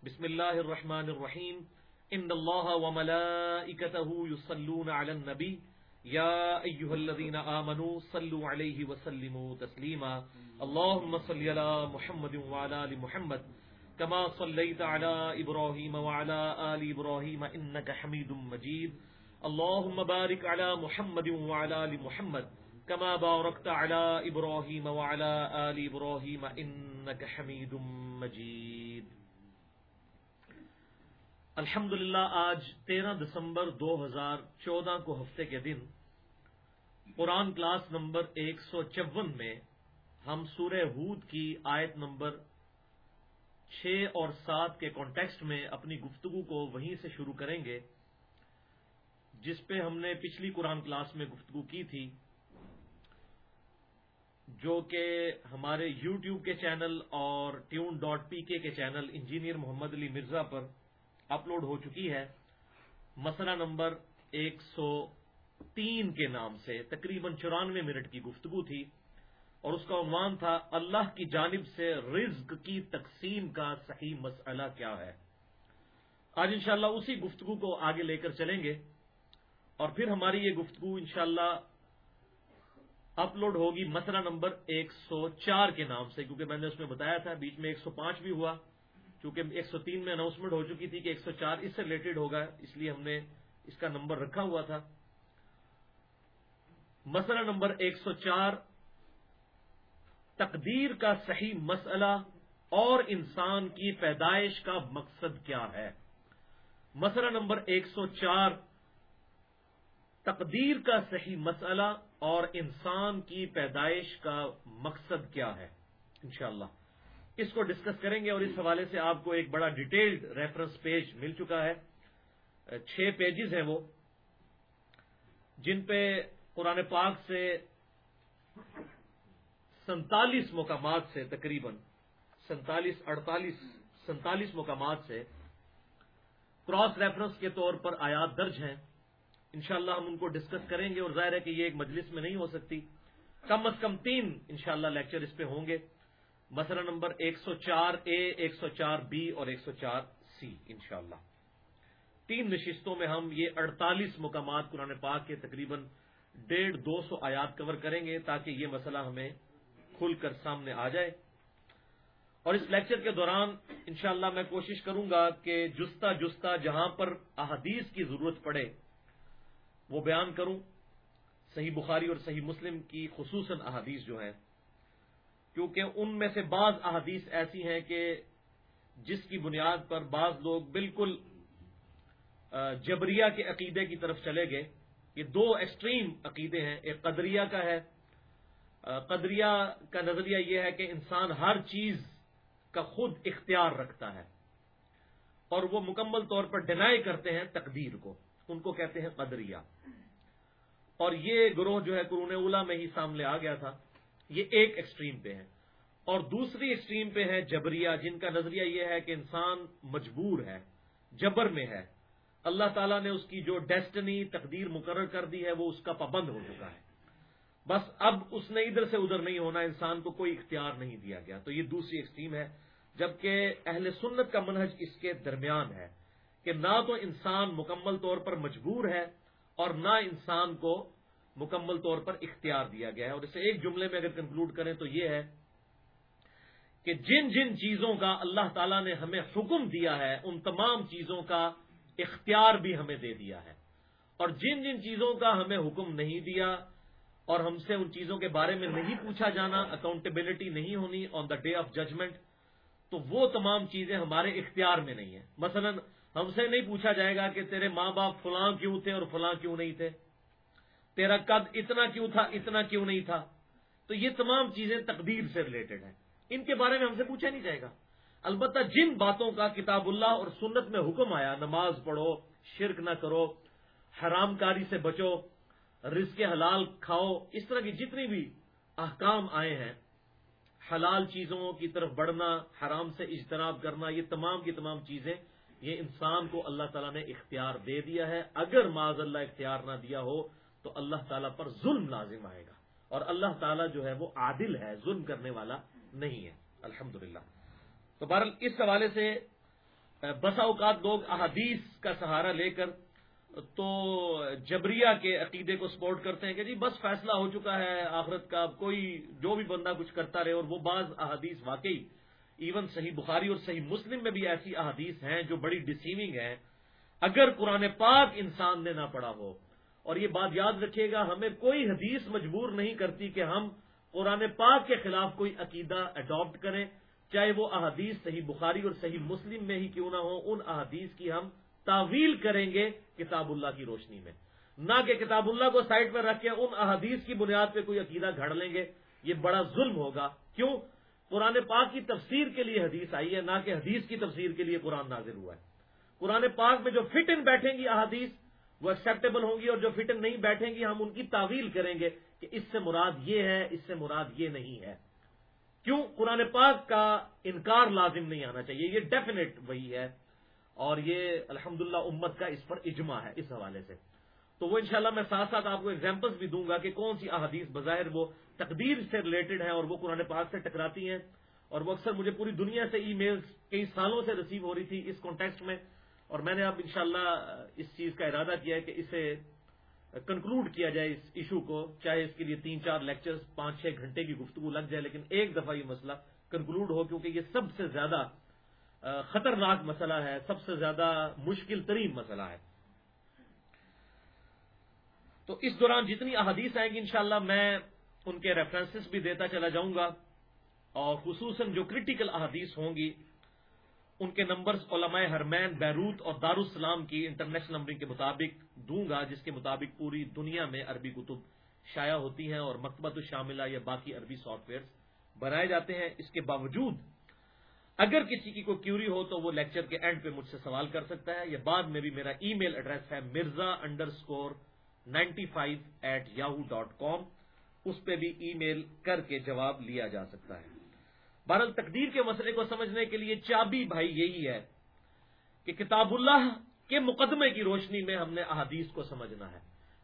بسم الله الرحمن الرحيم إن الله وملائكته يصلون على النبي يا أيها الذين آمنوا صلوا عليه وسلموا تسليما اللهم صل على محمد وعلى آل محمد. كما صليت على إبراهيم وعلى آل إبراهيم إنك حميد مجيد اللهم بارك على محمد وعلى آل محمد. كما باركت على إبراهيم وعلى آل إبراهيم إنك حميد مجيد الحمد آج تیرہ دسمبر دو ہزار چودہ کو ہفتے کے دن قرآن کلاس نمبر ایک سو چون میں ہم سورہ ہود کی آیت نمبر چھ اور سات کے کانٹیکسٹ میں اپنی گفتگو کو وہیں سے شروع کریں گے، جس پہ ہم نے پچھلی قرآن کلاس میں گفتگو کی تھی، جو کہ ہمارے یو ٹیوب کے چینل اور tune dot P K channel engineer Muhammad Ali Mirza پر اپلوڈ ہو چکی ہے۔ مسئلہ نمبر ایک سو تین کے نام سے تقریباً چورانوے منٹ کی گفتگو تھی اور اس کا عنوان تھا، اللہ کی جانب سے رزق کی تقسیم کا صحیح مسئلہ کیا ہے۔ آج انشاءاللہ اسی گفتگو کو آگے لے کر چلیں گے اور پھر ہماری یہ گفتگو انشاءاللہ اپلوڈ ہوگی مسئلہ نمبر ایک سو چار کے نام سے، کیونکہ میں نے اس میں بتایا تھا، بیچ میں ایک سو پانچ بھی ہوا۔ چونکہ ایک سو تین میں اناؤنسمنٹ ہو چکی تھی کہ ایک سو چار اس سے ریلیٹڈ ہوگا، اس لیے ہم نے اس کا نمبر رکھا ہوا تھا۔ مسئلہ نمبر ایک سو چار، تقدیر کا صحیح مسئلہ اور انسان کی پیدائش کا مقصد کیا ہے؟ مسئلہ نمبر ایک سو چار، تقدیر کا صحیح مسئلہ اور انسان کی پیدائش کا مقصد کیا ہے؟ انشاءاللہ۔ اس کو ڈسکس کریں گے اور اس حوالے سے آپ کو ایک بڑا ڈیٹیلڈ ریفرنس پیج مل چکا ہے۔ چھ پیجز ہیں وہ، جن پہ قرآن پاک سے سینتالیس مقامات سے تقریباً سینتالیس اڑتالیس سینتالیس مقامات سے کراس ریفرنس کے طور پر آیات درج ہیں۔ انشاءاللہ ہم ان کو ڈسکس کریں گے اور ظاہر ہے کہ یہ ایک مجلس میں نہیں ہو سکتی۔ کم از کم تین انشاءاللہ لیکچر اس پہ ہوں گے۔ مسئلہ نمبر ایک سو چار اے، ایک سو چار بی اور ایک سو چار سی، انشاءاللہ۔ تین نشستوں میں ہم یہ اڑتالیس مقامات قرآن پاک کے تقریباً ڈیڑھ دو سو آیات کور کریں گے تاکہ یہ مسئلہ ہمیں کھل کر سامنے آ جائے۔ اور اس لیکچر کے دوران انشاءاللہ میں کوشش کروں گا کہ جستا جستا جہاں پر احادیث کی ضرورت پڑے، وہ بیان کروں۔ صحیح بخاری اور صحیح مسلم کی خصوصاً احادیث جو ہیں۔ کیونکہ ان میں سے بعض احادیث ایسی ہیں کہ جس کی بنیاد پر بعض لوگ بالکل جبریہ کے عقیدے کی طرف چلے گئے یہ دو ایکسٹریم عقیدے ہیں، ایک قدریہ کا ہے۔ قدریہ کا نظریہ یہ ہے کہ انسان ہر چیز کا خود اختیار رکھتا ہے اور وہ مکمل طور پر ڈینائی کرتے ہیں تقدیر کو، ان کو کہتے ہیں قدریہ۔ اور یہ گروہ جو ہے قرون اولا میں ہی سامنے آ گیا تھا۔ یہ ایک ایکسٹریم پہ ہے اور دوسری ایکسٹریم پہ ہے جبریہ، جن کا نظریہ یہ ہے کہ انسان مجبور ہے، جبر میں ہے۔ اللہ تعالیٰ نے اس کی جو ڈیسٹنی تقدیر مقرر کر دی ہے، وہ اس کا پابند ہو چکا ہے۔ بس اب اس نے ادھر سے ادھر نہیں ہونا، انسان کو کوئی اختیار نہیں دیا گیا۔ تو یہ دوسری ایکسٹریم ہے، جبکہ اہل سنت کا منہج اس کے درمیان ہے کہ نہ تو انسان مکمل طور پر مجبور ہے اور نہ انسان کو مکمل طور پر اختیار دیا گیا ہے اور اسے ایک جملے میں اگر کنکلوڈ کریں تو یہ ہے کہ جن جن چیزوں کا اللہ تعالیٰ نے ہمیں حکم دیا ہے، ان تمام چیزوں کا اختیار بھی ہمیں دے دیا ہے۔ اور جن جن چیزوں کا ہمیں حکم نہیں دیا اور ہم سے ان چیزوں کے بارے میں نہیں پوچھا جانا اکاؤنٹیبلٹی نہیں ہونی on the day of judgement تو وہ تمام چیزیں ہمارے اختیار میں نہیں ہیں۔ مثلا ہم سے نہیں پوچھا جائے گا کہ تیرے ماں باپ فلاں کیوں تھے اور فلاں کیوں نہیں تھے؟ تیرا قد اتنا کیوں تھا، اتنا کیوں نہیں تھا؟ تو یہ تمام چیزیں تقدیر سے ریلیٹڈ ہیں۔ ان کے بارے میں ہم سے پوچھا نہیں جائے گا۔ البتہ جن باتوں کا کتاب اللہ اور سنت میں حکم آیا، نماز پڑھو، شرک نہ کرو حرام کاری سے بچو، رزق حلال کھاؤ، اس طرح کی جتنی بھی احکام آئے ہیں، حلال چیزوں کی طرف بڑھنا، حرام سے اجتناب کرنا، یہ تمام کی تمام چیزیں، یہ انسان کو اللہ تعالیٰ نے اختیار دے دیا ہے۔ اگر معذ اللہ اختیار نہ دیا ہو تو اللہ تعالیٰ پر ظلم لازم آئے گا اور اللہ تعالیٰ جو ہے وہ عادل ہے، ظلم کرنے والا نہیں ہے۔ الحمد تو بہرحال اس حوالے سے بسا اوقات لوگ احادیث کا سہارا لے کر تو جبریہ کے عقیدے کو سپورٹ کرتے ہیں کہ جی بس فیصلہ ہو چکا ہے آخرت کا کوئی جو بھی بندہ کچھ کرتا رہے اور وہ بعض احادیث واقعی، ایون صحیح بخاری اور صحیح مسلم میں بھی ایسی احادیث ہیں جو بڑی ڈسیونگ ہیں۔ اگر قرآن پاک انسان نے نہ پڑھا ہو اور یہ بات یاد رکھیے گا، ہمیں کوئی حدیث مجبور نہیں کرتی کہ ہم قرآن پاک کے خلاف کوئی عقیدہ اڈاپٹ کریں، چاہے وہ احادیث صحیح بخاری اور صحیح مسلم میں ہی کیوں نہ ہو، ان احادیث کی ہم تعویل کریں گے کتاب اللہ کی روشنی میں۔ نہ کہ کتاب اللہ کو سائڈ پر رکھ کے ان احادیث کی بنیاد پہ کوئی عقیدہ گھڑ لیں گے، یہ بڑا ظلم ہوگا۔ کیوں؟ قرآن پاک کی تفسیر کے لیے حدیث آئی ہے، نہ کہ حدیث کی تفسیر کے لیے قرآن نازل ہوا ہے۔ قرآن پاک میں جو فٹ ان بیٹھیں گی احادیث وہ ایکسیپٹیبل ہوں گی اور جو فٹ نہیں بیٹھیں گی، ہم ان کی تعویل کریں گے کہ اس سے مراد یہ ہے، اس سے مراد یہ نہیں ہے۔ کیوں؟ قرآن پاک کا انکار لازم نہیں آنا چاہیے، یہ ڈیفینیٹ وہی ہے۔ اور یہ الحمدللہ امت کا اس پر اجماع ہے اس حوالے سے۔ تو وہ انشاءاللہ میں ساتھ ساتھ آپ کو ایگزامپلس بھی دوں گا کہ کون سی احادیث بظاہر وہ تقدیر سے ریلیٹڈ ہیں اور وہ قرآن پاک سے ٹکراتی ہیں۔ اور وہ اکثر مجھے پوری دنیا سے ای میلز کئی سالوں سے ریسیو ہو رہی تھی اس کانٹیکسٹ میں۔ اور میں نے اب انشاءاللہ اس چیز کا ارادہ کیا ہے کہ اسے کنکلوڈ کیا جائے اس ایشو کو، چاہے اس کے لیے تین چار لیکچرز، پانچ چھ گھنٹے کی گفتگو لگ جائے، لیکن ایک دفعہ یہ مسئلہ کنکلوڈ ہو، کیونکہ یہ سب سے زیادہ خطرناک مسئلہ ہے، سب سے زیادہ مشکل ترین مسئلہ ہے۔ تو اس دوران جتنی احادیث آئیں گی انشاءاللہ میں ان کے ریفرنسز بھی دیتا چلا جاؤں گا، اور خصوصاً جو کرٹیکل احادیث ہوں گی ان کے نمبرز علماء حرمین بیروت اور دارالسلام کی انٹرنیشنل نمبرنگ کے مطابق دوں گا، جس کے مطابق پوری دنیا میں عربی کتب شائع ہوتی ہیں اور مکتبۃ الشاملہ یا باقی عربی سافٹ ویئر بنائے جاتے ہیں۔ اس کے باوجود اگر کسی کی کوئی کیوری ہو تو وہ لیکچر کے اینڈ پہ مجھ سے سوال کر سکتا ہے۔ یا بعد میں بھی میرا ای میل ایڈریس ہے Mirza underscore ninety five eight Yahoo dot com اس پہ بھی ای میل کر کے جواب لیا جا سکتا ہے۔ بہرحال تقدیر کے مسئلے کو سمجھنے کے لیے چابی بھائی یہی ہے کہ کتاب اللہ کے مقدمے کی روشنی میں ہم نے احادیث کو سمجھنا ہے۔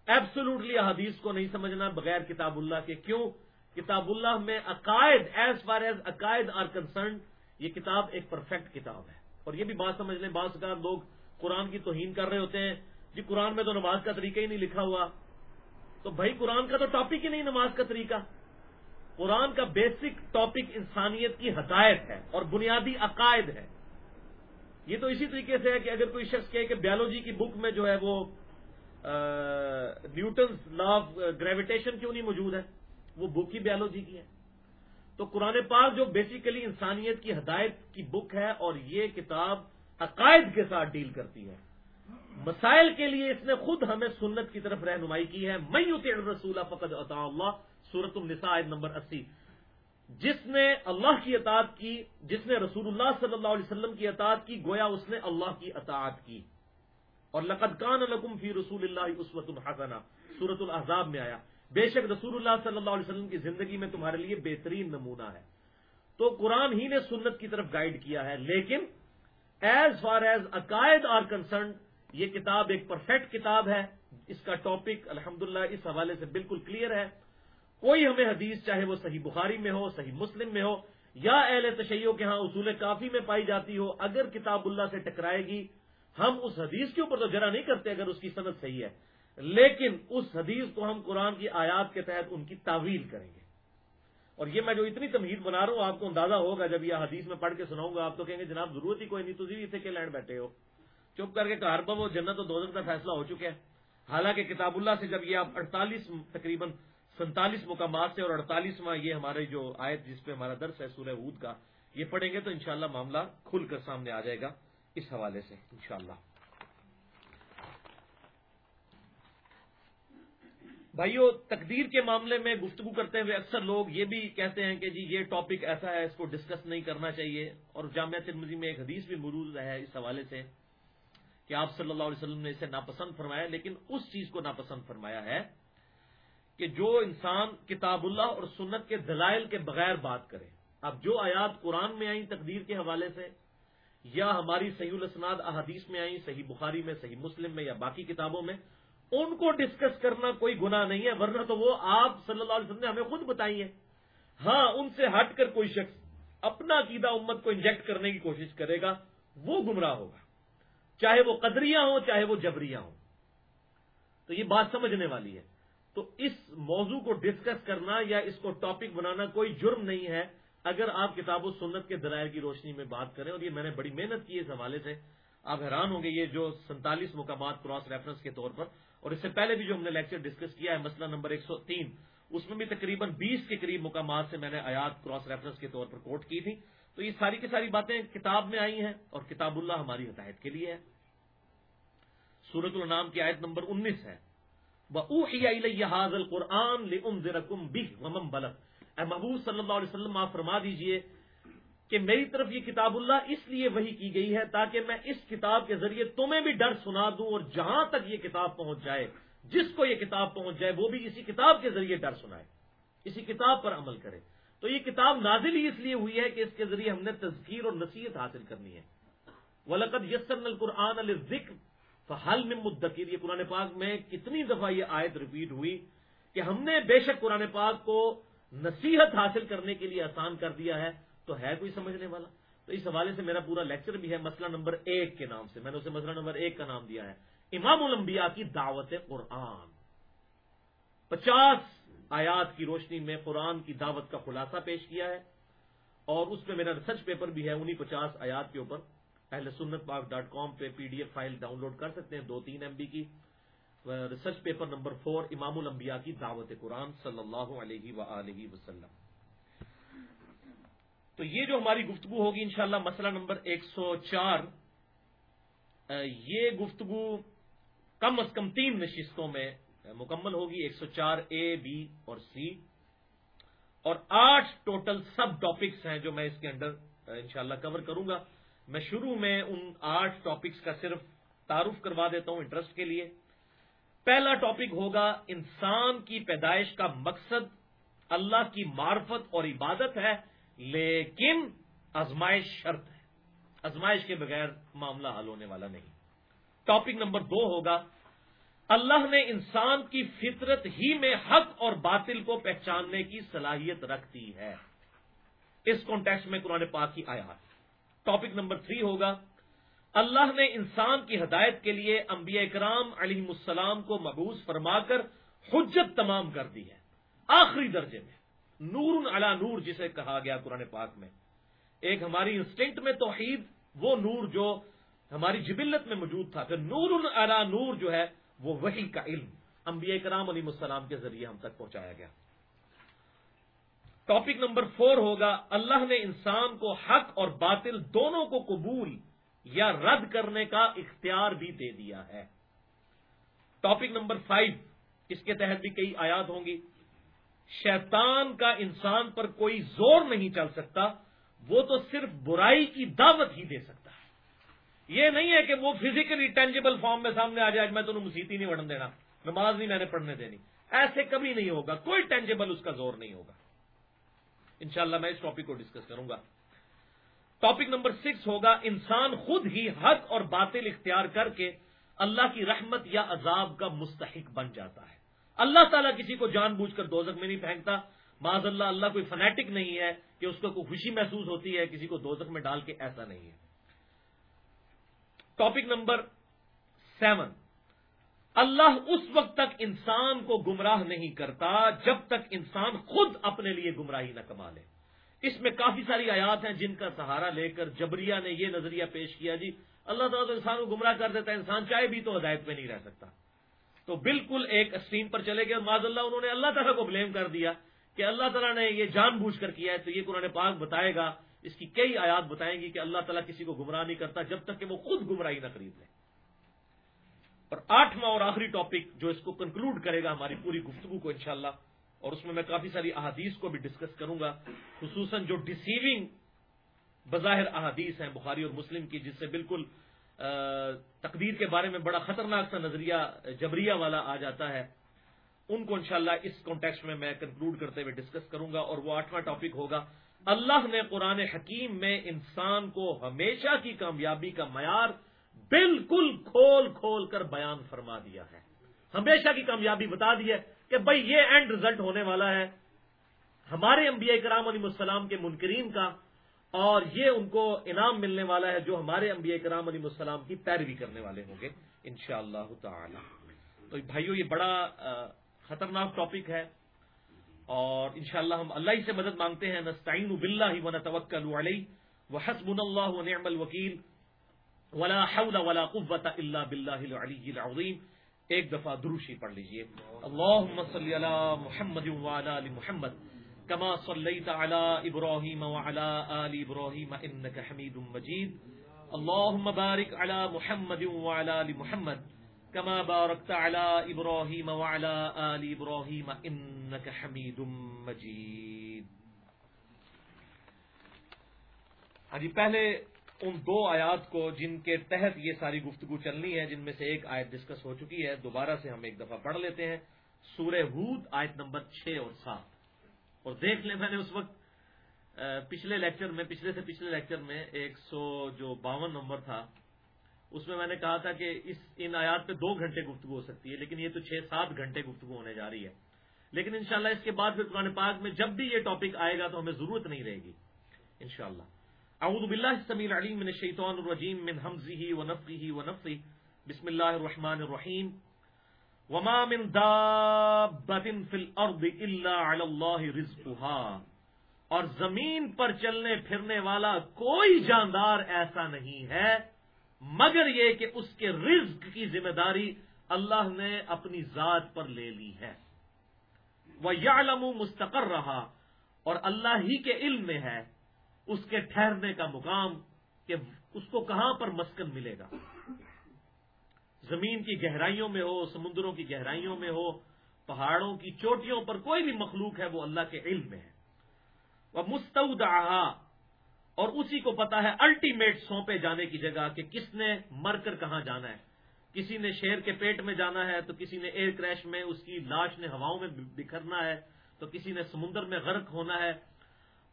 ایبسولوٹلی احادیث کو نہیں سمجھنا، بغیر کتاب اللہ کے۔ کیوں؟ کتاب اللہ میں عقائد ایز فار ایز عقائد آر کنسرنڈ یہ کتاب ایک پرفیکٹ کتاب ہے۔ اور یہ بھی بات سمجھ لیں، بعض اوقات لوگ قرآن کی توہین کر رہے ہوتے ہیں۔ جی قرآن میں تو نماز کا طریقہ ہی نہیں لکھا ہوا۔ تو بھائی، قرآن کا تو ٹاپک ہی نہیں نماز کا طریقہ۔ قرآن کا بیسک ٹاپک انسانیت کی ہدایت ہے اور بنیادی عقائد ہے۔ یہ تو اسی طریقے سے ہے کہ اگر کوئی شخص کہے کہ بیالوجی کی بک میں جو ہے وہ نیوٹنز لا آف گریویٹیشن کیوں نہیں موجود ہے؟ وہ بک ہی بیالوجی کی ہے۔ تو قرآن پاک جو بیسیکلی انسانیت کی ہدایت کی بک ہے اور یہ کتاب عقائد کے ساتھ ڈیل کرتی ہے۔ مسائل کے لیے اس نے خود ہمیں سنت کی طرف رہنمائی کی ہے۔ میں رسولہ فقط عطا اللہ۔ سورت النساء نمبر اسی۔ جس نے اللہ کی اطاعت کی، جس نے رسول اللہ صلی اللہ علیہ وسلم کی اطاعت کی، گویا اس نے اللہ کی اطاعت کی۔ اور لقد کان لکم فی رسول اللہ عصوت الحسنہ سورت الحضاب میں آیا۔ بے شک رسول اللہ صلی اللہ علیہ وسلم کی زندگی میں تمہارے لیے بہترین نمونہ ہے۔ تو قرآن ہی نے سنت کی طرف گائیڈ کیا ہے، لیکن ایز فار ایز عقائد آر کنسرن یہ کتاب ایک پرفیکٹ کتاب ہے۔ اس کا ٹاپک الحمد اس حوالے سے بالکل کلیئر ہے۔ کوئی ہمیں حدیث چاہے وہ صحیح بخاری میں ہو، صحیح مسلم میں ہو، یا اہل تشیعوں کے ہاں اصول کافی میں پائی جاتی ہو، اگر کتاب اللہ سے ٹکرائے گی، ہم اس حدیث کے اوپر تو جرا نہیں کرتے اگر اس کی صنعت صحیح ہے۔ لیکن اس حدیث کو ہم قرآن کی آیات کے تحت ان کی تعویل کریں گے۔ اور یہ میں جو اتنی تمہید بنا رہا ہوں، آپ کو اندازہ ہوگا، جب یہ حدیث میں پڑھ کے سناؤں گا، آپ تو کہیں گے، جناب ضرورت ہی کوئی نہیں، تو جی کے لینڈ بیٹھے ہو۔ چپ کر کے کہا وہ جنت و دوزخ کا فیصلہ ہو چکا ہے۔ حالانکہ کتاب اللہ سے جب یہ آپ اڑتالیس تقریباً سینتالیس مقامات سے اور اڑتالیسواں یہ ہمارے جو آیت جس پہ ہمارا درس ہے سورہ عود کا، یہ پڑھیں گے تو انشاءاللہ معاملہ کھل کر سامنے آ جائے گا اس حوالے سے، انشاءاللہ۔ بھائیو، تقدیر کے معاملے میں گفتگو کرتے ہوئے اکثر لوگ یہ بھی کہتے ہیں کہ جی یہ ٹاپک ایسا ہے، اس کو ڈسکس نہیں کرنا چاہیے۔ اور جامعہ ترمزی میں ایک حدیث بھی موجود ہے اس حوالے سے کہ آپ صلی اللہ علیہ وسلم نے اسے ناپسند فرمایا، لیکن اس چیز کو ناپسند فرمایا ہے۔ کہ جو انسان کتاب اللہ اور سنت کے دلائل کے بغیر بات کرے۔ اب جو آیات قرآن میں آئیں تقدیر کے حوالے سے، یا ہماری صحیح الاسناد احادیث میں آئیں، صحیح بخاری میں، صحیح مسلم میں یا باقی کتابوں میں، ان کو ڈسکس کرنا کوئی گناہ نہیں ہے، ورنہ تو وہ آپ صلی اللہ علیہ وسلم نے ہمیں خود بتائی ہے ہاں ان سے ہٹ کر کوئی شخص اپنا عقیدہ امت کو انجیکٹ کرنے کی کوشش کرے گا، وہ گمراہ ہوگا۔ چاہے وہ قدریاں ہوں، چاہے وہ جبریاں ہوں۔ تو یہ بات سمجھنے والی ہے۔ تو اس موضوع کو ڈسکس کرنا یا اس کو ٹاپک بنانا کوئی جرم نہیں ہے۔ اگر آپ کتاب و سنت کے درائر کی روشنی میں بات کریں، اور یہ میں نے بڑی محنت کی اس حوالے سے، آپ حیران ہوں گے یہ جو سینتالیس مقامات کراس ریفرنس کے طور پر، اور اس سے پہلے بھی جو ہم نے لیکچر ڈسکس کیا ہے، مسئلہ نمبر ایک سو تین، اس میں بھی تقریباً بیس کے قریب مقامات سے میں نے آیات کراس ریفرنس کے طور پر کوٹ کی تھی۔ تو یہ ساری کی ساری باتیں کتاب میں آئی ہیں، اور کتاب اللہ ہماری ہدایت کے لیے ہے۔ سورت النام کی آیت نمبر انیس ہے۔ قرآن اے محبوب صلی اللہ علیہ وسلم، آپ فرما دیجیے کہ میری طرف یہ کتاب اللہ اس لیے وہی کی گئی ہے تاکہ میں اس کتاب کے ذریعے تمہیں بھی ڈر سنا دوں اور جہاں تک یہ کتاب پہنچ جائے، جس کو یہ کتاب پہنچ جائے، وہ بھی اسی کتاب کے ذریعے ڈر سنائے، اسی کتاب پر عمل کرے۔ تو یہ کتاب نازل ہی اس لیے ہوئی ہے کہ اس کے ذریعے ہم نے تذکیر اور نصیحت حاصل کرنی ہے۔ ولقد یسر القرآن ذکر فحل میں مدکر، یہ قرآن پاک میں کتنی دفعہ یہ آیت ریپیٹ ہوئی کہ ہم نے بے شک قرآن پاک کو نصیحت حاصل کرنے کے لیے آسان کر دیا ہے، تو ہے کوئی سمجھنے والا؟ تو اس حوالے سے میرا پورا لیکچر بھی ہے مسئلہ نمبر ایک کے نام سے، میں نے اسے مسئلہ نمبر ایک کا نام دیا ہے۔ امام الانبیاء کی دعوت قرآن۔ پچاس آیات کی روشنی میں قرآن کی دعوت کا خلاصہ پیش کیا ہے اور اس پہ میرا ریسرچ پیپر بھی ہے، انہی پچاس آیات کے اوپر۔ اہل سنت پاک ڈاٹ کام پہ P D F file download کر سکتے ہیں، دو تین ایم بی کی ریسرچ پیپر نمبر فور امام الانبیاء کی دعوت قرآن صلی اللہ علیہ و وسلم۔ تو یہ جو ہماری گفتگو ہوگی انشاءاللہ مسئلہ نمبر ایک سو چار یہ گفتگو کم از کم تین نشستوں میں مکمل ہوگی، ایک سو چار اے بی اور سی اور آٹھ ٹوٹل سب ٹاپکس ہیں جو میں اس کے اندر انشاءاللہ کور کروں گا۔ میں شروع میں ان آٹھ ٹاپکس کا صرف تعارف کروا دیتا ہوں انٹرسٹ کے لیے۔ پہلا ٹاپک ہوگا انسان کی پیدائش کا مقصد۔ اللہ کی معرفت اور عبادت ہے، لیکن ازمائش شرط ہے۔ ازمائش کے بغیر معاملہ حل ہونے والا نہیں۔ ٹاپک نمبر دو ہوگا، اللہ نے انسان کی فطرت ہی میں حق اور باطل کو پہچاننے کی صلاحیت رکھتی ہے۔ اس کانٹیکس میں قرآن پاک کی آیا ٹاپک نمبر تھری ہوگا۔ اللہ نے انسان کی ہدایت کے لیے انبیاء اکرام علیہ السلام کو مبوض فرما کر حجت تمام کر دی ہے۔ آخری درجے میں نور علا نور جسے کہا گیا قرآن پاک میں۔ ایک ہماری انسٹنکٹ میں توحید، وہ نور جو ہماری جبلت میں موجود تھا۔ پھر نور علا نور جو ہے، وہ وہی کا علم انبیاء کرام علیہ السلام کے ذریعے ہم تک پہنچایا گیا۔ ٹاپک نمبر فور ہوگا، اللہ نے انسان کو حق اور باطل دونوں کو قبول یا رد کرنے کا اختیار بھی دے دیا ہے۔ ٹاپک نمبر فائیو اس کے تحت بھی کئی آیات ہوں گی۔ شیطان کا انسان پر کوئی زور نہیں چل سکتا، وہ تو صرف برائی کی دعوت ہی دے سکتا ہے۔ یہ نہیں ہے کہ وہ فزیکلی ٹینجیبل فارم میں سامنے آ جائے میں تو مسیحی نہیں بڑھن دینا، نماز نہیں میں نے پڑھنے دینی۔ ایسے کبھی نہیں ہوگا، کوئی ٹینجیبل اس کا زور نہیں ہوگا۔ انشاءاللہ میں اس ٹاپک کو ڈسکس کروں گا۔ ٹاپک نمبر سکس ہوگا، انسان خود ہی حق اور باطل اختیار کر کے اللہ کی رحمت یا عذاب کا مستحق بن جاتا ہے۔ اللہ تعالیٰ کسی کو جان بوجھ کر دوزک میں نہیں پھینکتا۔ معذ اللہ اللہ کوئی فنیٹک نہیں ہے کہ اس کو کوئی خوشی محسوس ہوتی ہے، کسی کو دوزک میں ڈال کے ایسا نہیں ہے۔ ٹاپک نمبر سیون اللہ اس وقت تک انسان کو گمراہ نہیں کرتا جب تک انسان خود اپنے لیے گمراہی نہ کما لے۔ اس میں کافی ساری آیات ہیں جن کا سہارا لے کر جبریہ نے یہ نظریہ پیش کیا جی اللہ تعالیٰ تو انسان کو گمراہ کر دیتا ہے، انسان چاہے بھی تو ہدایت پہ نہیں رہ سکتا۔ تو بالکل ایک اسٹریم پر چلے گئے اور معذ اللہ انہوں نے اللہ تعالیٰ کو بلیم کر دیا کہ اللہ تعالیٰ نے یہ جان بوجھ کر کیا ہے۔ تو یہ قرآن پاک بتائے گا، اس کی کئی آیات بتائیں گی کہ اللہ تعالیٰ کسی کو گمراہ نہیں کرتا جب تک کہ وہ خود گمراہی نہ خرید لے۔ اور آٹھواں اور آخری ٹاپک جو اس کو کنکلوڈ کرے گا ہماری پوری گفتگو کو انشاءاللہ، اور اس میں میں کافی ساری احادیث کو بھی ڈسکس کروں گا، خصوصاً جو ڈسیونگ بظاہر احادیث ہیں بخاری اور مسلم کی، جس سے بالکل تقدیر کے بارے میں بڑا خطرناک سا نظریہ جبریہ والا آ جاتا ہے۔ ان کو انشاءاللہ اس کانٹیکس میں میں کنکلوڈ کرتے ہوئے ڈسکس کروں گا، اور وہ آٹھواں ٹاپک ہوگا۔ اللہ نے قرآن حکیم میں انسان کو ہمیشہ کی کامیابی کا معیار بالکل کھول کھول کر بیان فرما دیا ہے۔ ہمیشہ کی کامیابی بتا دی ہے کہ بھائی یہ اینڈ ریزلٹ ہونے والا ہے ہمارے انبیاء کرام علیہ السلام کے منکرین کا اور یہ ان کو انعام ملنے والا ہے جو ہمارے انبیاء کرام علیہ السلام کی پیروی کرنے والے ہوں گے ان شاء اللہ تعالی۔ تو بھائیو، یہ بڑا خطرناک ٹاپک ہے اور انشاءاللہ ہم اللہ ہی سے مدد مانگتے ہیں۔ نستعین باللہ و نتوکل علیہ وحسبنا اللہ ونعم الوکیل۔ ولا حول ولا قوت الا باللہ العلی العظیم ایک دفعہ دروشی پڑھ لیجیے. اللہم صلی علی محمد وعلی آل محمد كما صليت على ابراهيم وعلى آل ابراهيم انك حميد مجيد اللهم بارك على محمد وعلى آل محمد كما باركت على ابراهيم وعلى آل ابراهيم انك حميد مجيد ہاں جی پہلے ان دو آیات کو جن کے تحت یہ ساری گفتگو چلنی ہے، جن میں سے ایک آیت ڈسکس ہو چکی ہے، دوبارہ سے ہم ایک دفعہ پڑھ لیتے ہیں۔ سورہ ہود، آیت نمبر چھ اور سات۔ اور دیکھ لیں میں نے اس وقت پچھلے لیکچر میں، پچھلے سے پچھلے لیکچر میں ایک سو جو باون نمبر تھا، اس میں میں نے کہا تھا کہ اس، ان آیات پہ دو گھنٹے گفتگو ہو سکتی ہے، لیکن یہ تو چھ سات گھنٹے گفتگو ہونے جا رہی ہے۔ لیکن انشاءاللہ اس کے بعد پھر قرآن پاک میں جب بھی یہ ٹاپک آئے گا تو ہمیں ضرورت نہیں رہے گی۔ انشاءاللہ۔ اعوذ باللہ السمیع العلیم من الشیطان الرجیم من حمزه ونفخه ونفثه بسم اللہ الرحمن الرحیم. وما من دابت فی الارض الا علی اللہ رزقها اور زمین پر چلنے پھرنے والا کوئی جاندار ایسا نہیں ہے، مگر یہ کہ اس کے رزق کی ذمہ داری اللہ نے اپنی ذات پر لے لی ہے۔ وہ یا مستقر رہا اور اللہ ہی کے علم میں ہے۔ اس کے ٹھہرنے کا مقام کہ اس کو کہاں پر مسکن ملے گا؟ زمین کی گہرائیوں میں ہو، سمندروں کی گہرائیوں میں ہو، پہاڑوں کی چوٹیوں پر کوئی بھی مخلوق ہے وہ اللہ کے علم میں ہے۔ وہ مستعود اور اسی کو پتا ہے الٹیمیٹ سونپے جانے کی جگہ کہ کس نے مر کر کہاں جانا ہے۔ کسی نے شیر کے پیٹ میں جانا ہے تو کسی نے ایئر کریش میں اس کی لاش نے ہواؤں میں بکھرنا ہے تو کسی نے سمندر میں غرق ہونا ہے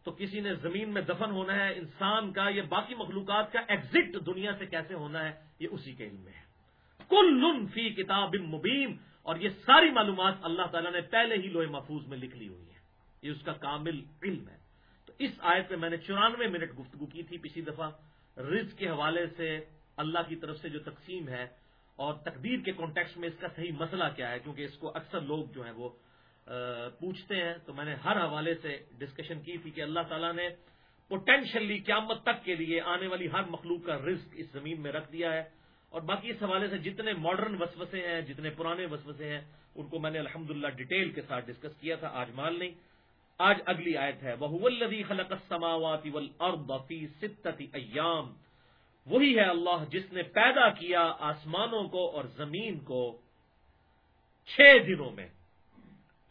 تو کسی نے زمین میں دفن ہونا ہے، انسان کا، یہ باقی مخلوقات کا ایگزٹ دنیا سے کیسے ہونا ہے، یہ اسی کے علم میں ہے۔ کل فی کتاب مبین، اور یہ ساری معلومات اللہ تعالیٰ نے پہلے ہی لوہے محفوظ میں لکھ لی ہوئی ہے یہ اس کا کامل علم ہے۔ تو اس آیت میں میں نے چورانوے منٹ گفتگو کی تھی پچھلی دفعہ۔ رز کے حوالے سے اللہ کی طرف سے جو تقسیم ہے اور تقدیر کے کانٹیکس میں اس کا صحیح مسئلہ کیا ہے، کیونکہ اس کو اکثر لوگ جو ہیں وہ پوچھتے ہیں، تو میں نے ہر حوالے سے ڈسکشن کی تھی کہ اللہ تعالیٰ نے پوٹینشلی قیامت تک کے لیے آنے والی ہر مخلوق کا رزق اس زمین میں رکھ دیا ہے۔ اور باقی اس حوالے سے جتنے ماڈرن وسوسے ہیں، جتنے پرانے وسوسے ہیں، ان کو میں نے الحمد ڈیٹیل کے ساتھ ڈسکس کیا تھا، آج مال نہیں۔ آج اگلی آیت ہے وہ خلق السماوات والارض فی ستت ایام وہی ہے اللہ جس نے پیدا کیا آسمانوں کو اور زمین کو چھ دنوں میں۔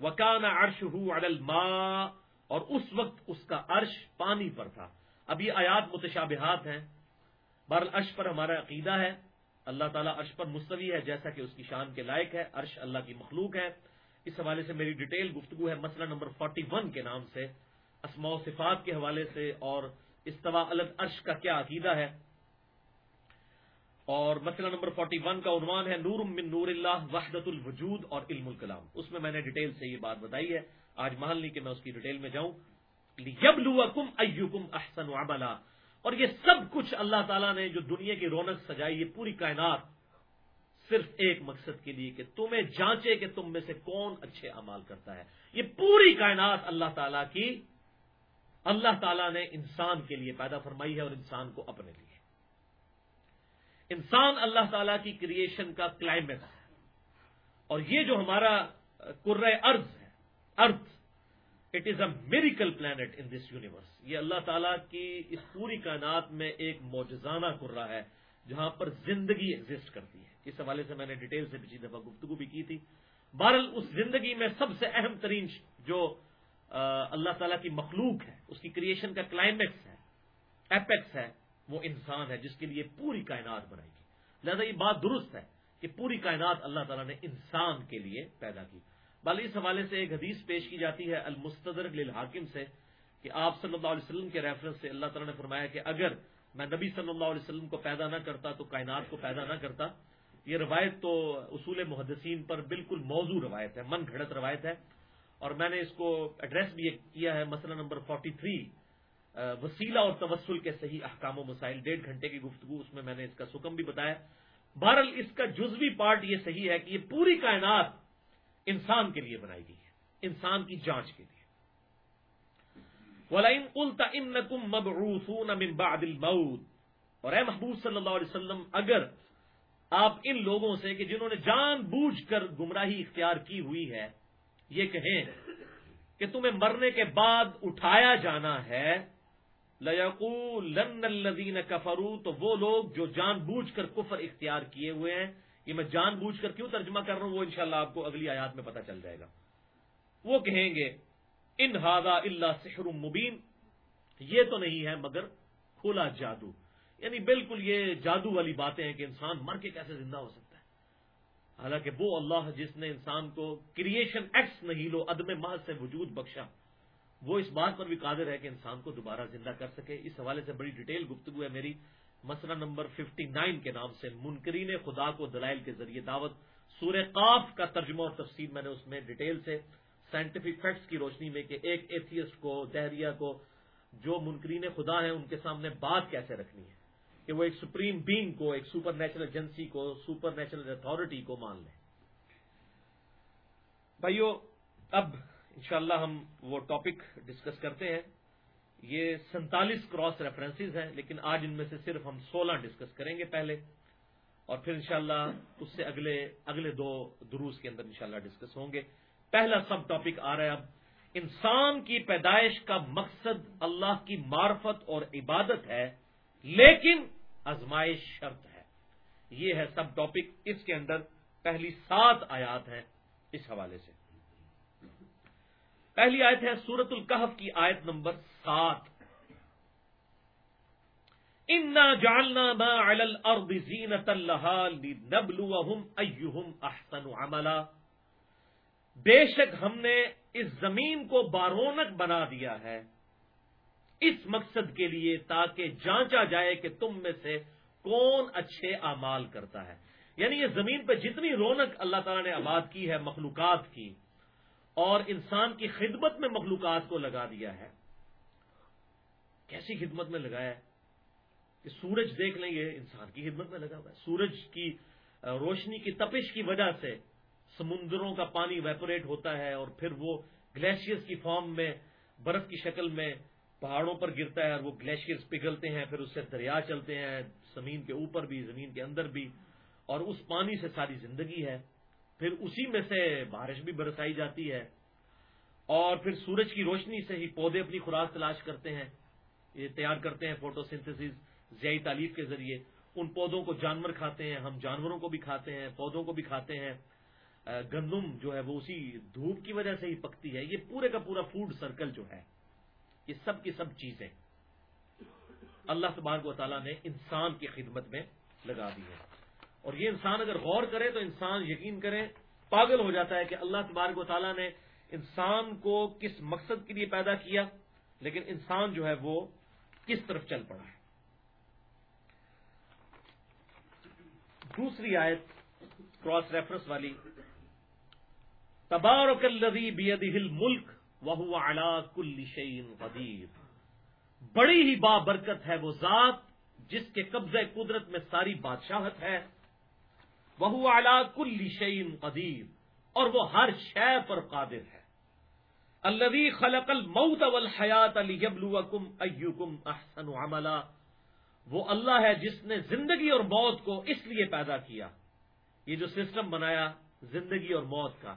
وکان عرش ہو الماء اور اس وقت اس کا عرش پانی پر تھا۔ اب یہ آیات متشابہات ہیں۔ بر عرش پر ہمارا عقیدہ ہے۔ اللہ تعالیٰ عرش پر مستوی ہے، جیسا کہ اس کی شان کے لائق ہے۔ عرش اللہ کی مخلوق ہے۔ اس حوالے سے میری ڈیٹیل گفتگو ہے مسئلہ نمبر 41 کے نام سے۔ اسماء و صفات کے حوالے سے اور استوا الگ عرش کا کیا عقیدہ ہے۔ اور مسئلہ نمبر 41 کا عنوان ہے نور من نور اللہ وحدت الوجود اور علم الکلام۔ اس میں میں نے ڈیٹیل سے یہ بات بتائی ہے۔ آج محل نہیں کہ میں اس کی ڈیٹیل میں جاؤں۔ یب لم ایوکم احسن عملا۔ اور یہ سب کچھ اللہ تعالیٰ نے جو دنیا کی رونق سجائی، یہ پوری کائنات صرف ایک مقصد کے لیے کہ تمہیں جانچے کہ تم میں سے کون اچھے امال کرتا ہے۔ یہ پوری کائنات اللہ تعالیٰ کی اللہ تعالیٰ نے انسان کے لیے پیدا فرمائی ہے اور انسان کو اپنے لیے۔ انسان اللہ تعالی کی کریشن کا کلائمیکس ہے۔ اور یہ جو ہمارا کر ارض ہے earth it is a miracle planet in this universe یہ اللہ تعالیٰ کی اس پوری کائنات میں ایک موجزانہ کرا ہے، جہاں پر زندگی ایگزٹ کرتی ہے۔ اس حوالے سے میں نے ڈیٹیل سے پچھلی دفعہ گفتگو بھی کی تھی۔ بہرحال، اس زندگی میں سب سے اہم ترین جو اللہ تعالیٰ کی مخلوق ہے، اس کی کریشن کا کلائمیکس ہے ایپیکس ہے۔ وہ انسان ہے جس کے لیے پوری کائنات بنائی گی لہذا یہ بات درست ہے کہ پوری کائنات اللہ تعالیٰ نے انسان کے لیے پیدا کی۔ بال اس حوالے سے ایک حدیث پیش کی جاتی ہے المستر للحاکم سے کہ آپ صلی اللہ علیہ وسلم کے ریفرنس سے اللہ تعالیٰ نے فرمایا کہ اگر میں نبی صلی اللہ علیہ وسلم کو پیدا نہ کرتا تو کائنات کو پیدا نہ کرتا۔ یہ روایت تو اصول محدثین پر بالکل موضوع روایت ہے، من گھڑت روایت ہے۔ اور میں نے اس کو ایڈریس بھی کیا ہے، مسئلہ نمبر 43 وسیلہ اور توسل کے صحیح احکام و مسائل، ڈیڑھ گھنٹے کی گفتگو، اس میں میں نے اس کا سکم بھی بتایا۔ بہرحال اس کا جزوی پارٹ یہ صحیح ہے کہ یہ پوری کائنات انسان کے لیے بنائی گئی ہے، انسان کی جانچ کے لیے۔ اور اے محبوب صلی اللہ علیہ وسلم، اگر آپ ان لوگوں سے کہ جنہوں نے جان بوجھ کر گمراہی اختیار کی ہوئی ہے، یہ کہیں کہ تمہیں مرنے کے بعد اٹھایا جانا ہے لن کفرو تو وہ لوگ جو جان بوجھ کر کفر اختیار کیے ہوئے ہیں، یہ میں جان بوجھ کر کیوں ترجمہ کر رہا ہوں، وہ انشاءاللہ شاء آپ کو اگلی آیات میں پتا چل جائے گا۔ وہ کہیں گے، ان ہادا اللہ سحر مبین یہ تو نہیں ہے، مگر کھلا جادو۔ یعنی بالکل یہ جادو والی باتیں ہیں کہ انسان مر کے کیسے زندہ ہو سکتا ہے۔ حالانکہ وہ اللہ جس نے انسان کو کریشن ایکس نہیں لو، عدم محض سے وجود بخشا وہ اس بات پر بھی قادر ہے کہ انسان کو دوبارہ زندہ کر سکے۔ اس حوالے سے بڑی ڈیٹیل گفتگو ہے میری، مسئلہ نمبر 59 کے نام سے۔ منکرین خدا کو دلائل کے ذریعے دعوت۔ سورہ قاف کا ترجمہ اور تفصیل میں نے اس میں ڈیٹیل سے سائنٹیفک فیکٹس کی روشنی میں کہ ایک ایتھیسٹ کو، دہریا کو، جو منکرین خدا ہیں، ان کے سامنے بات کیسے رکھنی ہے؟ کہ وہ ایک سپریم بینگ کو، ایک سپر نیچرل ایجنسی کو سپر نیچرل اتارٹی کو مان لیں۔ بھائیو، اب انشاءاللہ ہم وہ ٹاپک ڈسکس کرتے ہیں۔ یہ سینتالیس کراس ریفرنسز ہیں، لیکن آج ان میں سے صرف ہم سولہ ڈسکس کریں گے پہلے۔ اور پھر انشاءاللہ اس سے اگلے اگلے دو دروس کے اندر انشاءاللہ ڈسکس ہوں گے۔ پہلا سب ٹاپک آ رہا ہے اب۔ انسان کی پیدائش کا مقصد اللہ کی معرفت اور عبادت ہے، لیکن ازمائش شرط ہے۔ یہ ہے سب ٹاپک۔ اس کے اندر پہلی سات آیات ہیں اس حوالے سے۔ پہلی آیت ہے سورت القحف کی آیت نمبر سات۔ انا جالنا الارض زینت اللہ نبلوہم احسن عملا۔ بے شک ہم نے اس زمین کو بارونق بنا دیا ہے۔ اس مقصد کے لیے تاکہ جانچا جائے کہ تم میں سے کون اچھے اعمال کرتا ہے۔ یعنی یہ زمین پہ جتنی رونق اللہ تعالیٰ نے آباد کی ہے، مخلوقات کی اور انسان کی خدمت میں مخلوقات کو لگا دیا ہے۔ کیسی خدمت میں لگایا ہے؟ کہ سورج دیکھ لیں گے انسان کی خدمت میں لگا ہوا ہے۔ سورج کی روشنی کی تپش کی وجہ سے سمندروں کا پانی ویپوریٹ ہوتا ہے اور پھر وہ گلیشیئرس کی فارم میں، برف کی شکل میں پہاڑوں پر گرتا ہے اور وہ گلیشیئرس پگھلتے ہیں، پھر اس سے دریا چلتے ہیں، زمین کے اوپر بھی، زمین کے اندر بھی اور اس پانی سے ساری زندگی ہے۔ پھر اسی میں سے بارش بھی برسائی جاتی ہے اور پھر سورج کی روشنی سے ہی پودے اپنی خوراک تلاش کرتے ہیں، یہ تیار کرتے ہیں فوٹو سنتھس ضیائی تعلیف کے ذریعے۔ ان پودوں کو جانور کھاتے ہیں، ہم جانوروں کو بھی کھاتے ہیں، پودوں کو بھی کھاتے ہیں۔ گندم جو ہے وہ اسی دھوپ کی وجہ سے ہی پکتی ہے۔ یہ پورے کا پورا فوڈ سرکل جو ہے، یہ سب کی سب چیزیں۔ اللہ تبارک و تعالیٰ نے انسان کی خدمت میں لگا دی ہے اور یہ انسان اگر غور کرے تو انسان یقین کرے، پاگل ہو جاتا ہے کہ اللہ تبارک و تعالیٰ نے انسان کو کس مقصد کے لیے پیدا کیا، لیکن انسان جو ہے وہ کس طرف چل پڑا ہے۔ دوسری آیت کراس ریفرنس والی، تبارک الذی بیدہ الملک وہو علا کل شیء قدیر۔ بڑی ہی بابرکت ہے وہ ذات جس کے قبضہ قدرت میں ساری بادشاہت ہے۔ وہ اعلی کل شعین قدیر، اور وہ ہر شے پر قادر ہے۔ اللہ خلق الموت والحیات لیبلوکم ایکم احسن عملا۔ وہ اللہ ہے جس نے زندگی اور موت کو اس لیے پیدا کیا۔ یہ جو سسٹم بنایا زندگی اور موت کا۔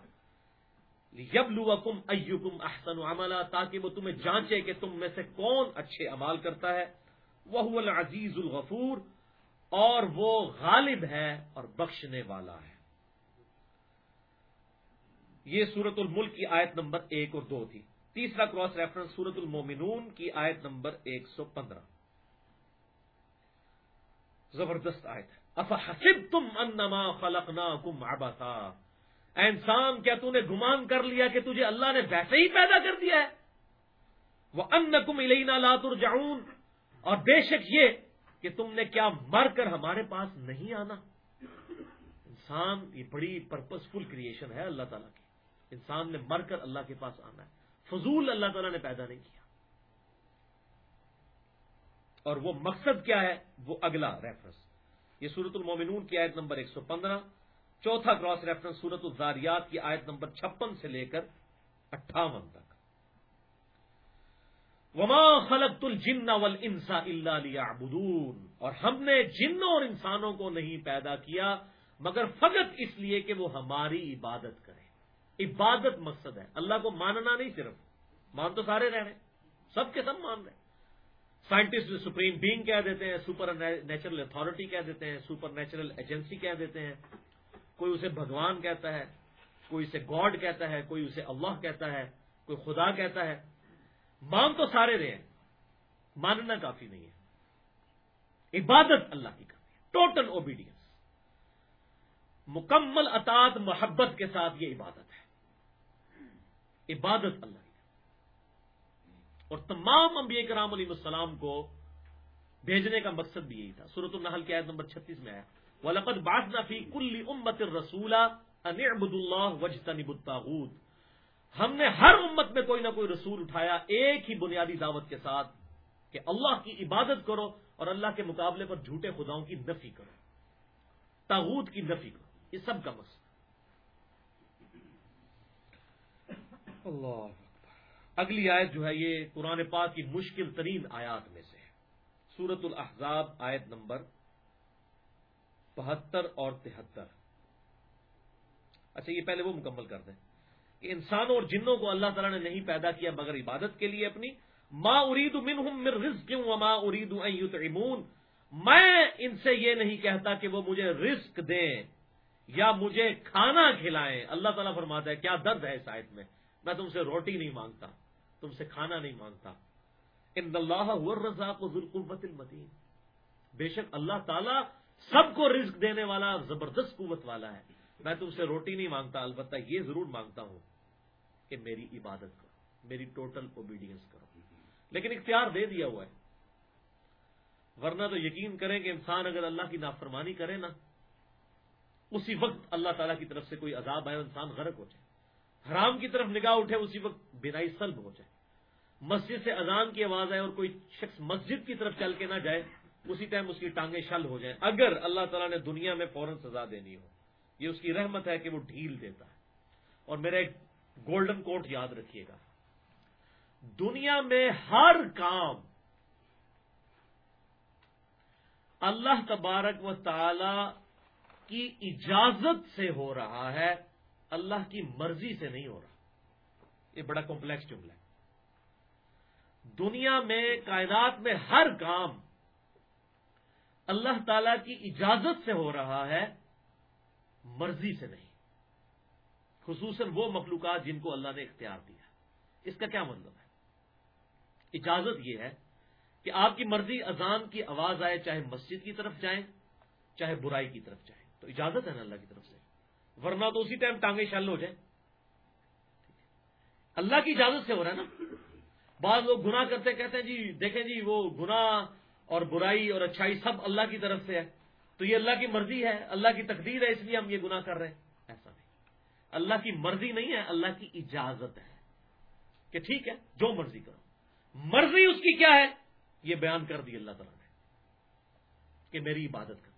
یب لو ایوکم احسن عملہ تاکہ وہ تمہیں جانچے کہ تم میں سے کون اچھے امال کرتا ہے۔ وہ العزیز الغفور اور وہ غالب ہے اور بخشنے والا ہے۔ یہ سورت الملک کی آیت نمبر ایک اور دو تھی۔ تیسرا کراس ریفرنس سورت المومنون کی آیت نمبر ایک سو پندرہ۔ زبردست آیت ہے۔ حسب تم انما فلقنا کم انسان، کیا تو نے گمان کر لیا کہ تجھے اللہ نے ویسے ہی پیدا کر دیا ہے؟ وہ ان کم الینا لاتر اور بے شک یہ کہ تم نے کیا مر کر ہمارے پاس نہیں آنا؟ انسان، یہ بڑی پرپز فل کریشن ہے اللہ تعالیٰ کی۔ انسان نے مر کر اللہ کے پاس آنا ہے۔ فضول اللہ تعالیٰ نے پیدا نہیں کیا۔ اور وہ مقصد کیا ہے؟ وہ اگلا ریفرنس یہ سورت المومنون کی آیت نمبر ایک سو پندرہ، چوتھا کراس ریفرنس سورت الزاریات کی آیت نمبر چھپن سے لے کر اٹھاون تک۔ وما خلق الجن انسا اللہ اور ہم نے جنوں اور انسانوں کو نہیں پیدا کیا، مگر فقط اس لیے کہ وہ ہماری عبادت کریں۔ عبادت مقصد ہے۔ اللہ کو ماننا نہیں صرف۔ مان تو سارے رہ رہے سب کے سب مان رہے ہیں۔ سائنٹسٹ سپریم بینگ کہہ دیتے ہیں سپر نیچرل اتارٹی کہہ دیتے ہیں سپر نیچرل ایجنسی کہہ دیتے ہیں۔ کوئی اسے بھگوان کہتا ہے، کوئی اسے گاڈ کہتا ہے، کوئی اسے اللہ کہتا ہے، کوئی خدا کہتا ہے۔ مان تو سارے رہے ہیں، ماننا کافی نہیں ہے۔ عبادت اللہ کی کرنی ہے ٹوٹل اوبیڈینس مکمل اطاط محبت کے ساتھ یہ عبادت ہے۔ عبادت اللہ کی اور تمام انبیاء کرام علیہ السلام کو بھیجنے کا مقصد بھی یہی تھا۔ سورت النحل کی آیت نمبر چھتیس میں آیا۔ وہ لقت فی کل امت رسولہ انبد اللہ الطاغوت۔ ہم نے ہر امت میں کوئی نہ کوئی رسول اٹھایا، ایک ہی بنیادی دعوت کے ساتھ کہ اللہ کی عبادت کرو اور اللہ کے مقابلے پر جھوٹے خداؤں کی نفی کرو۔ تاغوت کی نفی کرو۔ یہ سب کا مقصد۔ اللہ اگلی آیت جو ہے یہ قرآن پاک کی مشکل ترین آیات میں سے ہے۔ سورت الاحزاب آیت نمبر بہتر اور تہتر۔ اچھا یہ پہلے وہ مکمل کر دیں۔ کہ انسانوں اور جنوں کو اللہ تعالیٰ نے نہیں پیدا کیا مگر عبادت کے لیے اپنی۔ ما ارید منہم من رزق وما ارید ان یطعمون۔ میں ان سے یہ نہیں کہتا کہ وہ مجھے رزق دیں یا مجھے کھانا کھلائیں۔ اللہ تعالیٰ فرماتا ہے، کیا درد ہے اس آیت میں؟ میں تم سے روٹی نہیں مانگتا، تم سے کھانا نہیں مانگتا۔ ان اللہ رضا کو ذوالقوت المتین۔ بے شک اللہ تعالیٰ سب کو رزق دینے والا، زبردست قوت والا ہے۔ میں تم سے روٹی نہیں مانگتا، البتہ یہ ضرور مانگتا ہوں کہ میری عبادت کرو، میری ٹوٹل اوبیڈینس کرو۔ لیکن اختیار دے دیا ہوا ہے۔ ورنہ تو یقین کریں کہ انسان اگر اللہ کی نافرمانی کرے نا، اسی وقت اللہ تعالیٰ کی طرف سے کوئی عذاب آئے انسان غرق ہو جائے۔ حرام کی طرف نگاہ اٹھے، اسی وقت بینائی سلب ہو جائے۔ مسجد سے اذان کی آواز آئے اور کوئی شخص مسجد کی طرف چل کے نہ جائے، اسی ٹائم اس کی ٹانگیں شل ہو جائیں۔ اگر اللہ تعالیٰ نے دنیا میں فوراً سزا دینی ہو۔ یہ اس کی رحمت ہے کہ وہ ڈھیل دیتا ہے۔ اور میرا ایک گولڈن کوٹ یاد رکھیے گا۔ دنیا میں ہر کام اللہ تبارک و تعالی کی اجازت سے ہو رہا ہے، اللہ کی مرضی سے نہیں ہو رہا۔ یہ بڑا کمپلیکس جملہ ہے۔ دنیا میں، کائنات میں ہر کام اللہ تعالی کی اجازت سے ہو رہا ہے مرضی سے نہیں۔ خصوصاً وہ مخلوقات جن کو اللہ نے اختیار دیا۔ اس کا کیا مطلب ہے؟ اجازت یہ ہے کہ آپ کی مرضی اذان کی آواز آئے، چاہے مسجد کی طرف جائیں، چاہے برائی کی طرف جائیں۔ تو اجازت ہے نا اللہ کی طرف سے۔ ورنہ تو اسی ٹائم ٹانگیں شل ہو جائیں۔ اللہ کی اجازت سے ہو رہا ہے نا۔ بعض لوگ گناہ کرتے کہتے ہیں جی دیکھیں جی وہ گناہ اور برائی اور اچھائی سب اللہ کی طرف سے ہے۔ تو یہ اللہ کی مرضی ہے، اللہ کی تقدیر ہے، اس لیے ہم یہ گناہ کر رہے ہیں۔ ایسا نہیں۔ اللہ کی مرضی نہیں ہے، اللہ کی اجازت ہے کہ ٹھیک ہے، جو مرضی کرو۔ مرضی اس کی کیا ہے؟ یہ بیان کر دی اللہ تعالیٰ نے کہ میری عبادت کر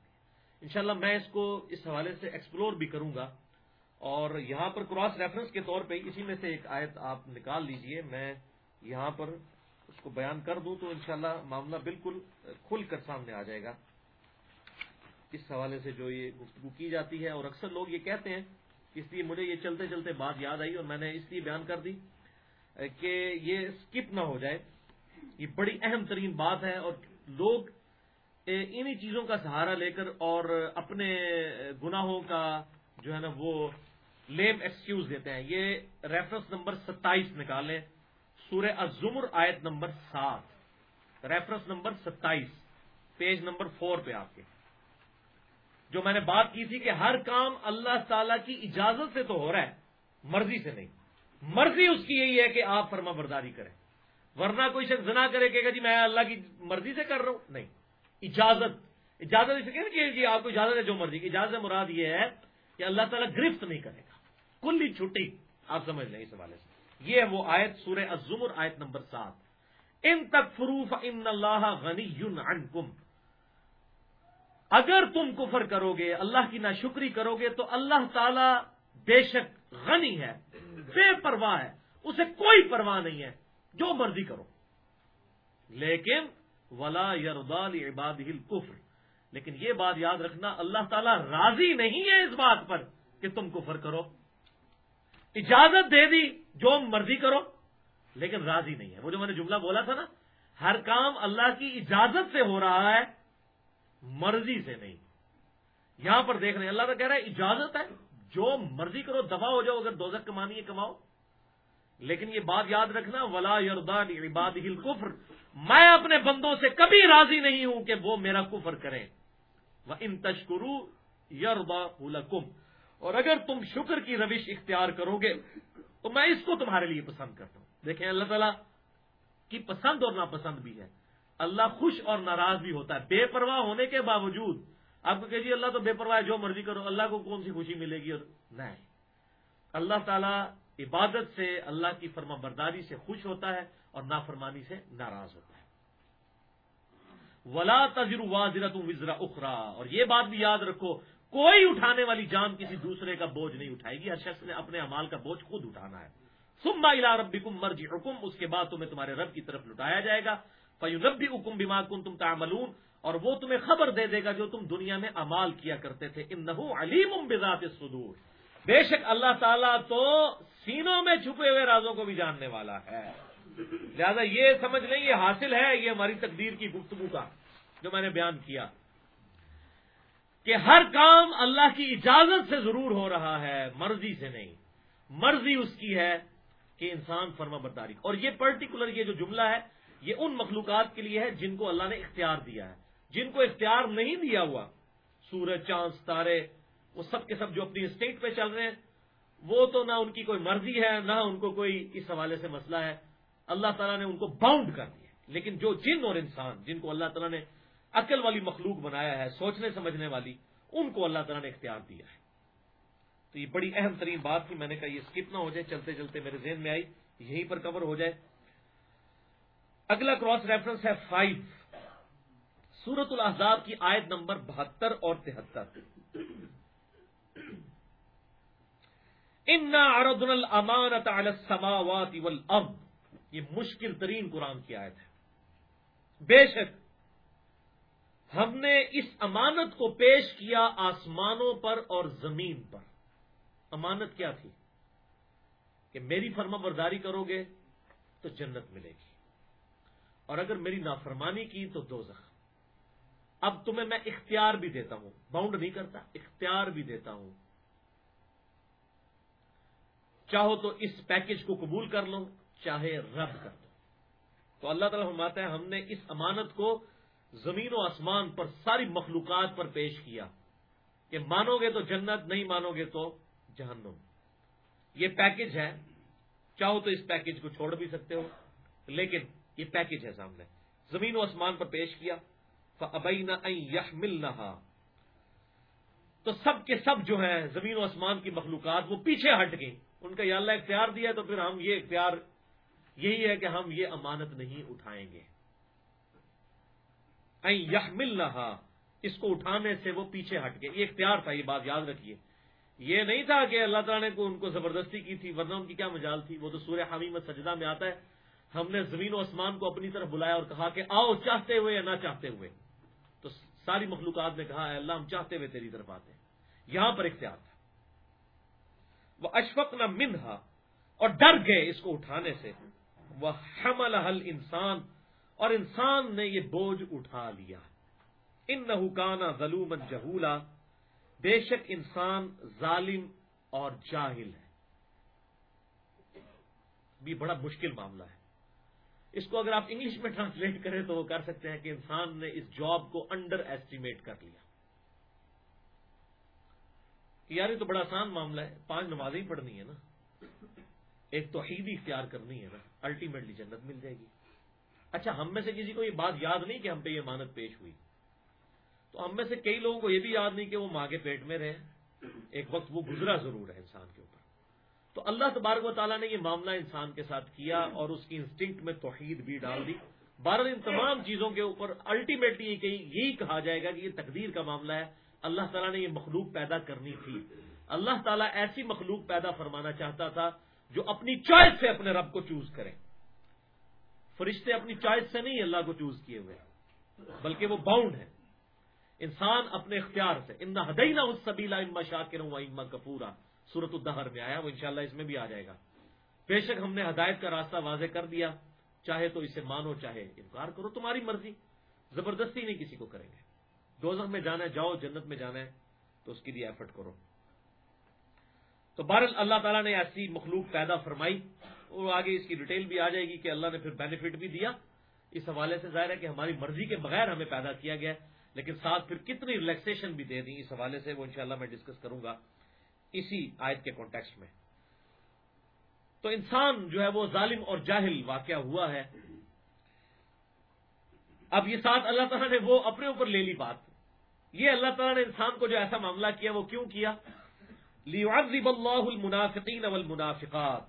انشاءاللہ میں اس کو اس حوالے سے ایکسپلور بھی کروں گا۔ اور یہاں پر کراس ریفرنس کے طور پہ اسی میں سے ایک آیت آپ نکال لیجیے۔ میں یہاں پر اس کو بیان کر دوں تو انشاءاللہ معاملہ بالکل کھل کر سامنے آ جائے گا۔ اس حوالے سے جو یہ گفتگو کی جاتی ہے اور اکثر لوگ یہ کہتے ہیں، اس لیے مجھے یہ چلتے چلتے بات یاد آئی اور میں نے اس لیے بیان کر دی کہ یہ اسکپ نہ ہو جائے۔ یہ بڑی اہم ترین بات ہے اور لوگ انہی چیزوں کا سہارا لے کر اور اپنے گناہوں کا جو ہے نا وہ لیم ایکسکیوز دیتے ہیں۔ یہ ریفرنس نمبر ستائیس نکالیں سورہ الزمر آیت نمبر سات۔ ریفرنس نمبر ستائیس۔ پیج نمبر فور پہ آپ کے۔ جو میں نے بات کی تھی کہ ہر کام اللہ تعالی کی اجازت سے تو ہو رہا ہے مرضی سے نہیں۔ مرضی اس کی یہی ہے کہ آپ فرما برداری کریں۔ ورنہ کوئی شخص زنا کرے کہ جی میں اللہ کی مرضی سے کر رہا ہوں۔ نہیں۔ اجازت۔ اجازت اس کہ جی, جی آپ کو اجازت ہے جو مرضی۔ کی اجازت مراد یہ ہے کہ اللہ تعالیٰ گرفت نہیں کرے گا۔ کلی چھٹی۔ آپ سمجھ لیں اس حوالے سے۔ یہ وہ آیت سورہ الزمر آیت نمبر سات۔ ان تک فروف ان اللہ غنی عنکم۔ اگر تم کفر کرو گے اللہ کی ناشکری کرو گے تو اللہ تعالی بے شک غنی ہے، بے پرواہ ہے، اسے کوئی پرواہ نہیں ہے، جو مرضی کرو۔ لیکن ولا یردال عباد کفر لیکن یہ بات یاد رکھنا، اللہ تعالیٰ راضی نہیں ہے اس بات پر کہ تم کفر کرو۔ اجازت دے دی جو مرضی کرو، لیکن راضی نہیں ہے۔ وہ جو میں نے جملہ بولا تھا نا، ہر کام اللہ کی اجازت سے ہو رہا ہے مرضی سے نہیں۔ یہاں پر دیکھ رہے ہیں، اللہ کا کہہ رہا ہے، اجازت ہے۔ جو مرضی کرو، دفاع ہو جاؤ، اگر دوزک کمانی ہے، کماؤ۔ لیکن یہ بات یاد رکھنا، ولا یردان عباد کفر میں اپنے بندوں سے کبھی راضی نہیں ہوں کہ وہ میرا کفر کریں۔ وہ ان تشکرو یردا اور اگر تم شکر کی روش اختیار کرو گے، تو میں اس کو تمہارے لیے پسند کرتا ہوں۔ دیکھیں، اللہ تعالیٰ کی پسند اور ناپسند بھی ہے۔ اللہ خوش اور ناراض بھی ہوتا ہے۔ بے پرواہ ہونے کے باوجود آپ کو کہیے جی اللہ تو بے پرواہ جو مرضی کرو، اللہ کو کون سی خوشی ملے گی؟ اور نہیں۔ اللہ تعالیٰ عبادت سے، اللہ کی فرما برداری سے خوش ہوتا ہے اور نافرمانی سے ناراض ہوتا ہے۔ ولا تجر واضرت وزرا اخرا اور یہ بات بھی یاد رکھو، کوئی اٹھانے والی جان کسی دوسرے کا بوجھ نہیں اٹھائے گی، ہر شخص نے اپنے امال کا بوجھ خود اٹھانا ہے۔ سما الا ربی کم مرجی حکم اس کے بعد تمہیں تمہارے رب کی طرف لٹایا جائے گا۔ فیو ربی حکم بیما کن تم تعملون اور وہ تمہیں خبر دے دے گا جو تم دنیا میں امال کیا کرتے تھے۔ ان نحو علیم بذات الصدور۔ بے شک اللہ تعالیٰ تو سینوں میں چھپے ہوئے رازوں کو بھی جاننے والا ہے۔ لہذا یہ سمجھ لیں، یہ حاصل ہے، یہ ہماری تقدیر کی گفتگو کا جو میں نے بیان کیا۔ کہ ہر کام اللہ کی اجازت سے ضرور ہو رہا ہے، مرضی سے نہیں۔ مرضی اس کی ہے کہ انسان فرما برداری۔ اور یہ پرٹیکولر یہ جو جملہ ہے یہ ان مخلوقات کے لیے ہے جن کو اللہ نے اختیار دیا ہے۔ جن کو اختیار نہیں دیا ہوا، سورج، چاند، ستارے، وہ سب کے سب جو اپنی اسٹیٹ پہ چل رہے ہیں، وہ تو نہ ان کی کوئی مرضی ہے، نہ ان کو کوئی اس حوالے سے مسئلہ ہے۔ اللہ تعالیٰ نے ان کو باؤنڈ کر دیا لیکن جو جن اور انسان جن کو اللہ تعالیٰ نے عقل والی مخلوق بنایا ہے، سوچنے، سمجھنے والی، ان کو اللہ تعالیٰ نے اختیار دیا ہے۔ تو یہ بڑی اہم ترین بات تھی، میں نے کہا یہ اسکپ نہ ہو جائے، چلتے چلتے میرے ذہن میں آئی، یہیں پر کور ہو جائے۔ اگلا کراس ریفرنس ہے فائیو۔ سورت الحضاب کی آیت نمبر بہتر اور تہتر۔ ارد المانت السماوات والارض یہ مشکل ترین قرآن کی آیت ہے۔ بے شک ہم نے اس امانت کو پیش کیا آسمانوں پر اور زمین پر۔ امانت کیا تھی؟ کہ میری فرما برداری کرو گے تو جنت ملے گی۔ اور اگر میری نافرمانی کی تو دو اب تمہیں میں اختیار بھی دیتا ہوں باؤنڈ نہیں کرتا، اختیار بھی دیتا ہوں۔ چاہو تو اس پیکج کو قبول کر لو، چاہے رد کر دو۔ تو اللہ تعالیٰ فرماتا ہے، ہم نے اس امانت کو زمین و آسمان پر ساری مخلوقات پر پیش کیا۔ کہ مانو گے تو جنت، نہیں مانو گے تو جہنم۔ یہ پیکج ہے۔ چاہو تو اس پیکج کو چھوڑ بھی سکتے ہو، لیکن یہ پیکج ہے سامنے۔ زمین و آسمان پر پیش کیا۔ ابئی نہ یخ مل تو سب کے سب جو ہے زمین و آسمان کی مخلوقات، وہ پیچھے ہٹ گئی ان کا یہ اللہ اختیار دیا تو پھر ہم یہ اختیار، یہی ہے کہ ہم یہ امانت نہیں اٹھائیں گے۔ یخ مل اس کو اٹھانے سے وہ پیچھے ہٹ گئے۔ یہ اختیار تھا، یہ بات یاد رکھیے۔ یہ نہیں تھا کہ اللہ تعالیٰ نے ان کو زبردستی کی تھی، ورنہ ان کی کیا مجال تھی؟ وہ تو سورہ حمیمت سجدہ میں آتا ہے۔ ہم نے زمین و آسمان کو اپنی طرف بلایا اور کہا کہ آؤ چاہتے ہوئے یا نہ چاہتے ہوئے۔ تو ساری مخلوقات نے کہا ہے اللہ، ہم چاہتے ہوئے تیری طرف آتے ہیں۔ یہاں پر اختیار تھا۔ وہ اشفق نہ منہا اور ڈر گئے اس کو اٹھانے سے۔ وہ حمل حل انسان اور انسان نے یہ بوجھ اٹھا لیا۔ ان نہ حکانا ظلم جہولا بے شک انسان ظالم اور جاہل ہے۔ بھی بڑا مشکل معاملہ ہے۔ اس کو اگر آپ انگلش میں ٹرانسلیٹ کریں تو وہ کر سکتے ہیں کہ انسان نے اس جاب کو انڈر ایسٹیمیٹ کر لیا۔ یار، یہ تو بڑا آسان معاملہ ہے۔ پانچ نمازیں ہی پڑھنی ہے نا۔ ایک توحید اختیار کرنی ہے نا۔ الٹیمیٹلی جنت مل جائے گی۔ اچھا ہم میں سے کسی کو یہ بات یاد نہیں کہ ہم پہ یہ مانت پیش ہوئی؟ تو ہم میں سے کئی لوگوں کو یہ بھی یاد نہیں کہ وہ ماں کے پیٹ میں رہے۔ ایک وقت وہ گزرا ضرور ہے انسان کے اوپر۔ تو اللہ تبارک و تعالیٰ نے یہ معاملہ انسان کے ساتھ کیا اور اس کی انسٹنکٹ میں توحید بھی ڈال دی۔ بارہ ان تمام چیزوں کے اوپر الٹیمیٹلی یہی کہا جائے گا کہ یہ تقدیر کا معاملہ ہے۔ اللہ تعالیٰ نے یہ مخلوق پیدا کرنی تھی۔ اللہ تعالیٰ ایسی مخلوق پیدا فرمانا چاہتا تھا جو اپنی چوائس سے اپنے رب کو چوز کرے۔ فرشتے اپنی چوائس سے نہیں اللہ کو چوز کیے ہوئے، بلکہ وہ باؤنڈ ہے انسان اپنے اختیار سے، ان ہدئی اس سبیلا اما شاکر ہوں اما کپورا صورت الدہر میں آیا، وہ انشاءاللہ اس میں بھی آ جائے گا۔ بے شک ہم نے ہدایت کا راستہ واضح کر دیا۔ چاہے تو اسے مانو، چاہے انکار کرو، تمہاری مرضی۔ زبردستی نہیں کسی کو کریں گے۔ دوزخ میں جانا ہے، جاؤ، جنت میں جانا ہے، تو اس کے لیے ایفرٹ کرو۔ تو بہرحال اللہ تعالیٰ نے ایسی مخلوق پیدا فرمائی۔ اور آگے اس کی ڈیٹیل بھی آ جائے گی کہ اللہ نے پھر بینیفٹ بھی دیا۔ اس حوالے سے ظاہر ہے کہ ہماری مرضی کے بغیر ہمیں پیدا کیا گیا لیکن ساتھ پھر کتنی ریلیکسیشن بھی دے دی۔ اس حوالے سے وہ انشاءاللہ میں ڈسکس کروں گا۔ اسی آیت کے کانٹیکس میں۔ تو انسان جو ہے وہ ظالم اور جاہل واقعہ ہوا ہے۔ اب یہ ساتھ اللہ تعالیٰ نے وہ اپنے اوپر لے لی بات۔ یہ اللہ تعالیٰ نے انسان کو جو ایسا معاملہ کیا وہ کیوں کیا؟ لیعذب اللہ المنافقین والمنافقات۔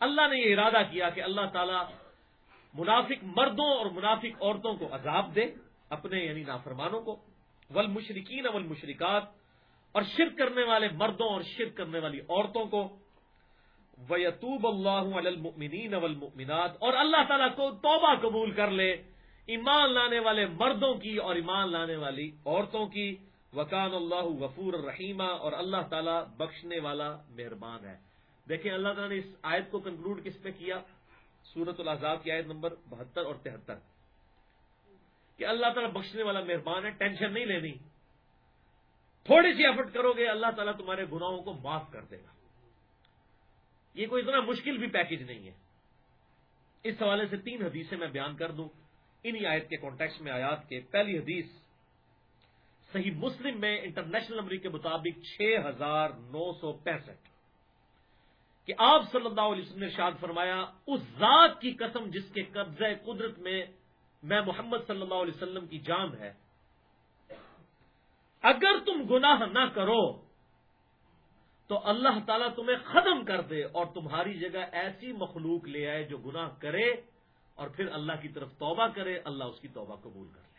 اللہ نے یہ ارادہ کیا کہ اللہ تعالیٰ منافق مردوں اور منافق عورتوں کو عذاب دے، اپنے یعنی نافرمانوں کو۔ والمشرکین والمشرکات اور شرک کرنے والے مردوں اور شرک کرنے والی عورتوں کو ویتوب اللہ المؤمنین والمؤمنات اور اللہ تعالیٰ کو توبہ قبول کر لے ایمان لانے والے مردوں کی اور ایمان لانے والی عورتوں کی وکان اللہ غفور الرحیمہ اور اللہ تعالیٰ بخشنے والا مہربان ہے دیکھیں اللہ تعالیٰ نے اس آیت کو کنکلوڈ کس پہ کیا؟ سورت العذاب کی آیت نمبر بہتر اور تہتر کہ اللہ تعالیٰ بخشنے والا مہربان ہے، ٹینشن نہیں لینی۔ تھوڑی سی ایفرٹ کرو گے، اللہ تعالیٰ تمہارے گناہوں کو معاف کر دے گا۔ یہ کوئی اتنا مشکل بھی پیکج نہیں ہے۔ اس حوالے سے تین حدیثیں میں بیان کر دوں۔ انہی آیت کے کانٹیکس میں آیات کے پہلی حدیث صحیح مسلم میں انٹرنیشنل نمبر کے مطابق چھ ہزار نو سو پینسٹھ۔ کہ آپ صلی اللہ علیہ وسلم نے شاد فرمایا، اس ذات کی قسم جس کے قبضہ قدرت میں میں محمد صلی اللہ علیہ وسلم کی جان ہے اگر تم گناہ نہ کرو، تو اللہ تعالیٰ تمہیں ختم کر دے اور تمہاری جگہ ایسی مخلوق لے آئے جو گناہ کرے اور پھر اللہ کی طرف توبہ کرے، اللہ اس کی توبہ قبول کر لے۔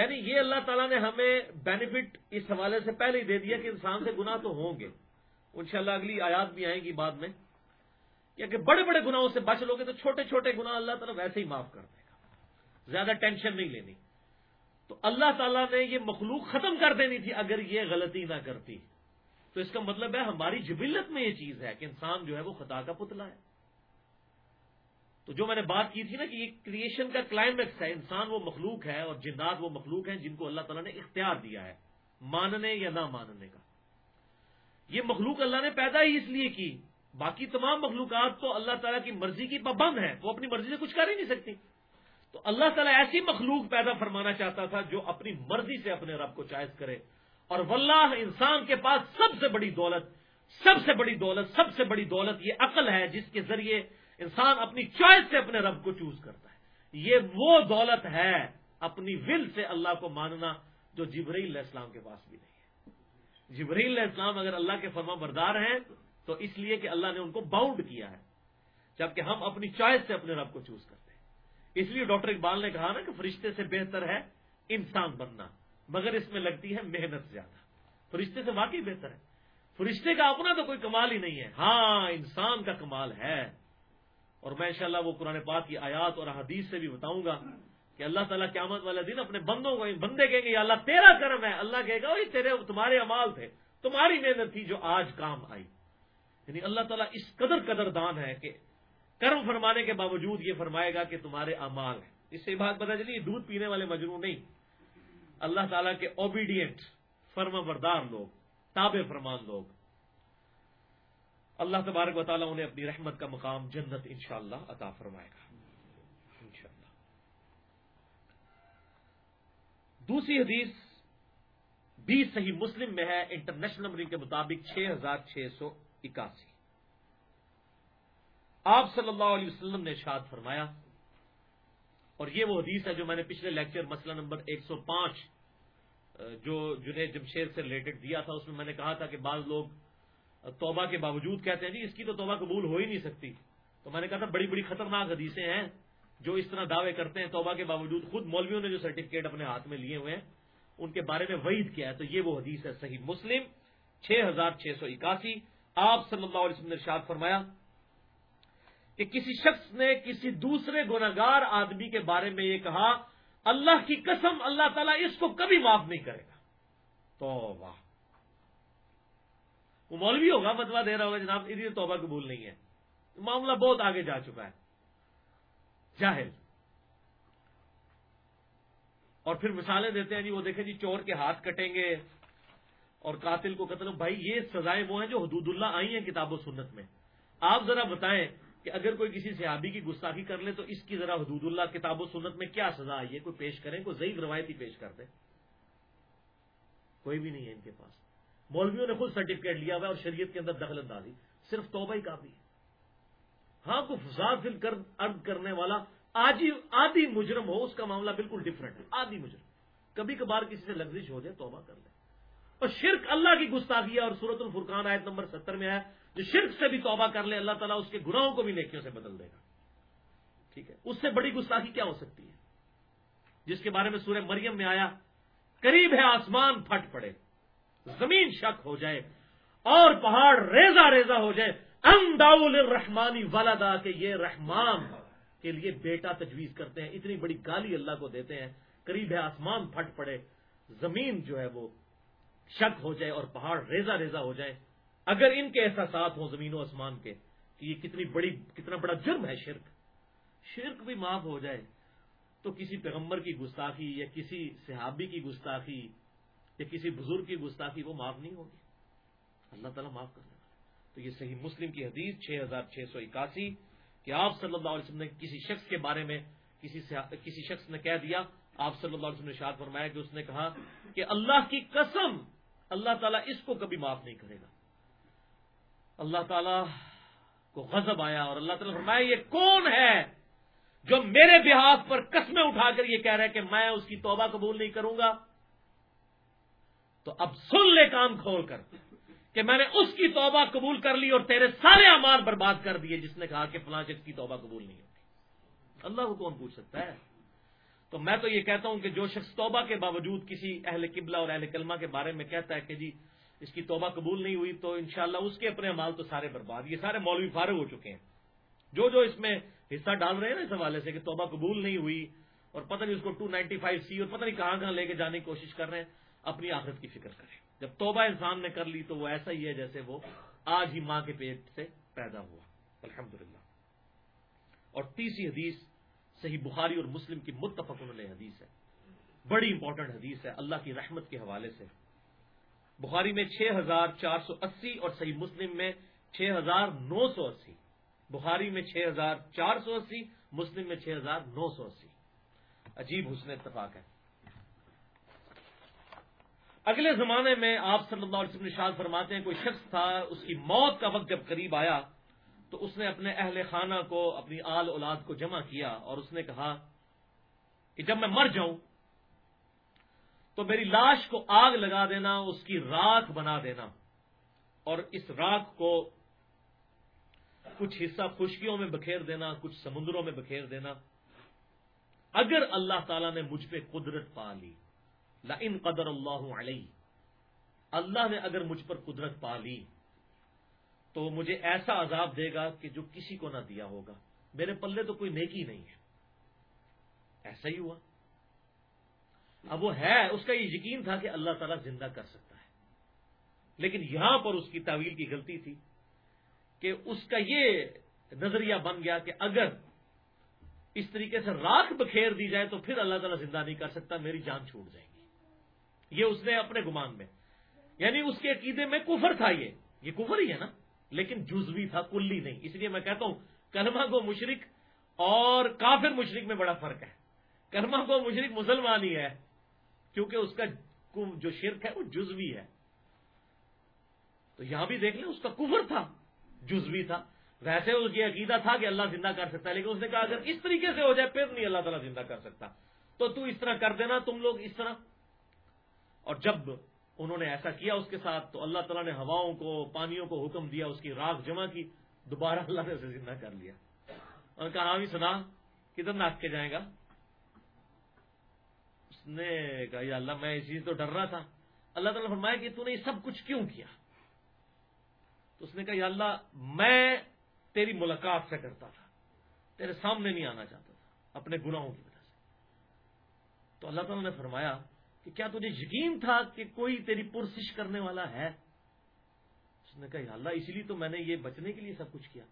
یعنی یہ اللہ تعالیٰ نے ہمیں بینیفٹ اس حوالے سے پہلے ہی دے دیا کہ انسان سے گناہ تو ہوں گے۔ انشاءاللہ اگلی آیات بھی آئیں گی بعد میں۔ یا کہ بڑے بڑے گناہوں سے بچ لو گے تو چھوٹے چھوٹے گناہ اللہ تعالیٰ ویسے ہی معاف کر دے گا۔ زیادہ ٹینشن نہیں لینی۔ تو اللہ تعالیٰ نے یہ مخلوق ختم کر دینی تھی اگر یہ غلطی نہ کرتی۔ تو اس کا مطلب ہے ہماری جبلت میں یہ چیز ہے کہ انسان جو ہے وہ خطا کا پتلا ہے۔ تو جو میں نے بات کی تھی نا کہ یہ کریشن کا کلائمیکس ہے، انسان وہ مخلوق ہے اور جنات وہ مخلوق ہیں جن کو اللہ تعالیٰ نے اختیار دیا ہے، ماننے یا نہ ماننے کا۔ یہ مخلوق اللہ نے پیدا ہی اس لیے کی۔ باقی تمام مخلوقات تو اللہ تعالیٰ کی مرضی کی پابند ہے وہ اپنی مرضی سے کچھ کر ہی نہیں سکتی۔ تو اللہ تعالیٰ ایسی مخلوق پیدا فرمانا چاہتا تھا جو اپنی مرضی سے اپنے رب کو چائز کرے۔ اور واللہ انسان کے پاس سب سے بڑی دولت، سب سے بڑی دولت، سب سے بڑی دولت یہ عقل ہے جس کے ذریعے انسان اپنی چوائس سے اپنے رب کو چوز کرتا ہے۔ یہ وہ دولت ہے اپنی ول سے اللہ کو ماننا جو جبرائیل علیہ السلام کے پاس بھی نہیں ہے۔ جبرائیل علیہ السلام اگر اللہ کے فرما بردار ہیں تو اس لیے کہ اللہ نے ان کو باؤنڈ کیا ہے، جبکہ ہم اپنی چوائس سے اپنے رب کو چوز کرتے ہیں۔ اس لیے ڈاکٹر اقبال نے کہا نا کہ فرشتے سے بہتر ہے انسان بننا، مگر اس میں لگتی ہے محنت زیادہ۔ فرشتے سے واقعی بہتر ہے۔ فرشتے کا اپنا تو کوئی کمال ہی نہیں ہے۔ ہاں انسان کا کمال ہے۔ اور میں انشاءاللہ وہ قرآن پاک کی آیات اور حدیث سے بھی بتاؤں گا کہ اللہ تعالیٰ قیامت والا دن اپنے بندوں کو بندے کہیں گے، یا اللہ تیرا کرم ہے۔ اللہ کہے گا تیرے، تمہارے امال تھے۔ تمہاری محنت تھی جو آج کام آئی۔ یعنی اللہ تعالیٰ اس قدر قدر دان ہے کہ کرم فرمانے کے باوجود یہ فرمائے گا کہ تمہارے امال ہیں۔ اس سے بات پتا چلی، دودھ پینے والے مجرو نہیں۔ اللہ تعالیٰ کے اوبیڈینٹ فرما بردار لوگ تاب فرمان لوگ۔ اللہ تبارک و تعالیٰ انہیں اپنی رحمت کا مقام جنت انشاءاللہ عطا فرمائے گا۔ انشاءاللہ۔ دوسری حدیث بیس صحیح مسلم میں ہے، انٹرنیشنل نمبرنگ کے مطابق چھ ہزار چھ سو اکاسی۔ آپ صلی اللہ علیہ وسلم نے ارشاد فرمایا، اور یہ وہ حدیث ہے جو میں نے پچھلے لیکچر مسئلہ نمبر ایک سو پانچ جو جنہیں جمشید سے ریلیٹڈ دیا تھا، اس میں میں نے کہا تھا کہ بعض لوگ توبہ کے باوجود کہتے ہیں جی اس کی تو توبہ قبول ہو ہی نہیں سکتی۔ تو میں نے کہا تھا، بڑی بڑی خطرناک حدیثیں ہیں جو اس طرح دعوے کرتے ہیں توبہ کے باوجود۔ خود مولویوں نے جو سرٹیفکیٹ اپنے ہاتھ میں لیے ہوئے ہیں، ان کے بارے میں وعید کیا ہے، تو یہ وہ حدیث ہے، صحیح مسلم، چھ ہزار چھ سو اکاسی۔ آپ صلی اللہ علیہ وسلم نے ارشاد فرمایا کہ کسی شخص نے کسی دوسرے گناگار آدمی کے بارے میں یہ کہا، اللہ کی قسم اللہ تعالیٰ اس کو کبھی معاف نہیں کرے گا۔ تو واہ وہ مولوی ہوگا فتوا دے رہا ہوگا، جناب ادھر توبہ قبول نہیں ہے۔ معاملہ بہت آگے جا چکا ہے۔ جاہل۔ اور پھر مثالیں دیتے ہیں جی وہ دیکھیں جی چور کے ہاتھ کٹیں گے اور قاتل کو قتل بھائی، یہ سزائیں وہ ہیں جو حدود اللہ آئی ہیں کتاب و سنت میں۔ آپ ذرا بتائیں کہ اگر کوئی کسی صحابی کی گستاخی کر لے تو اس کی ذرا حدود اللہ، کتاب و سنت میں کیا سزا آئی ہے؟ کوئی پیش کریں، کوئی ضعیف روایتی پیش کر دیں۔ کوئی بھی نہیں ہے ان کے پاس۔ مولویوں نے خود سرٹیفکیٹ لیا ہوا اور شریعت کے اندر دخل اندازی۔ صرف توبہ ہی کافی ہے۔ ہاں کو فساد کر ارد کرنے والا آج آدھی مجرم ہو، اس کا معاملہ بالکل ڈفرنٹ ہے۔ آدھی مجرم۔ کبھی کبھار کسی سے لگزش ہو جائے توبہ کر لے۔ اور شرک اللہ کی گستاخی ہے اور سورت الفرقان آیت نمبر ستر میں ہے جو شرک سے بھی توبہ کر لے، اللہ تعالیٰ اس کے گناہوں کو بھی نیکیوں سے بدل دے گا۔ ٹھیک ہے؟ اس سے بڑی گستاخی کیا ہو سکتی ہے؟ جس کے بارے میں سورہ مریم میں آیا، قریب ہے آسمان پھٹ پڑے، زمین شک ہو جائے، اور پہاڑ ریزا ریزا ہو جائے۔ انداول رحمانی والدا کہ یہ رحمان کے لیے بیٹا تجویز کرتے ہیں۔ اتنی بڑی گالی اللہ کو دیتے ہیں۔ قریب ہے آسمان پھٹ پڑے، زمین جو ہے وہ شک ہو جائے اور پہاڑ ریزا ریزا ہو جائے۔ اگر ان کے احساسات ہوں زمین و آسمان کے کہ یہ کتنی بڑی، کتنا بڑا جرم ہے شرک شرک بھی معاف ہو جائے تو کسی پیغمبر کی گستاخی یا کسی صحابی کی گستاخی یا کسی بزرگ کی گستاخی وہ معاف نہیں ہوگی۔ اللہ تعالیٰ معاف کرنے والا تو یہ صحیح مسلم کی حدیث چھ ہزار چھ سو اکاسی کہ آپ صلی اللہ علیہ وسلم نے کسی شخص کے بارے میں کسی کسی شخص نے کہہ دیا، آپ صلی اللہ علیہ وسلم نے شاد فرمایا کہ اس نے کہا کہ اللہ کی قسم، اللہ تعالیٰ اس کو کبھی معاف نہیں کرے گا۔ اللہ تعالیٰ کو غضب آیا اور اللہ تعالیٰ فرمایا، یہ کون ہے جو میرے بحاف پر قسمیں اٹھا کر یہ کہہ رہا ہے کہ میں اس کی توبہ قبول نہیں کروں گا؟ تو اب سن لے کام کھول کر کہ میں نے اس کی توبہ قبول کر لی اور تیرے سارے امار برباد کر دیے جس نے کہا کہ فلاں شخص کی توبہ قبول نہیں ہوتی۔ اللہ کو کون پوچھ سکتا ہے؟ تو میں تو یہ کہتا ہوں کہ جو شخص توبہ کے باوجود کسی اہل قبلہ اور اہل کلمہ کے بارے میں کہتا ہے کہ جی اس کی توبہ قبول نہیں ہوئی تو انشاءاللہ اس کے اپنے امال تو سارے برباد، یہ سارے مولوی فارغ ہو چکے ہیں۔ جو جو اس میں حصہ ڈال رہے ہیں نا اس حوالے سے کہ توبہ قبول نہیں ہوئی اور پتہ نہیں اس کو ٹو نائنٹی فائیو سی اور پتہ نہیں کہاں کہاں لے کے جانے کی کوشش کر رہے ہیں، اپنی آخرت کی فکر کریں۔ جب توبہ انسان نے کر لی تو وہ ایسا ہی ہے جیسے وہ آج ہی ماں کے پیٹ سے پیدا ہوا۔ الحمد اور تیسری حدیث صحیح بخاری اور مسلم کی متفق حدیث ہے۔ بڑی امپورٹنٹ حدیث ہے، اللہ کی رحمت کے حوالے سے۔ بخاری میں چھ ہزار چار سو اسی اور صحیح مسلم میں چھ ہزار نو سو اسی۔ بخاری میں چھ ہزار چار سو اسی، مسلم میں چھ ہزار نو سو اسی۔ عجیب حسن اتفاق ہے۔ اگلے زمانے میں آپ صلی اللہ علیہ وسلم نشاد فرماتے ہیں، کوئی شخص تھا، اس کی موت کا وقت جب قریب آیا، تو اس نے اپنے اہل خانہ کو، اپنی آل اولاد کو جمع کیا اور اس نے کہا کہ جب میں مر جاؤں تو میری لاش کو آگ لگا دینا، اس کی راکھ بنا دینا۔ اور اس راکھ کو کچھ حصہ خشکیوں میں بکھیر دینا، کچھ سمندروں میں بکھیر دینا۔ اگر اللہ تعالیٰ نے مجھ پہ قدرت پا لی ان قدر اللہ علیہ اللہ نے اگر مجھ پر قدرت پا لی، تو مجھے ایسا عذاب دے گا کہ جو کسی کو نہ دیا ہوگا۔ میرے پلے تو کوئی نیکی نہیں ہے۔ ایسا ہی ہوا۔ اب وہ ہے، اس کا یہ یقین تھا کہ اللہ تعالیٰ زندہ کر سکتا ہے۔ لیکن یہاں پر اس کی تعویل کی غلطی تھی کہ اس کا یہ نظریہ بن گیا کہ اگر اس طریقے سے راکھ بکھیر دی جائے تو پھر اللہ تعالیٰ زندہ نہیں کر سکتا، میری جان چھوٹ جائے گی۔ یہ اس نے اپنے گمان میں یعنی اس کے عقیدے میں کفر تھا یہ۔ یہ کفر ہی ہے نا، لیکن جزوی تھا، کلی نہیں۔ اس لیے میں کہتا ہوں، کلمہ کو مشرق اور کافر مشرق میں بڑا فرق ہے۔ کلمہ کو مشرق مسلمان ہی ہے۔ کیونکہ اس کا جو شرک ہے وہ جزوی ہے۔ تو یہاں بھی دیکھ لیں، اس کا کفر تھا، جزوی تھا۔ ویسے اس یہ عقیدہ تھا کہ اللہ زندہ کر سکتا ہے، لیکن اس نے کہا، اگر اس طریقے سے ہو جائے، پھر نہیں اللہ تعالیٰ زندہ کر سکتا۔ تو تو اس طرح کر دینا، تم لوگ اس طرح۔ اور جب انہوں نے ایسا کیا اس کے ساتھ، تو اللہ تعالیٰ نے ہواؤں کو، پانیوں کو حکم دیا، اس کی راگ جمع کی، دوبارہ اللہ نے اسے زندہ کر لیا۔ اور کہا ہاں بھی سنا، کدھر ناک کے جائے گا؟ اس نے کہا یا اللہ میں اس چیز تو ڈر رہا تھا۔ اللہ تعالیٰ نے فرمایا کہ تو نے یہ سب کچھ کیوں کیا؟ تو اس نے کہا یا اللہ میں تیری ملاقات سے کرتا تھا تیرے سامنے نہیں آنا چاہتا تھا اپنے گناہوں کی وجہ سے۔ تو اللہ تعالیٰ نے فرمایا کہ کیا تجھے یقین تھا کہ کوئی تیری پرسش کرنے والا ہے؟ اس نے کہا یا اللہ اسی لیے تو میں نے یہ بچنے کے لیے سب کچھ کیا۔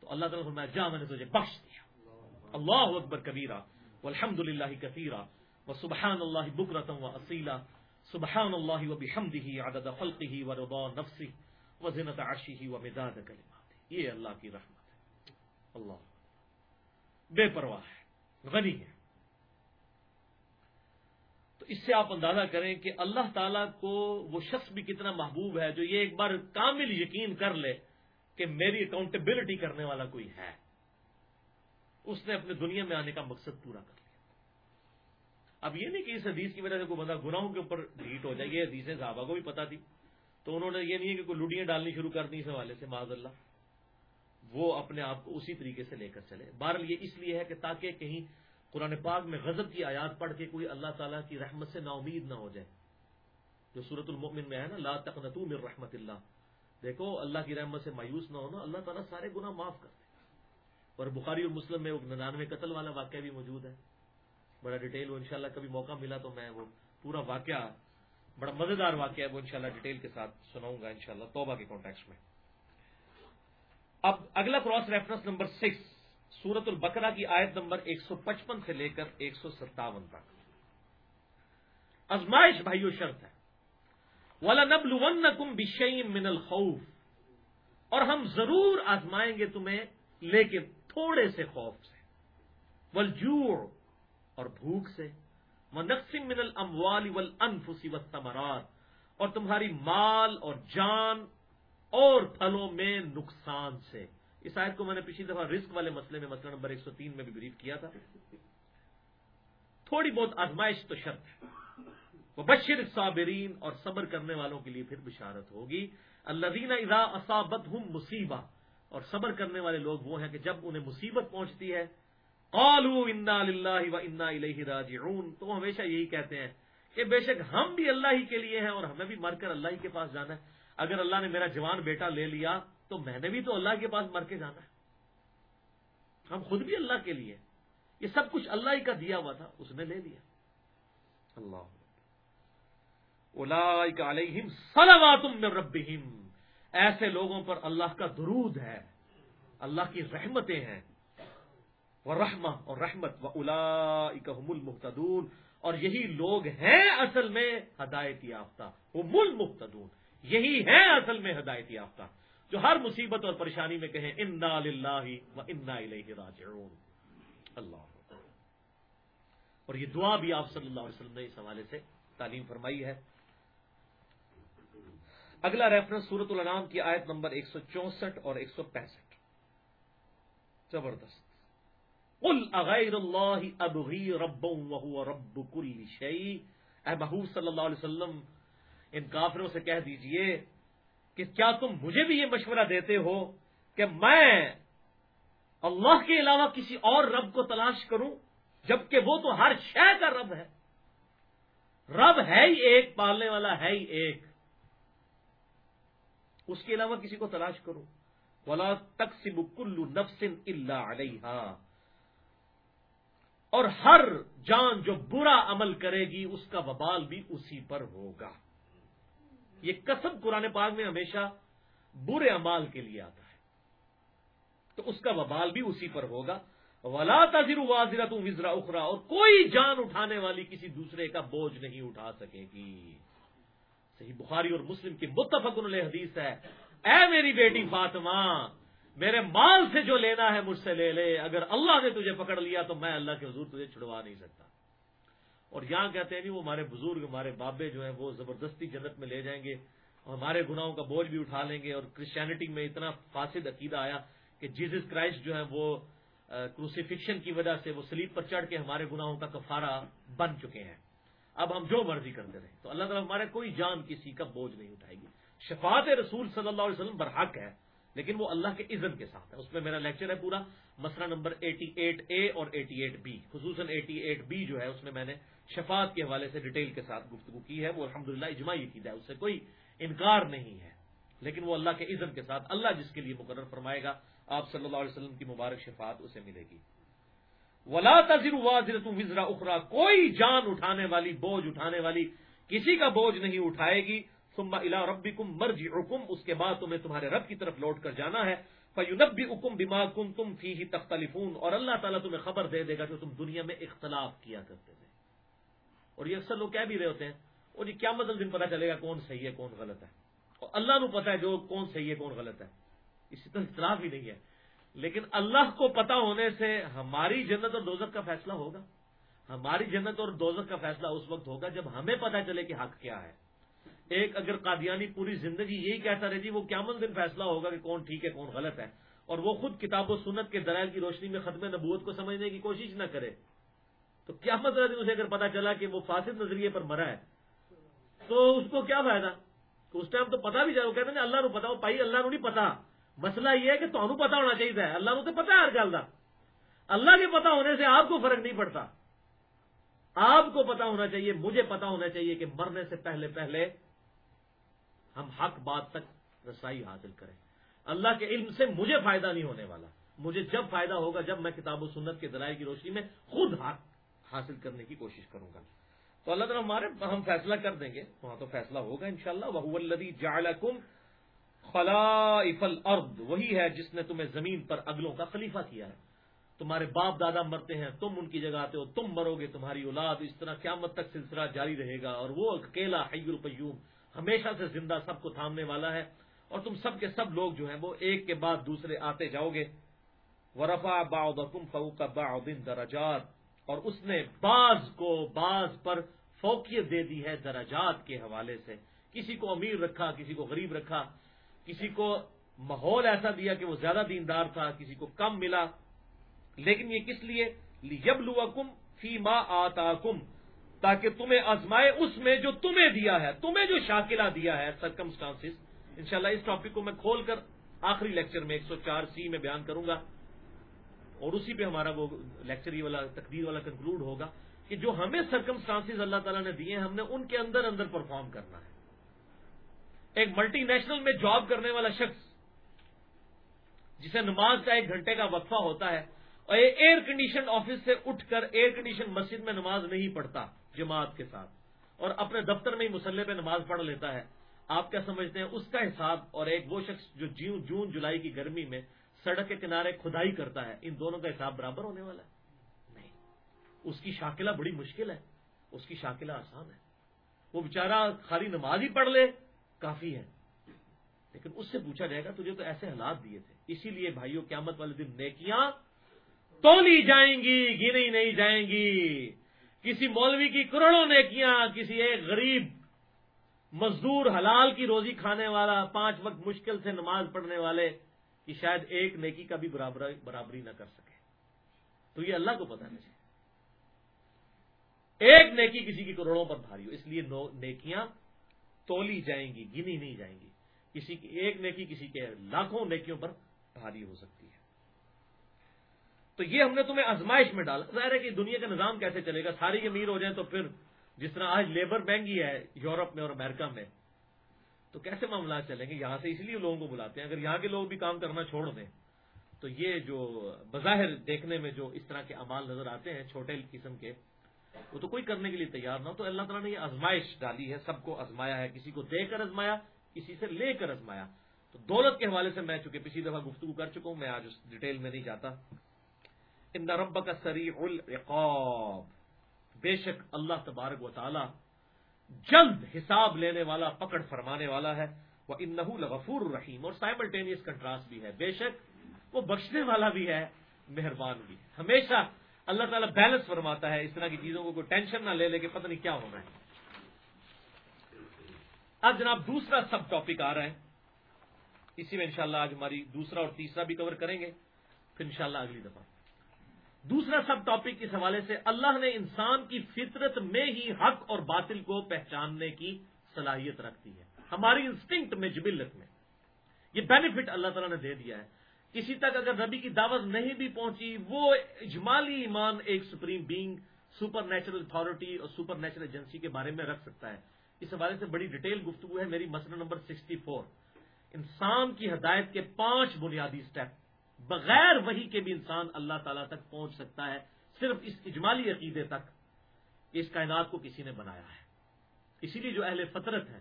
تو اللہ تعالیٰ فرمایا جا میں نے تجھے بخش دیا۔ اللہ اکبر۔ کبیرہ الحمد للہ کثیرہ۔ و سبحان اللہ بکرتم و سبحان اللہ و عدد خلقہ و رضا نفسہ و زنت عرشہ و یہ اللہ کی رحمت ہے. اللہ. بے پرواہ ہے. غنی ہے. تو اس سے آپ اندازہ کریں کہ اللہ تعالیٰ کو وہ شخص بھی کتنا محبوب ہے جو یہ ایک بار کامل یقین کر لے کہ میری اکاؤنٹیبلٹی کرنے والا کوئی ہے. اس نے اپنے دنیا میں آنے کا مقصد پورا کر اب یہ نہیں کہ اس حدیث کی وجہ سے کوئی بندہ گناہوں کے اوپر ڈیٹ ہو جائے یہ حدیثیں صحابہ کو بھی پتا تھی۔ تو انہوں نے یہ نہیں ہے کہ کوئی لڈیاں ڈالنی شروع کر دی اس حوالے سے معذ اللہ۔ وہ اپنے آپ کو اسی طریقے سے لے کر چلے۔ بہرحال یہ اس لیے ہے کہ تاکہ کہیں قرآن پاک میں غضب کی آیات پڑھ کے کوئی اللہ تعالیٰ کی رحمت سے نا امید نہ ہو جائے۔ جو صورت المؤمن میں ہے نا، لا تقنتو من رحمت اللہ۔ دیکھو، اللہ کی رحمت سے مایوس نہ ہونا، اللہ تعالیٰ سارے گناہ معاف کرتے اور بخاری اور مسلم میں ننانوے قتل والا واقعہ بھی موجود ہے۔ بڑا ڈیٹیل وہ انشاءاللہ کبھی موقع ملا تو میں وہ پورا واقعہ، بڑا مزیدار واقعہ ہے وہ انشاءاللہ ڈیٹیل کے ساتھ سناؤں گا انشاءاللہ توبہ کے کانٹیکس میں۔ اب اگلا کراس ریفرنس نمبر سکس سورت البقرہ کی آیت نمبر ایک سو پچپن سے لے کر ایک سو ستاون تک۔ ازمائش بھائیو، شرط ہے۔ والا نبل ون کم من الخوف۔ اور ہم ضرور آزمائیں گے تمہیں لیکن تھوڑے سے خوف سے۔ ولجوڑ اور بھوک سے۔ نقسم من الاموال والانفس والثمرات۔ اور تمہاری مال اور جان اور پھلوں میں نقصان سے۔ اس آیت کو میں نے پچھلی دفعہ رسک والے مسئلے میں، مسئلہ نمبر ایک سو تین میں بھی بریف کیا تھا۔ تھوڑی بہت آزمائش تو شرط وہ بشر صابرین اور صبر کرنے والوں کے لیے پھر بشارت ہوگی۔ اللہ اذا اصابت ہوں مصیبہ اور صبر کرنے والے لوگ وہ ہیں کہ جب انہیں مصیبت پہنچتی ہے قالوا انا للہ و انا الیہ راجعون۔ تو ہمیشہ یہی کہتے ہیں کہ بے شک ہم بھی اللہ ہی کے لیے ہیں اور ہمیں بھی مر کر اللہ ہی کے پاس جانا ہے۔ اگر اللہ نے میرا جوان بیٹا لے لیا تو میں نے بھی تو اللہ کے پاس مر کے جانا ہے۔ ہم خود بھی اللہ کے لیے یہ سب کچھ اللہ ہی کا دیا ہوا تھا، اس نے لے لیا۔ اللہ۔ علیہم سلواتم ربہم۔ ایسے لوگوں پر اللہ کا درود ہے، اللہ کی رحمتیں ہیں۔ وہ اور رحمت و الاحم المختدون اور یہی لوگ ہیں اصل میں ہدایت یافتہ۔ وہ مل مختدون یہی ہے اصل میں ہدایت یافتہ۔ جو ہر مصیبت اور پریشانی میں کہیں، انا و انا راجعون۔ اللہ۔ اور یہ دعا بھی آپ صلی اللہ علیہ وسلم نے اس حوالے سے تعلیم فرمائی ہے۔ اگلا ریفرنس سورت الانام کی آیت نمبر ایک سو چونسٹھ اور ایک سو پینسٹھ زبردست اغیر اللہ ابغی رب رب کل شعی اے محبوب صلی اللہ علیہ وسلم، ان کافروں سے کہہ دیجیے کہ کیا تم مجھے بھی یہ مشورہ دیتے ہو کہ میں اللہ کے علاوہ کسی اور رب کو تلاش کروں، جبکہ وہ تو ہر شے کا رب ہے؟ رب ہے ہی ایک، پالنے والا ہے ہی ایک۔ اس کے علاوہ کسی کو تلاش کروں۔ ولا تقسیم کلو نفسن اللہ علیہ اور ہر جان جو برا عمل کرے گی، اس کا وبال بھی اسی پر ہوگا۔ یہ قسم قرآن پاک میں ہمیشہ برے امال کے لیے آتا ہے۔ تو اس کا وبال بھی اسی پر ہوگا۔ ولا تذر واضح تم وزرا اخرا اور کوئی جان اٹھانے والی کسی دوسرے کا بوجھ نہیں اٹھا سکے گی۔ صحیح بخاری اور مسلم کی متفق علیہ حدیث ہے، اے میری بیٹی فاطمہ میرے مال سے جو لینا ہے مجھ سے لے لے، اگر اللہ نے تجھے پکڑ لیا تو میں اللہ کے حضور تجھے چھڑوا نہیں سکتا۔ اور یہاں کہتے ہیں نہیں، وہ ہمارے بزرگ، ہمارے بابے جو ہیں، وہ زبردستی جنت میں لے جائیں گے، اور ہمارے گناہوں کا بوجھ بھی اٹھا لیں گے۔ اور کرسچینٹی میں اتنا فاسد عقیدہ آیا کہ جیزس کرائسٹ جو ہے، وہ کروسیفکشن کی وجہ سے وہ سلیپ پر چڑھ کے ہمارے گناہوں کا کفارہ بن چکے ہیں۔ اب ہم جو مرضی کرتے رہے تو اللہ تعالیٰ ہمارے کوئی جان کسی کا بوجھ نہیں اٹھائے گی۔ شفاعت رسول صلی اللہ علیہ وسلم برحق ہے۔ لیکن وہ اللہ کے عزت کے ساتھ ہے۔ اس میں میرا لیکچر ہے پورا، مسئلہ نمبر ایٹی ایٹ اے اور ایٹی ایٹ بی خصوصاً ایٹی ایٹ بی جو ہے، اس میں میں نے شفاعت کے حوالے سے ڈیٹیل کے ساتھ گفتگو کی ہے۔ وہ الحمد للہ اجماعی کی ہے، اس سے کوئی انکار نہیں ہے۔ لیکن وہ اللہ کے عزت کے ساتھ، اللہ جس کے لیے مقرر فرمائے گا، آپ صلی اللہ علیہ وسلم کی مبارک شفاعت اسے ملے گی۔ ولا تذر واضح وزرا اخرا کوئی جان اٹھانے والی، بوجھ اٹھانے والی کسی کا بوجھ نہیں اٹھائے گی۔ سما الا ربی کم مرجی اس کے بعد تمہیں تمہارے رب کی طرف لوٹ کر جانا ہے۔ فیونبی حکم دماغ کم تم فی ہی تختلفون۔ اور اللہ تعالیٰ تمہیں خبر دے دے گا کہ تم دنیا میں اختلاف کیا کرتے تھے۔ اور یہ اکثر لوگ کہہ بھی رہے ہوتے ہیں، اور یہ کیا مطلب دن پتا چلے گا کون صحیح ہے، کون غلط ہے۔ اور اللہ نو پتا ہے جو کون صحیح ہے، کون غلط ہے۔ اسی طرح اختلاف ہی نہیں ہے۔ لیکن اللہ کو پتا ہونے سے ہماری جنت اور دوزت کا فیصلہ ہوگا۔ ہماری جنت اور دوزت کا فیصلہ اس وقت ہوگا جب ہمیں پتا چلے کہ حق کیا ہے۔ ایک اگر قادیانی پوری زندگی یہی کہتا رہے جی وہ کیا من دن فیصلہ ہوگا کہ کون ٹھیک ہے، کون غلط ہے۔ اور وہ خود کتاب و سنت کے درائل کی روشنی میں ختم نبوت کو سمجھنے کی کوشش نہ کرے۔ تو کیا مطلب اسے اگر پتا چلا کہ وہ فاسد نظریے پر مرا ہے، تو اس کو کیا فائدہ؟ اس ٹائم تو پتا بھی جائے وہ کہتے ہیں اللہ نو پتا، وہ پائی اللہ نو نہیں پتا۔ مسئلہ یہ ہے کہ تمہیں پتا ہونا چاہیے اللہ تو پتا ہے ہر گل کا اللہ کے پتا ہونے سے آپ کو فرق نہیں پڑتا۔ آپ کو پتا ہونا چاہیے، مجھے پتا ہونا چاہیے کہ مرنے سے پہلے پہلے ہم حق بات تک رسائی حاصل کریں۔ اللہ کے علم سے مجھے فائدہ نہیں ہونے والا۔ مجھے جب فائدہ ہوگا جب میں کتاب و سنت کے ذرائع کی روشنی میں خود حق حاصل کرنے کی کوشش کروں گا۔ تو اللہ تعالیٰ ہمارے ہم فیصلہ کر دیں گے۔ وہاں تو فیصلہ ہوگا ان شاء اللہ وہ جالکم خلائف الارض وہی ہے جس نے تمہیں زمین پر اگلوں کا خلیفہ کیا ہے۔ تمہارے باپ دادا مرتے ہیں، تم ان کی جگہ آتے ہو، تم مرو گے، تمہاری اولاد اس طرح قیامت تک سلسلہ جاری رہے گا۔ اور وہ اکیلا حی القیوم ہمیشہ سے زندہ سب کو تھامنے والا ہے اور تم سب کے سب لوگ جو ہیں وہ ایک کے بعد دوسرے آتے جاؤ گے۔ ورفا باؤدم فوق باؤدن درجات اور اس نے بعض کو بعض پر فوقیت دے دی ہے درجات کے حوالے سے۔ کسی کو امیر رکھا، کسی کو غریب رکھا، کسی کو ماحول ایسا دیا کہ وہ زیادہ دیندار تھا، کسی کو کم ملا۔ لیکن یہ کس لیے؟ یب کم فی ماں آتا کم تاکہ تمہیں آزمائے اس میں جو تمہیں دیا ہے، تمہیں جو شاکلہ دیا ہے سرکمسٹانس انشاءاللہ اس ٹاپک کو میں کھول کر آخری لیکچر میں ایک سو چار سی میں بیان کروں گا۔ اور اسی پہ ہمارا وہ لیکچر والا تقدیر والا کنکلوڈ ہوگا کہ جو ہمیں سرکمسٹانس اللہ تعالیٰ نے دیے ہیں، ہم نے ان کے اندر اندر پرفارم کرنا ہے۔ ایک ملٹی نیشنل میں جاب کرنے والا شخص، جسے نماز کا ایک گھنٹے کا وقفہ ہوتا ہے، اور ایئر کنڈیشن آفس سے اٹھ کر ایئر کنڈیشن مسجد میں نماز نہیں پڑھتا۔ جماعت کے ساتھ۔ اور اپنے دفتر میں ہی مسلح پہ نماز پڑھ لیتا ہے۔ آپ کیا سمجھتے ہیں؟ اس کا حساب اور ایک وہ شخص جو جون جولائی کی گرمی میں سڑک کے کنارے کھدائی کرتا ہے، ان دونوں کا حساب برابر ہونے والا ہے؟ نہیں۔ اس کی شاکلہ بڑی مشکل ہے۔ اس کی شاکلہ آسان ہے۔ وہ بےچارا خالی نماز ہی پڑھ لے، کافی ہے۔ لیکن اس سے پوچھا جائے گا، تجھے تو ایسے حالات دیے تھے۔ اسی لیے بھائیوں قیامت والے دن نیکیاں تو لی جائیں گی، گنی نہیں جائیں گی۔ کسی مولوی کی کروڑوں نیکیاں، کسی ایک غریب مزدور حلال کی روزی کھانے والا، پانچ وقت مشکل سے نماز پڑھنے والے کی شاید ایک نیکی کا بھی برابری نہ کر سکے۔ تو یہ اللہ کو پتا نہیں۔ چاہیے ایک نیکی کسی کی کروڑوں پر بھاری ہو، اس لیے نیکیاں تولی جائیں گی، گنی نہیں جائیں گی۔ کسی کی ایک نیکی کسی کے لاکھوں نیکیوں پر بھاری ہو سکتی ہے۔ تو یہ ہم نے تمہیں آزمائش میں ڈالا۔ ظاہر ہے کہ دنیا کا نظام کیسے چلے گا؟ ساری امیر ہو جائیں تو پھر جس طرح آج لیبر مہنگی ہے یورپ میں اور امریکہ میں، تو کیسے معاملات چلیں گے؟ یہاں سے اس لیے لوگوں کو بلاتے ہیں۔ اگر یہاں کے لوگ بھی کام کرنا چھوڑ دیں، تو یہ جو بظاہر دیکھنے میں جو اس طرح کے امال نظر آتے ہیں چھوٹے قسم کے، وہ تو کوئی کرنے کے لیے تیار نہ ہو۔ تو اللہ تعالیٰ نے یہ آزمائش ڈالی ہے، سب کو آزمایا ہے، کسی کو دے کر آزمایا، کسی سے لے کر آزمایا۔ تو دولت کے حوالے سے میں چونکہ پچھلی دفعہ گفتگو کر چکا ہوں، میں آج اس ڈیٹیل میں نہیں جاتا۔ ان رب کا سری العقاب۔ بے شک اللہ تبارک و تعالی جلد حساب لینے والا، پکڑ فرمانے والا ہے۔ وہ ان غفور الرحیم اور سائملٹینیس کنٹراسٹ بھی ہے۔ بے شک وہ بخشنے والا بھی ہے، مہربان بھی ہے۔ ہمیشہ اللہ تعالیٰ بیلنس فرماتا ہے، اس طرح کی چیزوں کو کوئی ٹینشن نہ لے لے کے پتہ نہیں کیا ہونا ہے۔ اب جناب دوسرا سب ٹاپک آ رہا ہے۔ اسی میں انشاءاللہ آج ہماری دوسرا اور تیسرا بھی کور کریں گے۔ پھر انشاءاللہ اگلی دفعہ۔ دوسرا سب ٹاپک اس حوالے سے اللہ نے انسان کی فطرت میں ہی حق اور باطل کو پہچاننے کی صلاحیت رکھتی ہے۔ ہماری انسٹنکٹ میں جبلت میں۔ یہ بینیفٹ اللہ تعالیٰ نے دے دیا ہے۔ کسی تک اگر نبی کی دعوت نہیں بھی پہنچی، وہ اجمالی ایمان ایک supreme being supernatural authority اور سپر نیچرل ایجنسی کے بارے میں رکھ سکتا ہے۔ اس حوالے سے بڑی ڈیٹیل گفتگو ہے میری مسئلہ نمبر سکسٹی فور انسان کی ہدایت کے پانچ بنیادی سٹیپ بغیر وہی کے بھی انسان اللہ تعالی تک پہنچ سکتا ہے، صرف اس اجمالی عقیدے تک اس کائنات کو کسی نے بنایا ہے۔ اسی لیے جو اہل فطرت ہے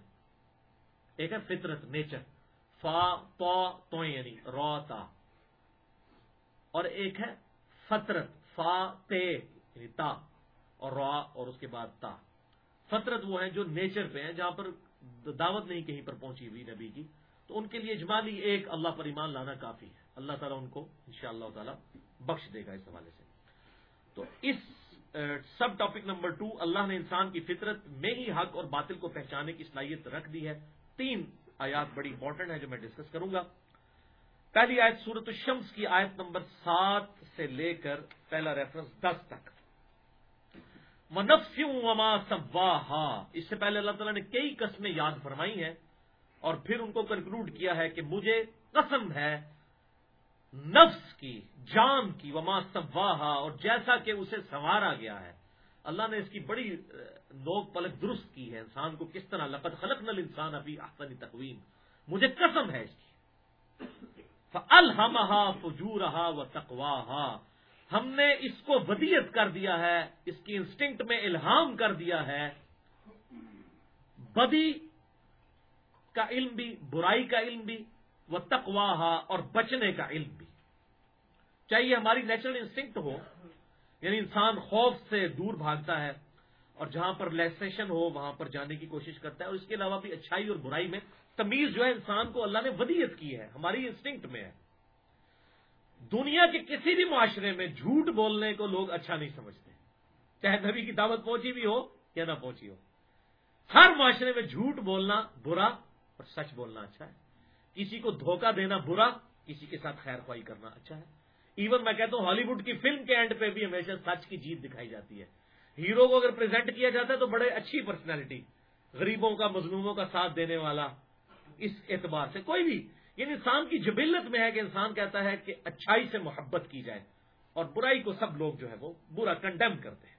ایک ہے فطرت، نیچر، فا پا تو یعنی رو تا۔ اور ایک ہے فطرت، فا، تے یعنی تا، اور را، اور اس کے بعد تا۔ فطرت وہ ہیں جو نیچر پہ ہیں، جہاں پر دعوت نہیں کہیں پر پہنچی ہوئی نبی کی۔ تو ان کے لیے اجمالی ایک اللہ پر ایمان لانا کافی ہے۔ اللہ تعالیٰ ان کو ان شاء اللہ تعالیٰ بخش دے گا اس حوالے سے۔ تو اس سب ٹاپک نمبر ٹو، اللہ نے انسان کی فطرت میں ہی حق اور باطل کو پہچانے کی صلاحیت رکھ دی ہے۔ تین آیات بڑی امپورٹنٹ ہے جو میں ڈسکس کروں گا۔ پہلی آیت سورت الشمس کی آیت نمبر سات سے لے کر پہلا ریفرنس دس تک۔ منفیوں وما سواہا اس سے پہلے اللہ تعالیٰ نے کئی قسمیں یاد فرمائی ہیں اور پھر ان کو کنکلوڈ کیا ہے کہ مجھے قسم ہے نفس کی، جان کی، وما سواہا، اور جیسا کہ اسے سنوارا گیا ہے۔ اللہ نے اس کی بڑی نوک پلک درست کی ہے۔ انسان کو کس طرح لقد خلق نل انسان ابھی آسانی تقویم۔ مجھے قسم ہے اس کی۔ الحمہ فجورہا و تقواہا ہم نے اس کو ودیت کر دیا ہے، اس کی انسٹنکٹ میں الہام کر دیا ہے۔ بدی کا علم بھی، برائی کا علم بھی وہ تقواہا اور بچنے کا علم بھی۔ چاہیے ہماری نیچرل انسٹنکٹ ہو یعنی انسان خوف سے دور بھاگتا ہے اور جہاں پر لیسیشن ہو، وہاں پر جانے کی کوشش کرتا ہے اور اس کے علاوہ بھی اچھائی اور برائی میں تمیز جو ہے انسان کو اللہ نے ودیت کی ہے، ہماری انسٹنکٹ میں ہے۔ دنیا کے کسی بھی معاشرے میں جھوٹ بولنے کو لوگ اچھا نہیں سمجھتے۔ چاہے نبی کی دعوت پہنچی بھی ہو یا نہ پہنچی ہو۔ ہر معاشرے میں جھوٹ بولنا برا اور سچ بولنا اچھا ہے۔ کسی کو دھوکہ دینا برا، کسی کے ساتھ خیر خواہی کرنا اچھا ہے۔ ایون میں کہتا ہوں ہالی ووڈ کی فلم کے اینڈ پہ بھی ہمیشہ سچ کی جیت دکھائی جاتی ہے۔ ہیرو کو اگر پریزنٹ کیا جاتا ہے تو بڑے اچھی پرسنالٹی غریبوں کا، مظلوموں کا ساتھ دینے والا۔ اس اعتبار سے کوئی بھی یعنی انسان کی جبلت میں ہے کہ انسان کہتا ہے کہ اچھائی سے محبت کی جائے۔ اور برائی کو سب لوگ جو ہے وہ برا کنڈیم کرتے ہیں۔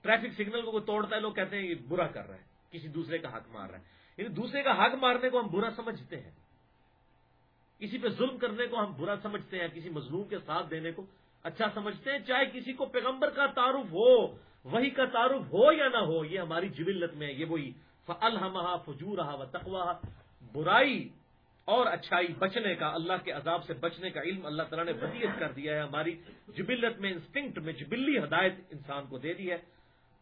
ٹریفک سگنل کو کوئی توڑتا ہے، لوگ کہتے ہیں یہ برا کر رہا ہے، کسی دوسرے کا حق مار رہا ہے۔ یعنی دوسرے کا حق مارنے کو ہم برا سمجھتے ہیں۔ کسی پہ ظلم کرنے کو ہم برا سمجھتے ہیں، کسی مظلوم کے ساتھ دینے کو اچھا سمجھتے ہیں، چاہے کسی کو پیغمبر کا تعارف ہو وہی کا تعارف ہو یا نہ ہو، یہ ہماری جبلت میں یہ وہی الحمہ فجور و تقوا برائی اور اچھائی بچنے کا، اللہ کے عذاب سے بچنے کا علم اللہ تعالیٰ نے ودیت کر دیا ہے، ہماری جبلت میں انسٹنکٹ میں جبلی ہدایت انسان کو دے دی ہے۔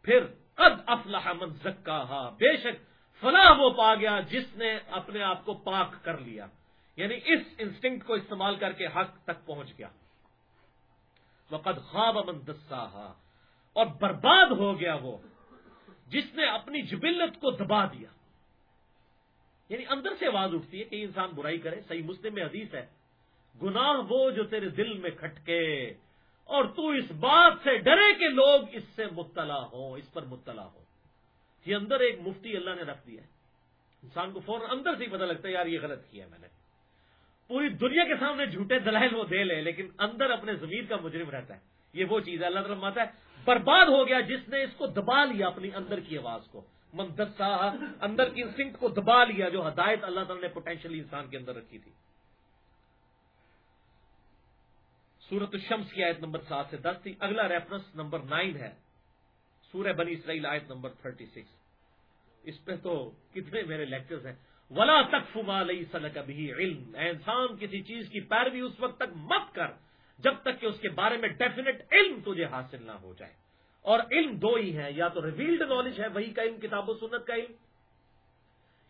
پھر قد افلاح من زکا بے شک فلاح وہ پا گیا جس نے اپنے آپ کو پاک کر لیا۔ یعنی اس انسٹنکٹ کو استعمال کر کے حق تک پہنچ گیا۔ وقد خواب من دسا اور برباد ہو گیا وہ، جس نے اپنی جبلت کو دبا دیا۔ یعنی اندر سے آواز اٹھتی ہے کہ انسان برائی کرے، صحیح مسلم میں حدیث ہے، گناہ وہ جو تیرے دل میں کھٹکے، اور تو اس بات سے ڈرے کہ لوگ اس سے مبتلا ہو اس پر مبتلا ہو یہ اندر ایک مفتی اللہ نے رکھ دیا ہے۔ انسان کو فوراً اندر سے ہی پتہ لگتا ہے، یار یہ غلط کیا میں نے۔ پوری دنیا کے سامنے جھوٹے دلائل وہ دے لے، لیکن اندر اپنے ضمیر کا مجرم رہتا ہے۔ یہ وہ چیز ہے، اللہ تعالیٰ ماتا ہے، برباد ہو گیا جس نے اس کو دبا لیا اپنی اندر کی آواز کو۔ مندسا اندر کی انسٹنکٹ کو دبا لیا، جو ہدایت اللہ تعالیٰ نے پوٹینشلی انسان کے اندر رکھی تھی۔ سورت الشمس کی آیت نمبر سات سے دس تھی۔ اگلا ریفرنس نمبر نائن ہے۔ سورہ بنی اسرائیل آیت نمبر تھرٹی سکس۔ اس پہ تو کتنے میرے لیکچرز ہیں۔ ولا تک فما لئی سل علم۔ انسان، کسی چیز کی پیروی اس وقت تک مت کر جب تک کہ اس کے بارے میں ڈیفینیٹ علم تجھے حاصل نہ ہو جائے۔ اور علم دو ہی ہے یا تو ریویلڈ نالج ہے وہی کا علم، کتاب و سنت کا علم،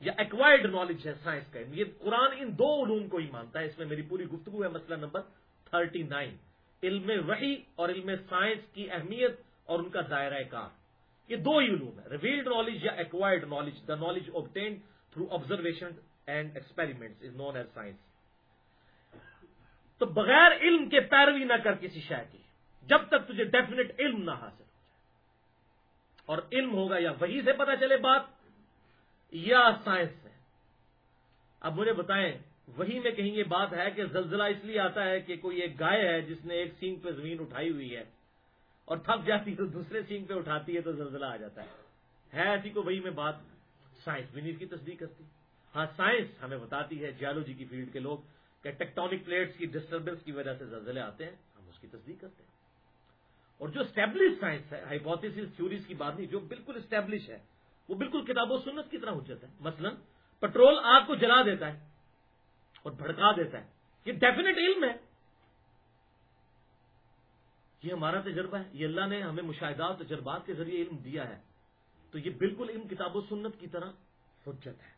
یا ایکوائرڈ نالج ہے سائنس کا علم۔ یہ قرآن ان دو علوم کو ہی مانتا ہے۔ اس میں میری پوری گفتگو ہے مسئلہ نمبر تھرٹی نائن۔ علم وحی اور علم سائنس کی اہمیت اور ان کا دائرہ کار۔ یہ دو ہی علوم ہے ریویلڈ نالج یا acquired knowledge the knowledge obtained through observation and experiment is known as science تو بغیر علم کے پیروی نہ کر کسی شے کی، جب تک تجھے ڈیفینیٹ علم نہ حاصل ہو جائے۔ اور علم ہوگا یا وہی سے پتا چلے بات، یا سائنس سے۔ اب مجھے بتائیں وہی میں کہیں یہ بات ہے کہ زلزلہ اس لیے آتا ہے کہ کوئی ایک گائے ہے جس نے ایک سینگ پہ زمین اٹھائی ہوئی ہے اور تھک جاتی ہے تو دوسرے سینگ پہ اٹھاتی ہے تو زلزلہ آ جاتا ہے۔ ہے ایسی کو وہی میں بات؟ سائنس بھی نہیں کی تصدیق کرتی۔ ہاں سائنس ہمیں بتاتی ہے جیولوجی کی فیلڈ کے لوگ کہ ٹیکٹونک پلیٹس کی ڈسٹربنس کی وجہ سے زلزلے آتے ہیں، ہم اس کی تصدیق کرتے ہیں۔ اور جو اسٹیبلش سائنس ہے ہائیپوتھس تھیوریز کی بات نہیں، جو بالکل اسٹیبلش ہے، وہ بالکل کتاب و سنت کی طرح ہو جاتا ہے۔ مثلا پٹرول آگ کو جلا دیتا ہے اور بھڑکا دیتا ہے۔ یہ ڈیفینیٹ علم ہے۔ یہ ہمارا تجربہ ہے۔ یہ اللہ نے ہمیں مشاہدات، تجربات کے ذریعے علم دیا ہے۔ تو یہ بالکل علم کتاب و سنت کی طرح حجت ہے۔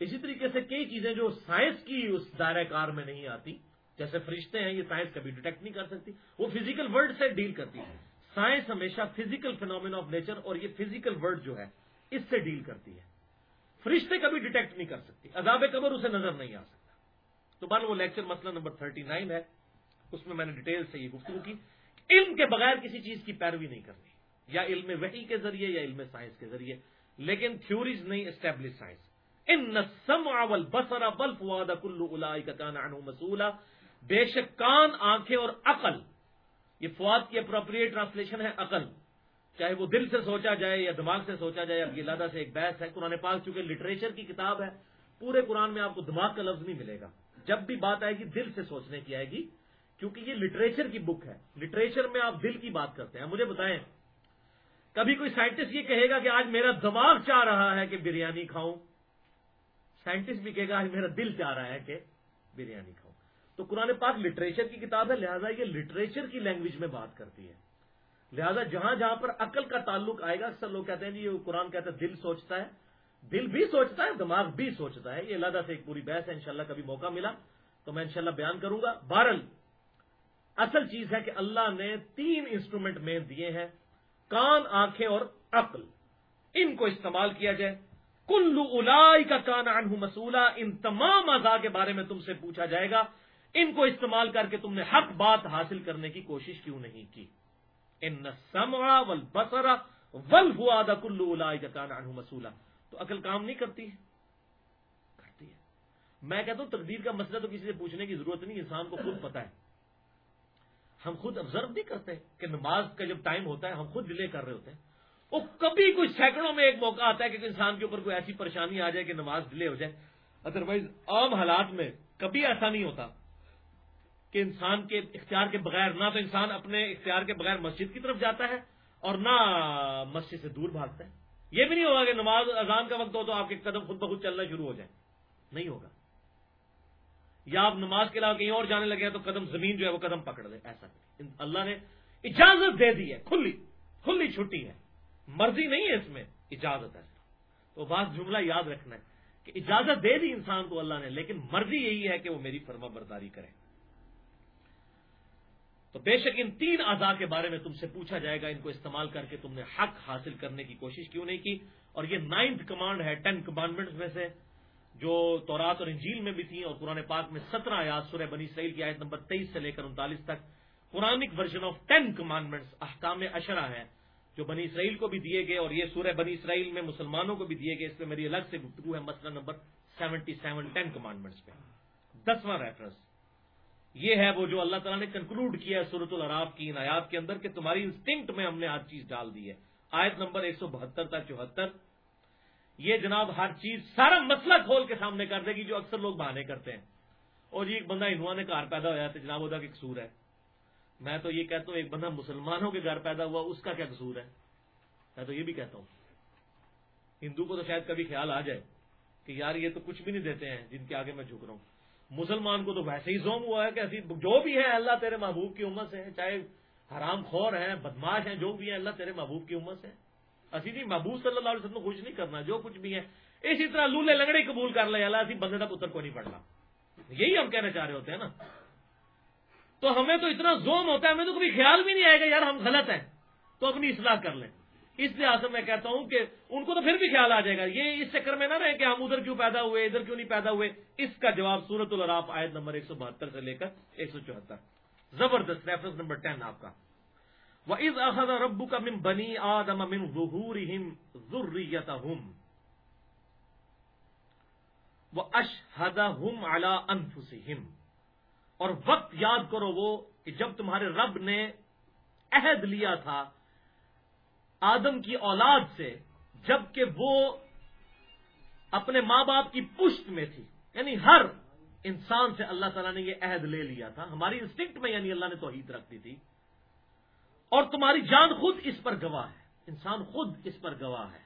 اسی طریقے سے کئی چیزیں جو سائنس کی اس دائرہ کار میں نہیں آتی، جیسے فرشتے ہیں، یہ سائنس کبھی ڈیٹیکٹ نہیں کر سکتی، وہ فزیکل ورڈ سے ڈیل کرتی ہے سائنس ہمیشہ فزیکل فینومین آف نیچر اور یہ فزیکل ورڈ جو ہے، اس سے ڈیل کرتی ہے۔ فرشتے کبھی ڈیٹیکٹ نہیں کر سکتی عذاب قبر اسے نظر نہیں آ سکتا۔ تو بال وہ لیکچر مسئلہ نمبر تھرٹی نائن ہے، اس میں میں نے ڈیٹیل سے یہ گفتگو کی علم کے بغیر کسی چیز کی پیروی نہیں کرنی۔ یا علم وحی کے ذریعے یا علم سائنس کے ذریعے، لیکن تھیوریز نہیں اسٹیبلش سائنس ان السمع والبصر والفؤاد كل اولئك كان عنه مسؤولا بے شک کان، آنکھیں اور عقل، یہ فواد کی اپروپریٹ ٹرانسلیشن ہے عقل. چاہے وہ دل سے سوچا جائے یا دماغ سے سوچا جائے، اب یہ لادہ سے ایک بحث ہے، قرآن پاک چونکہ لٹریچر کی کتاب ہے، پورے قرآن میں آپ کو دماغ کا لفظ نہیں ملے گا. جب بھی بات آئے گی، دل سے سوچنے کی آئے گی، کیونکہ یہ لٹریچر کی بک ہے. لٹریچر میں آپ دل کی بات کرتے ہیں. مجھے بتائیں کبھی کوئی سائنٹسٹ یہ کہے گا کہ آج میرا دماغ چاہ رہا ہے کہ بریانی کھاؤں۔ سائنٹسٹ بھی کہے گا آج میرا دل چاہ رہا ہے کہ بریانی کھاؤں۔ تو قرآن پاک لٹریچر کی کتاب ہے، لہٰذا یہ لٹریچر کی لینگویج میں بات کرتی ہے۔ لہٰذا جہاں جہاں پر عقل کا تعلق آئے گا، اکثر لوگ کہتے ہیں جی یہ قرآن کہتے ہیں دل سوچتا ہے۔ دل بھی سوچتا ہے، دماغ بھی سوچتا ہے۔ یہ اللہ سے ایک پوری بحث ہے، انشاءاللہ کبھی موقع ملا تو میں انشاءاللہ بیان کروں گا۔ بارل اصل چیز ہے کہ اللہ نے تین انسٹرومنٹ میں دیے ہیں۔ کان، آنکھیں اور عقل۔ ان کو استعمال کیا جائے۔ کلو الائی کا کان عنہ مسولہ ان تمام اعضاء کے بارے میں تم سے پوچھا جائے گا۔ ان کو استعمال کر کے تم نے حق بات حاصل کرنے کی کوشش کیوں نہیں کی؟ ان سمع ول بسرا ول ہوا دا کلو الائی کا کان عنہ مسولہ تو عقل کام نہیں کرتی ہے؟ کرتی ہے۔ میں کہتا ہوں تقدیر کا مسئلہ تو کسی سے پوچھنے کی ضرورت نہیں، انسان کو خود پتا ہے۔ ہم خود آبزرو نہیں کرتے کہ نماز کا جب ٹائم ہوتا ہے ہم خود ڈیلے کر رہے ہوتے ہیں۔ وہ کبھی کچھ سینکڑوں میں ایک موقع آتا ہے کہ انسان کے اوپر کوئی ایسی پریشانی آ جائے کہ نماز ڈیلے ہو جائے۔ ادروائز عام حالات میں کبھی ایسا نہیں ہوتا کہ انسان کے اختیار کے بغیر، نہ تو انسان اپنے اختیار کے بغیر مسجد کی طرف جاتا ہے اور نہ مسجد سے دور بھاگتا ہے۔ یہ بھی نہیں ہوگا کہ نماز اذان کا وقت ہو تو آپ کے قدم خود بخود چلنا شروع ہو جائے۔ نہیں ہوگا۔ یا آپ نماز کے علاوہ کہیں اور جانے لگے ہیں تو قدم زمین جو ہے وہ قدم پکڑ دے ایسا۔ اللہ نے اجازت دے دی ہے، کھلی کھلی چھٹی ہے۔ مرضی نہیں ہے اس میں اجازت ہے تو بات جملہ یاد رکھنا ہے کہ اجازت دے دی انسان کو اللہ نے، لیکن مرضی یہی ہے کہ وہ میری فرما برداری کرے۔ تو بے شک ان تین اعضاء کے بارے میں تم سے پوچھا جائے گا، ان کو استعمال کر کے تم نے حق حاصل کرنے کی کوشش کیوں نہیں کی؟ اور یہ نائنتھ کمانڈ ہے، ٹین کمانڈمنٹس میں سے۔ جو تورات اور انجیل میں بھی تھی اور قرآن پاک میں سترہ آیات، سورہ بنی اسرائیل کی آیت نمبر تیئیس سے لے کر انتالیس تک، Quranic version of ten commandments احکام اشرا ہے جو بنی اسرائیل کو بھی دیے گئے اور یہ سورہ بنی اسرائیل میں مسلمانوں کو بھی دیے گئے، اس پہ میری الگ سے گفتگو ہے، مسئلہ number seventy seven ten commandments پہ۔ دسواں ریفرنس یہ ہے وہ جو اللہ تعالیٰ نے کنکلوڈ کیا ہے صورت العراف کی ان آیات کے اندر کہ تمہاری انسٹنکٹ میں ہم نے ہر چیز ڈال دی ہے۔ آیت نمبر ایک سو بہتر تا چوہتر یہ جناب ہر چیز سارا مسئلہ کھول کے سامنے کر دے گی جو اکثر لوگ بہانے کرتے ہیں۔ اور یہ ایک بندہ ہندوؤں نے گھر پیدا ہوا تو جناب ادا کا قصور ہے۔ میں تو یہ کہتا ہوں ایک بندہ مسلمانوں کے گھر پیدا ہوا، اس کا کیا قصور ہے؟ میں تو یہ بھی کہتا ہوں۔ ہندو کو تو شاید کبھی خیال آ جائے کہ یار یہ تو کچھ بھی نہیں دیتے ہیں جن کے آگے میں جھک رہا ہوں۔ مسلمان کو تو ویسے ہی زوم ہوا ہے کہ ایسی جو بھی ہے، اللہ تیرے محبوب کی امت سے چاہے حرام خور ہیں، بدماش ہیں، جو بھی ہیں، اللہ تیرے محبوب کی امت سے اسی جی محبوب صلی اللہ علیہ وسلم کو خوش نہیں کرنا، جو کچھ بھی ہے۔ اسی طرح لولے لنگڑے قبول کر لے، اللہ اسی بندے کا پتر کو نہیں پڑنا۔ یہی ہم کہنا چاہ رہے ہوتے ہیں نا۔ تو ہمیں تو اتنا زوم ہوتا ہے، ہمیں تو کبھی خیال بھی نہیں آئے گا، یار ہم غلط ہیں۔ تو اپنی اصلاح کر لیں۔ اس لحاظ سے میں کہتا ہوں کہ ان کو تو پھر بھی خیال آ جائے گا۔ یہ اس چکر میں نہ رہے کہ ہم ادھر کیوں پیدا ہوئے، ادھر کیوں نہیں پیدا ہوئے۔ اس کا جواب سورت الراف آیت نمبر ایک سو بہتر سے لے کر ایک سو چوہتر۔ زبردست ریفرنس نمبر ٹین آپ کا۔ وہ از احد ربو کا مم بنی آدم من ظہور ضروریت وہ اشہد ہم الا انفسم اور وقت یاد کرو وہ کہ جب تمہارے رب نے عہد لیا تھا آدم کی اولاد سے، جبکہ وہ اپنے ماں باپ کی پشت میں تھی۔ یعنی ہر انسان سے اللہ تعالیٰ نے یہ عہد لے لیا تھا۔ ہماری انسٹنکٹ میں یعنی اللہ نے توحید رکھ دی تھی۔ اور تمہاری جان خود اس پر گواہ ہے۔ انسان خود اس پر گواہ ہے۔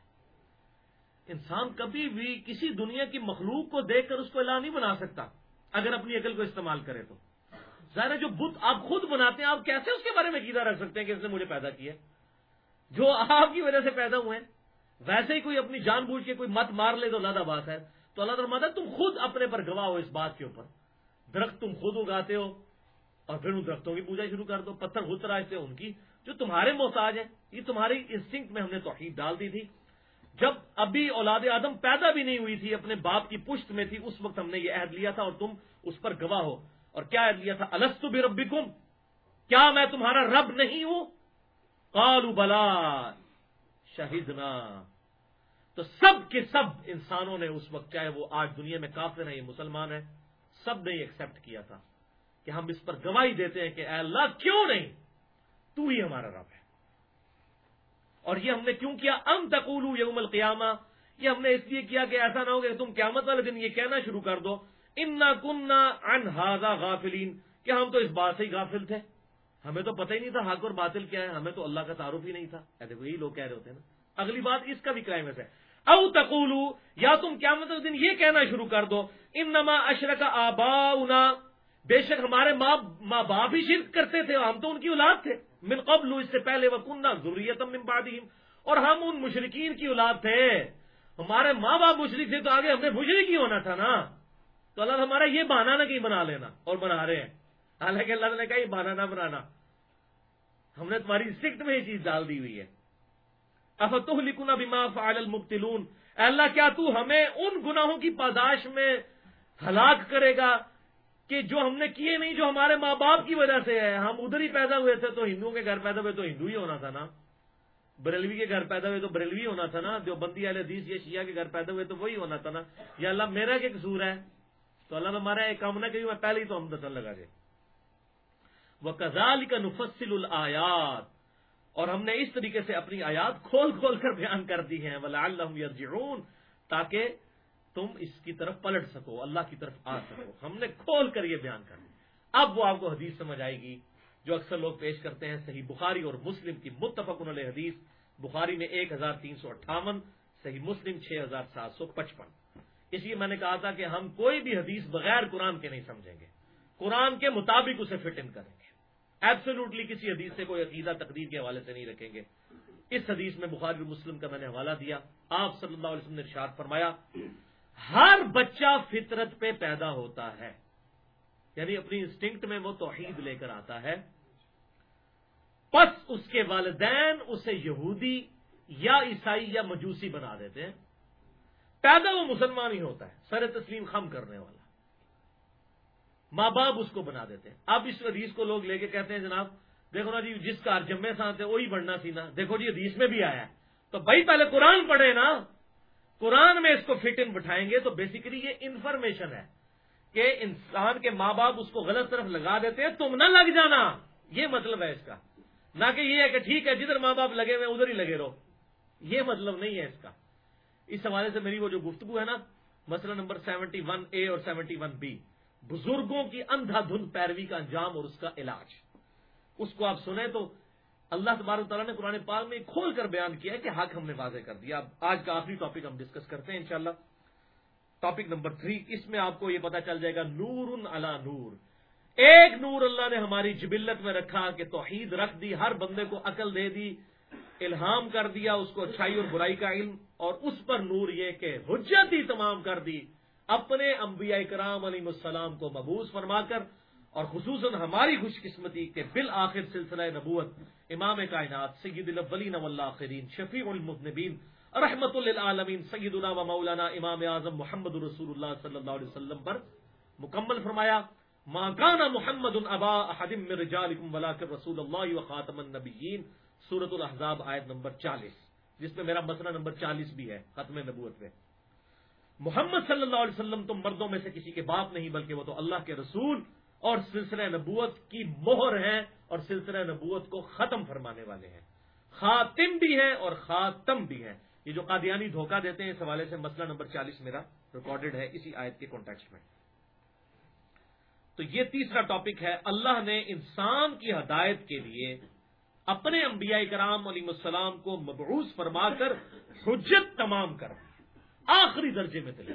انسان کبھی بھی کسی دنیا کی مخلوق کو دیکھ کر اس کو اللہ نہیں بنا سکتا، اگر اپنی عقل کو استعمال کرے تو۔ ظاہر جو بت آپ خود بناتے ہیں، آپ کیسے اس کے بارے میں قیدا رکھ سکتے ہیں کہ اس نے مجھے پیدا کیا؟ جو آپ کی وجہ سے پیدا ہوئے ہیں، ویسے ہی کوئی اپنی جان بوجھ کے کوئی مت مار لے تو اللہ بات ہے۔ تو اللہ تعالیٰ تم خود اپنے پر گواہ ہو اس بات کے اوپر۔ درخت تم خود اگاتے ہو اور پھر ان درختوں کی پوجا شروع کر دو، پتھر خود تراشتے ان کی۔ جو تمہارے محتاج ہیں، یہ تمہاری انسٹنکٹ میں ہم نے توحید ڈال دی تھی۔ جب ابھی اولاد آدم پیدا بھی نہیں ہوئی تھی، اپنے باپ کی پشت میں تھی، اس وقت ہم نے یہ عہد لیا تھا اور تم اس پر گواہ ہو۔ اور کیا عہد لیا تھا؟ السط بھی ربی کیا میں تمہارا رب نہیں ہوں؟ کالو بلا شہیدنا تو سب کے سب انسانوں نے اس وقت، چاہے وہ آج دنیا میں کافر ہیں یہ مسلمان ہیں، سب نے ایکسپٹ کیا تھا کہ ہم اس پر گواہی دیتے ہیں کہ اے اللہ کیوں نہیں؟ تو ہی ہمارا رب ہے۔ اور یہ ہم نے کیوں کیا؟ ام تقولو یوم القیامہ۔ یہ ہم نے اس لیے کیا کہ ایسا نہ ہو کہ تم قیامت والے دن یہ کہنا شروع کر دو، انا کننا انہذا غافلین کہ ہم تو اس بات سے ہی غافل تھے؟ ہمیں تو پتہ ہی نہیں تھا حق اور باطل کیا ہے۔ ہمیں تو اللہ کا تعارف ہی نہیں تھا۔ ایسے وہی لوگ کہہ رہے ہوتے ہیں نا۔ اگلی بات اس کا بھی کلائمیکس ہے۔ او تقولو یا تم کیا مطلب دن یہ کہنا شروع کر دو ان نما اشرک آبا بے شک ہمارے ماں ماں باپ ہی شرک کرتے تھے ہم تو ان کی اولاد تھے۔ من قبل اس سے پہلے وہ کنہ ضروریت اور ہم ان مشرقین کی اولاد تھے۔ ہمارے ماں باپ مشرق تھے تو آگے ہم نے مشرق ہی ہونا تھا نا۔ تو اللہ ہمارا یہ بہانا نہ کہیں بنا لینا اور بنا رہے ہیں۔ حالانکہ اللہ نے کہا یہ بہانا نہ بنانا۔ ہم نے تمہاری سکت میں یہ چیز ڈال دی ہوئی ہے۔ افت لکھنا بیما فعال المبتلون اللہ، کیا تو ہمیں ان گناہوں کی پاداش میں ہلاک کرے گا کہ جو ہم نے کیے نہیں جو ہمارے ماں باپ کی وجہ سے ہے ہم ادھر ہی پیدا ہوئے تھے تو ہندوؤں کے گھر پیدا ہوئے تو ہندو ہی ہونا تھا نا۔ بریلوی کے گھر پیدا ہوئے تو بریلوی ہونا تھا نا۔ جو بندی والے حدیث یا شیعہ کے گھر پیدا ہوئے تو وہی ہونا تھا نا۔ یا اللہ میرا کیا قصور ہے۔ تو اللہ نے ہمارا ایک کام نہ کہ میں پہلے ہی تو ہم دتن لگا دے وہ کزال کا نفسل الیات اور ہم نے اس طریقے سے اپنی آیات کھول کھول کر بیان کر دی ہیں۔ ولا اللہ تاکہ تم اس کی طرف پلٹ سکو، اللہ کی طرف آ سکو۔ ہم نے کھول کر یہ بیان کر اب وہ آپ کو حدیث سمجھ آئے گی، جو اکثر لوگ پیش کرتے ہیں صحیح بخاری اور مسلم کی متفق علیہ حدیث۔ بخاری میں ایک ہزار تین سو اٹھاون، صحیح مسلم چھ ہزار سات سو پچپن۔ اس لیے میں نے کہا تھا کہ ہم کوئی بھی حدیث بغیر قرآن کے نہیں سمجھیں گے۔ قرآن کے مطابق اسے فٹ ان کریں گے۔ ایبسولوٹلی کسی حدیث سے کوئی عقیدہ تقدیر کے حوالے سے نہیں رکھیں گے۔ اس حدیث میں بخاری اور مسلم کا میں نے حوالہ دیا۔ آپ صلی اللہ علیہ وسلم نے ارشاد فرمایا ہر بچہ فطرت پہ پیدا ہوتا ہے۔ یعنی اپنی انسٹنکٹ میں وہ توحید لے کر آتا ہے۔ پس اس کے والدین اسے یہودی یا عیسائی یا مجوسی بنا دیتے ہیں۔ پیدا وہ مسلمان ہی ہوتا ہے، سر تسلیم خم کرنے والا۔ ماں باپ اس کو بنا دیتے ہیں۔ اب اس حدیث کو لوگ لے کے کہتے ہیں، جناب، دیکھو نا جی جس کا جمے ساتھ ہے وہی بڑھنا سی نا دیکھو جی حدیث میں بھی آیا ہے۔ تو بھائی، پہلے قرآن پڑھے نا۔ قرآن میں اس کو فٹ ان بٹھائیں گے تو بیسیکلی یہ انفارمیشن ہے کہ انسان کے ماں باپ اس کو غلط طرف لگا دیتے ہیں، تم نہ لگ جانا۔ یہ مطلب ہے اس کا۔ نہ کہ یہ ہے کہ ٹھیک ہے، جدھر ماں باپ لگے ہوئے ادھر ہی لگے رہو۔ یہ مطلب نہیں ہے اس کا۔ اس حوالے سے میری وہ جو گفتگو ہے نا، مسئلہ نمبر سیونٹی ون اے اور سیونٹی ون بی بزرگوں کی اندھا دھند پیروی کا انجام اور اس کا علاج۔ اس کو آپ سنیں تو اللہ تبارک تعالیٰ نے قرآن پاک میں کھول کر بیان کیا ہے کہ حق ہم نے واضح کر دیا۔ آج کا آخری ٹاپک ہم ڈسکس کرتے ہیں انشاءاللہ۔ ٹاپک نمبر تھری اس میں آپ کو یہ پتا چل جائے گا، نور اللہ نور۔ ایک نور اللہ نے ہماری جبلت میں رکھا کہ توحید رکھ دی، ہر بندے کو عقل دے دی، الہام کر دیا، اس کو اچھائی اور برائی کا علم۔ اور اس پر نور یہ کہ حجت ہی تمام کر دی، اپنے انبیاء کرام علیہ السلام کو مبوس فرما کر اور خصوصاً ہماری خوش قسمتی کے بالآخر سلسلہ نبوت امام کائنات سید الاولین والآخرین، شفیع المذنبین، رحمت للعالمین، سیدنا و مولانا امام اعظم محمد رسول اللہ صلی اللہ علیہ وسلم پر مکمل فرمایا، ما کان محمد ابا احد من رجالکم ولکن رسول اللہ و خاتم النبیین سورۃ الاحزاب آیت نمبر چالیس، جس میں میرا مسئلہ نمبر چالیس بھی ہے ختم نبوت میں۔ محمد صلی اللہ علیہ وسلم تو مردوں میں سے کسی کے باپ نہیں، بلکہ وہ تو اللہ کے رسول اور سلسلہ نبوت کی مہر ہیں اور سلسلہ نبوت کو ختم فرمانے والے ہیں۔ خاتم بھی ہے اور خاتم بھی ہے یہ جو قادیانی دھوکہ دیتے ہیں، اس حوالے سے مسئلہ نمبر چالیس میرا ریکارڈڈ ہے اسی آیت کے کانٹیکس میں۔ تو یہ تیسرا ٹاپک ہے، اللہ نے انسان کی ہدایت کے لیے اپنے انبیاء کرام علیہ السلام کو مبعوث فرما کر حجت تمام کر آخری درجے میں دلے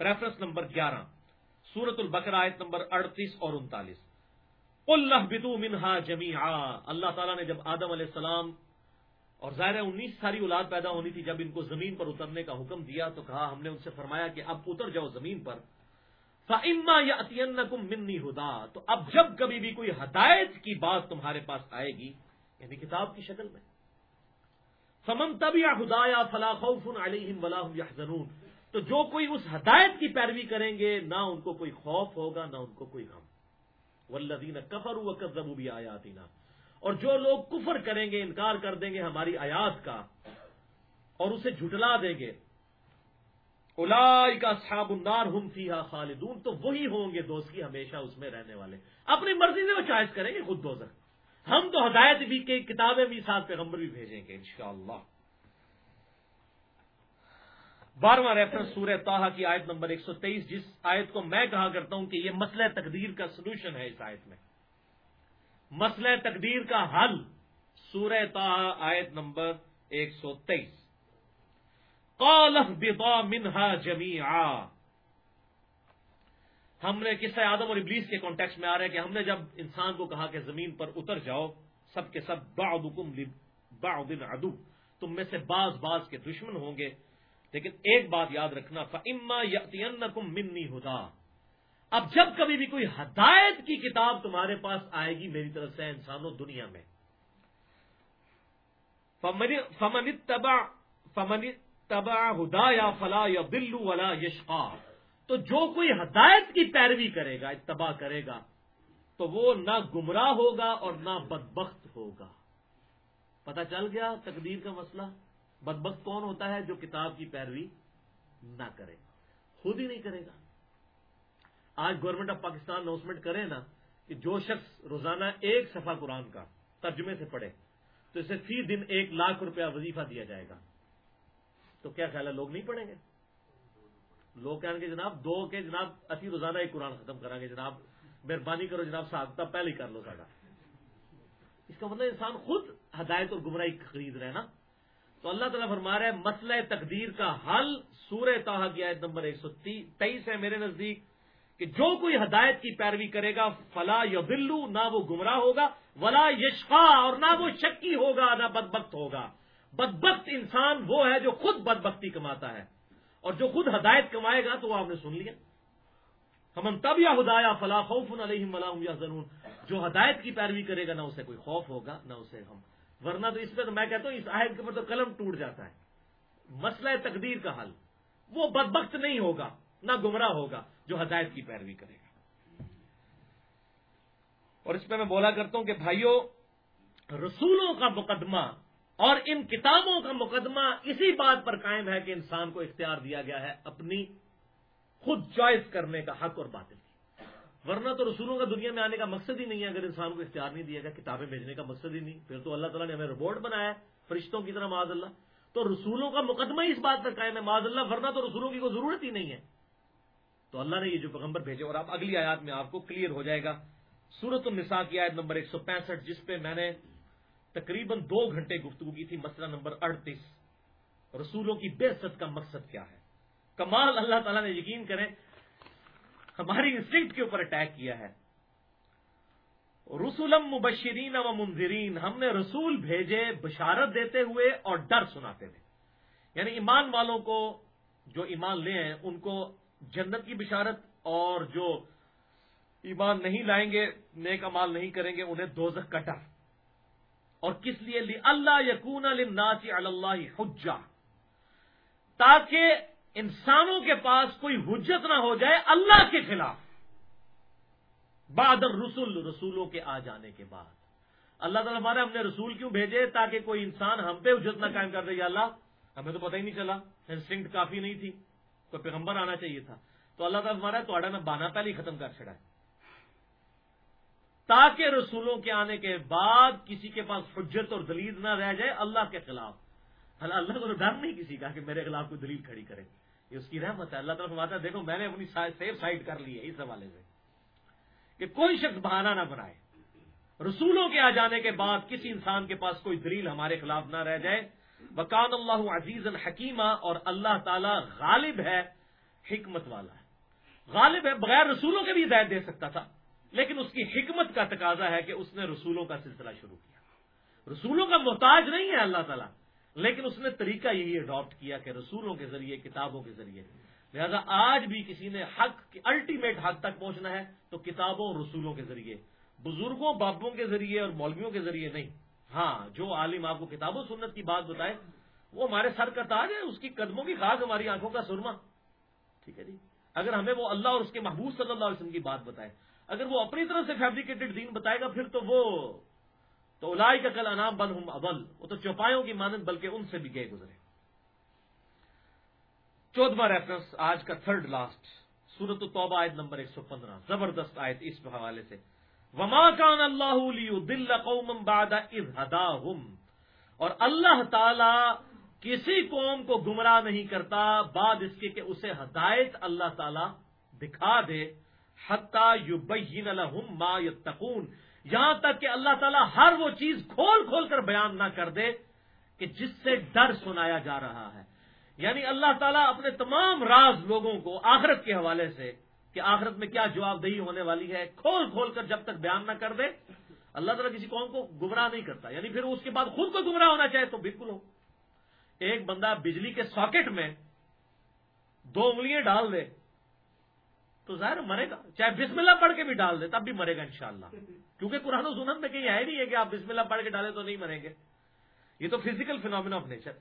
ریفرنس نمبر گیارہ۔ سورت البقر آیت نمبر اڑتیس اور انتالیس. اللہ بدو منہا جمی اللہ تعالیٰ نے جب آدم علیہ السلام اور ظاہر انیس ساری اولاد پیدا ہونی تھی، جب ان کو زمین پر اترنے کا حکم دیا تو کہا ہم نے ان سے فرمایا کہ اب اتر جاؤ زمین پر. فعما یا اتین منی ہدا تو اب جب کبھی بھی کوئی ہدایت کی بات تمہارے پاس آئے گی یعنی کتاب کی شکل میں. فمن تب یا خدا یا فلاح علیہم یا تو جو کوئی اس ہدایت کی پیروی کریں گے، نہ ان کو کوئی خوف ہوگا، نہ ان کو کوئی غم۔ ولدین کفر و کزبو بھی آیاتی اور جو لوگ کفر کریں گے، انکار کر دیں گے ہماری آیات کا، اور اسے جھٹلا دیں گے۔ کا صحاب النار ہم فیحا خالدون۔ تو وہی ہوں گے دوست کی ہمیشہ اس میں رہنے والے۔ اپنی مرضی سے وہ چوائس کریں گے، خود دوزر ہم تو ہدایت بھی کتابیں بھی ساتھ پیغمبر بھی بھیجیں گے، انشاءاللہ۔ بارہواں ریفرنس سورہ تاہا کی آیت نمبر ایک سو تیئیس، جس آیت کو میں کہا کرتا ہوں کہ یہ مسئلہ تقدیر کا سولوشن ہے اس آیت میں۔ مسئلہ تقدیر کا حل، سورہ تاہا آیت نمبر ایک سو تیئیس۔ منہا جمی ہم نے کس آدم اور ابلیس کے کانٹیکس میں آ رہے ہیں کہ ہم نے جب انسان کو کہا کہ زمین پر اتر جاؤ، سب کے سب بعضکم لبعض عدو، تم میں سے بعض بعض کے دشمن ہوں گے۔ لیکن ایک بات یاد رکھنا فما یتیم منی ہدا اب جب کبھی بھی کوئی ہدایت کی کتاب تمہارے پاس آئے گی میری طرف سے انسانوں دنیا میں۔ فمن تبا فمن تبا ہدا یا فلا یا بلو ولا یشقا تو جو کوئی ہدایت کی پیروی کرے گا، اتباع کرے گا، تو وہ نہ گمراہ ہوگا اور نہ بدبخت ہوگا۔ پتا چل گیا تقدیر کا مسئلہ؟ بدبخت کون ہوتا ہے جو کتاب کی پیروی نہ کرے؟ خود ہی نہیں کرے گا۔ آج گورنمنٹ آف پاکستان اناؤنسمنٹ کرے نا کہ جو شخص روزانہ ایک صفحہ قرآن کا ترجمے سے پڑھے، تو اسے فی دن ایک لاکھ روپیہ وظیفہ دیا جائے گا۔ تو کیا خیال ہے، لوگ نہیں پڑھیں گے؟ لوگ کہیں گے، جناب دو کے جناب اسی روزانہ ایک قرآن ختم کریں گے جناب مہربانی کرو، جناب صاحب پہلے ہی کر لو ساڈا۔ اس کا مطلب انسان خود ہدایت اور گمراہی خرید رہے نا۔ تو اللہ تعالیٰ فرما رہا ہے، مسئلہ تقدیر کا حل، سورہ تاہا کی آیت نمبر ایک سو تیئیس ہے میرے نزدیک، کہ جو کوئی ہدایت کی پیروی کرے گا، فلا یا بلو نہ وہ گمراہ ہوگا، ولا یشفا اور نہ وہ شکی ہوگا، نہ بدبخت ہوگا۔ بدبخت انسان وہ ہے جو خود بدبختی کماتا ہے، اور جو خود ہدایت کمائے گا تو وہ آپ نے سن لیا۔ ہم تب یا ہدایا فلاں خوف علیہم ولا یا جو ہدایت کی پیروی کرے گا، نہ اسے کوئی خوف ہوگا، نہ اسے ہم ورنہ تو اس پہ تو میں کہتا ہوں اس آہد کے اوپر تو قلم ٹوٹ جاتا ہے۔ مسئلہ تقدیر کا حل۔ وہ بدبخت نہیں ہوگا، نہ گمراہ ہوگا جو ہدایت کی پیروی کرے گا۔ اور اس پہ میں بولا کرتا ہوں کہ بھائیوں رسولوں کا مقدمہ اور ان کتابوں کا مقدمہ اسی بات پر قائم ہے کہ انسان کو اختیار دیا گیا ہے اپنی خود چوائس کرنے کا حق اور باطل۔ ورنہ تو رسولوں کا دنیا میں آنے کا مقصد ہی نہیں ہے، اگر انسان کو اختیار نہیں دیا گیا، کتابیں بھیجنے کا مقصد ہی نہیں۔ پھر تو اللہ تعالیٰ نے ہمیں روبوٹ بنایا فرشتوں کی طرح معذ اللہ۔ تو رسولوں کا مقدمہ ہی اس بات پر قائم ہے معذ اللہ، ورنہ تو رسولوں کی کوئی ضرورت ہی نہیں ہے۔ تو اللہ نے یہ جو پیغمبر بھیجے، اور آپ اگلی آیات میں آپ کو کلیئر ہو جائے گا۔ سورت النساء کی آیت نمبر ایک سو پینسٹھ، جس پہ میں نے تقریباً دو گھنٹے گفتگو کی تھی، مسئلہ نمبر اڑتیس۔ رسولوں کی بے کا مقصد کیا ہے؟ کمال اللہ تعالیٰ نے یقین کریں ہماری انسٹنکٹ کے اوپر اٹیک کیا ہے۔ رسولم مبشرین و منظرین ہم نے رسول بھیجے بشارت دیتے ہوئے اور ڈر سناتے ہوئے یعنی ایمان والوں کو جو ایمان لے ہیں ان کو جنت کی بشارت اور جو ایمان نہیں لائیں گے، نیک امال نہیں کریں گے، انہیں دوزخ کا ڈر۔ اور کس لیے؟ لی اللہ یقون الناسی اللہ حجا تاکہ انسانوں کے پاس کوئی حجت نہ ہو جائے اللہ کے خلاف۔ بادر رسول رسولوں کے آ جانے کے بعد۔ اللہ تعالیٰ ہمارے ہم نے رسول کیوں بھیجے تاکہ کوئی انسان ہم پہ حجت نہ قائم کر دے؟ یا اللہ، ہمیں تو پتہ ہی نہیں چلا۔ انسٹنکٹ کافی نہیں تھی۔ کوئی پیغمبر آنا چاہیے تھا۔ تو اللہ تعالیٰ ہمارا تو میں بانا پہلے ختم کر چڑھا ہے۔ تاکہ رسولوں کے آنے کے بعد کسی کے پاس حجت اور دلیل نہ رہ جائے اللہ کے خلاف۔ اللہ کو تو ڈر نہیں کسی کا کہ میرے خلاف کوئی دلیل کھڑی کرے۔ یہ اس کی رحمت ہے۔ اللہ تعالیٰ ہے، دیکھو، میں نے اپنی سیف سائڈ کر لی ہے اس حوالے سے کہ کوئی شخص بہانہ نہ بنائے۔ رسولوں کے آ جانے کے بعد کسی انسان کے پاس کوئی دلیل ہمارے خلاف نہ رہ جائے۔ بکان اللہ عزیز الحکیمہ اور اللہ تعالی غالب ہے، حکمت والا ہے۔ غالب ہے، بغیر رسولوں کے بھی ہدایت دے سکتا تھا۔ لیکن اس کی حکمت کا تقاضا ہے کہ اس نے رسولوں کا سلسلہ شروع کیا۔ رسولوں کا محتاج نہیں ہے اللہ تعالیٰ۔ لیکن اس نے طریقہ یہی اڈاپٹ کیا کہ رسولوں کے ذریعے، کتابوں کے ذریعے۔ لہذا آج بھی کسی نے حق الٹیمیٹ حق تک پہنچنا ہے تو کتابوں اور رسولوں کے ذریعے۔ بزرگوں، بابوں کے ذریعے اور مولویوں کے ذریعے نہیں۔ ہاں جو عالم آپ کو کتاب و سنت کی بات بتائے، وہ ہمارے سر کا تاج ہے، اس کی قدموں کی خاص ہماری آنکھوں کا سرما۔ ٹھیک ہے جی؟ اگر ہمیں وہ اللہ اور اس کے محبوب صلی اللہ علیہ وسلم کی بات بتائے، اگر وہ اپنی طرف سے فیبریکیٹڈ دین بتائے گا، پھر تو وہ تو الائی کا کل انام بن ہوں ابل وہ تو چوپایوں کی مانند بلکہ ان سے بھی گئے گزرے۔ چودواں ریفرنس آج کا تھرڈ لاسٹ سورت توبہ آیت نمبر ایک سو پندرہ، زبردست آیت اس حوالے سے۔ وما کان اللہ دل قوم باد ہدا اور اللہ تعالی کسی قوم کو گمراہ نہیں کرتا، بعد اس کے کہ اسے ہدایت اللہ تعالی دکھا دے۔ حتہ یو بین ما یتقون یہاں تک کہ اللہ تعالیٰ ہر وہ چیز کھول کھول کر بیان نہ کر دے کہ جس سے ڈر سنایا جا رہا ہے۔ یعنی اللہ تعالیٰ اپنے تمام راز لوگوں کو آخرت کے حوالے سے کہ آخرت میں کیا جواب دہی ہونے والی ہے، کھول کھول کر جب تک بیان نہ کر دے، اللہ تعالیٰ کسی قوم کو گمراہ نہیں کرتا۔ یعنی پھر اس کے بعد خود کو گمراہ ہونا چاہے تو بالکل ہو۔ ایک بندہ بجلی کے ساکٹ میں دو انگلیاں ڈال دے۔ تو ظاہر مرے گا۔ چاہے بسم اللہ پڑھ کے بھی ڈال دے، تب بھی مرے گا انشاءاللہ۔ کیونکہ قرآن و سنت میں کہیں ہے نہیں ہے کہ آپ بسم اللہ پڑھ کے ڈالیں تو نہیں مریں گے۔ یہ تو فزیکل فینومینا آف نیچر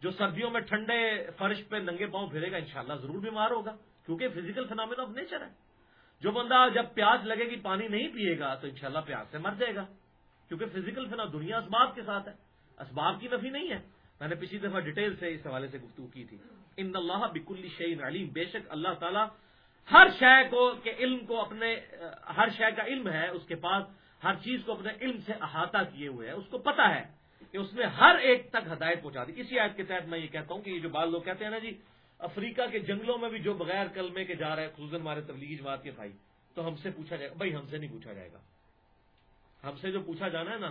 جو سردیوں میں ٹھنڈے فرش پہ ننگے پاؤں پھرے گا انشاءاللہ ضرور بیمار ہوگا۔ کیونکہ فزیکل فینومینا آف نیچر ہے۔ جو بندہ جب پیاز لگے گی، پانی نہیں پیے گا، تو انشاءاللہ پیاز سے مر جائے گا۔ کیونکہ فزیکل فینا دنیا اسباب کے ساتھ ہے۔ اسباب کی نفی نہیں ہے۔ میں نے پچھلی دفعہ ڈیٹیل سے اس حوالے سے گفتگو کی تھی۔ ان اللہ بک الشعین علیم بے شک اللہ تعالیٰ ہر شے کو کے علم کو اپنے، ہر شے کا علم ہے، اس کے پاس ہر چیز کو اپنے علم سے احاطہ کیے ہوئے ہے اس کو پتا ہے کہ اس نے ہر ایک تک ہدایت پہنچا دی۔ اسی آیت کے تحت میں یہ کہتا ہوں کہ یہ جو بال لوگ کہتے ہیں نا جی افریقہ کے جنگلوں میں بھی جو بغیر کلمے کے جا رہے ہیں، خصوصاً ہمارے تبلیغی جماعت کے بھائی، تو ہم سے پوچھا جائے گا، بھائی ہم سے نہیں پوچھا جائے گا۔ ہم سے جو پوچھا جانا ہے نا،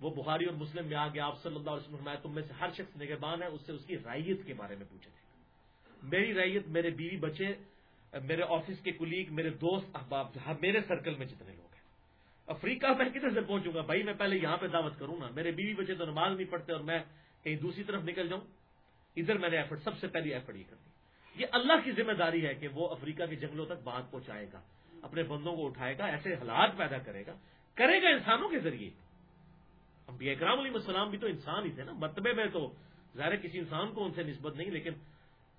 وہ بخاری اور مسلم میں آ گیا آپ صلی اللہ علیہ وسلم تم میں سے ہر شخص نگہبان ہے، اس سے اس کی رائیت کے بارے میں پوچھا جائے گا۔ میری رائیت میرے بیوی بچے میرے آفس کے کلیگ، میرے دوست، احباب ہاں، میرے سرکل میں جتنے لوگ ہیں۔ افریقہ میں کدھر سے پہنچوں گا؟ بھائی، میں پہلے یہاں پہ دعوت کروں نا۔ میرے بیوی بچے تو نماز نہیں پڑھتے اور میں کہیں دوسری طرف نکل جاؤں۔ ادھر میں نے ایفرٹ سب سے پہلی ایفرٹ یہ کرنی یہ اللہ کی ذمہ داری ہے کہ وہ افریقہ کے جنگلوں تک بات پہنچائے گا، اپنے بندوں کو اٹھائے گا، ایسے حالات پیدا کرے گا۔ کرے گا انسانوں کے ذریعے۔ اب اکرام علیہ السلام بھی تو انسان ہی تھے نا۔ مرتبے میں تو ظاہر کسی انسان کو ان سے نسبت نہیں، لیکن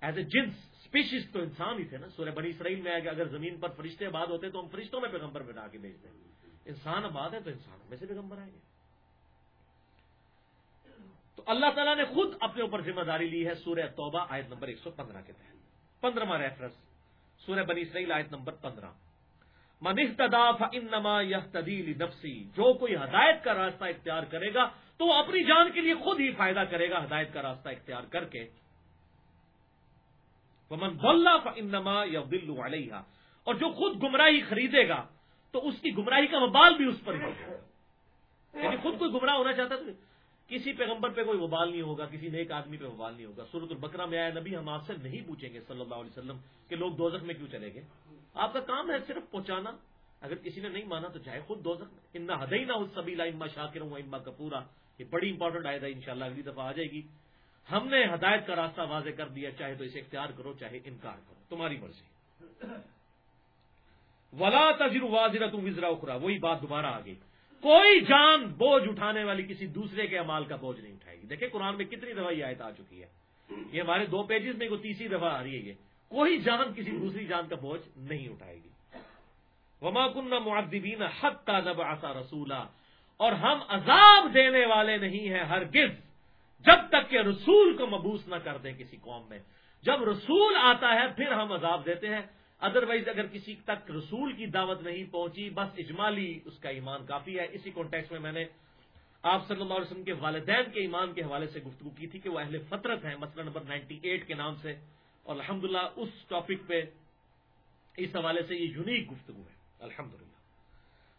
ایز اے جنس اسپیشیز تو انسان ہی تھے نا۔ سورہ بنی اسرائیل میں آیا کہ اگر زمین پر فرشتے آباد ہوتے تو ہم فرشتوں میں پیغمبر بنا کے بھیجتے انسان آباد ہے تو انسانوں میں سے پیغمبر آئیں گے تو اللہ تعالیٰ نے خود اپنے اوپر ذمہ داری لی ہے سورہ توبہ آیت نمبر ایک سو پندرہ کے تحت۔ پندرہ ریفرنس سورہ بنی اسرائیل آیت نمبر پندرہ۔ منیح تداف انما یہ تدیل نفسی جو کوئی ہدایت کا راستہ اختیار کرے گا تو وہ اپنی جان کے لیے خود ہی فائدہ کرے گا، ہدایت کا راستہ اختیار کر کے۔ ومن بلّہ انما یا دلو علیہ اور جو خود گمراہی خریدے گا، تو اس کی گمراہی کا وبال بھی اس پر ہی یعنی خود کوئی گمراہ ہونا چاہتا تو کسی پیغمبر پہ کوئی وبال نہیں ہوگا، کسی نیک آدمی پہ وبال نہیں ہوگا۔ سورت البکرا میں آیا نبی ہم آپ سے نہیں پوچھیں گے صلی اللہ علیہ وسلم کہ لوگ دوزخ میں کیوں چلے گئے؟ آپ کا کام ہے صرف پہنچانا۔ اگر کسی نے نہیں مانا تو چاہے خود دوزخ میں۔ ان ہدئی نہ اس سبھی اما شاکر ہوں اما کپورا یہ بڑی امپورٹنٹ آئے ان شاء اللہ اگلی دفعہ آ جائے گی۔ ہم نے ہدایت کا راستہ واضح کر دیا، چاہے تو اسے اختیار کرو، چاہے انکار کرو، تمہاری مرضی۔ ولا تجر واضح تم وزرا اخرا وہی بات دوبارہ آ گئی کوئی جان بوجھ اٹھانے والی کسی دوسرے کے امال کا بوجھ نہیں اٹھائے گی۔ دیکھیں قرآن میں کتنی دفعہ یہ آیت آ چکی ہے۔ یہ ہمارے دو پیجز میں کوئی تیسری دفعہ آ رہی ہے یہ۔ کوئی جان کسی دوسری جان کا بوجھ نہیں اٹھائے گی۔ وما کن معدبین حق کا نب آسا رسولہ اور ہم عذاب دینے والے نہیں ہیں ہر جب تک کہ رسول کو مبوس نہ کر دیں کسی قوم میں۔ جب رسول آتا ہے، پھر ہم عذاب دیتے ہیں۔ ادروائز اگر کسی تک رسول کی دعوت نہیں پہنچی، بس اجمالی اس کا ایمان کافی ہے۔ اسی کانٹیکس میں میں نے آپ صلی اللہ علیہ وسلم کے والدین کے ایمان کے حوالے سے گفتگو کی تھی کہ وہ اہل فطرت ہیں مسئلہ نمبر نائنٹی ایٹ کے نام سے۔ اور الحمدللہ اس ٹاپک پہ اس حوالے سے یہ یونیک گفتگو ہے۔ الحمدللہ۔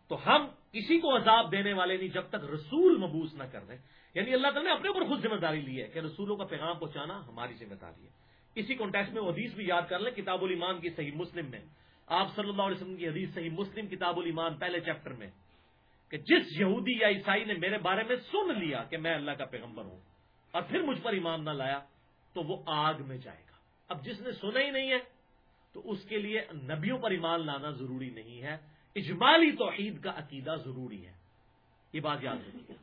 تو ہم کسی کو عذاب دینے والے نہیں جب تک رسول مبوس نہ کر دیں۔ یعنی اللہ تعالیٰ نے اپنے اوپر خود ذمہ داری لی ہے کہ رسولوں کا پیغام پہنچانا ہماری ذمہ داری ہے۔ اسی کانٹیکس میں وہ حدیث بھی یاد کر لیں، کتاب الایمان کی صحیح مسلم میں۔ آپ صلی اللہ علیہ وسلم کی حدیث صحیح مسلم، کتاب الایمان پہلے چیپٹر میں۔ کہ جس یہودی یا عیسائی نے میرے بارے میں سن لیا کہ میں اللہ کا پیغمبر ہوں اور پھر مجھ پر ایمان نہ لایا، تو وہ آگ میں جائے گا۔ اب جس نے سنا ہی نہیں ہے، تو اس کے لیے نبیوں پر ایمان لانا ضروری نہیں ہے۔ اجمالی توحید کا عقیدہ ضروری ہے۔ یہ بات یاد رکھیے۔ گا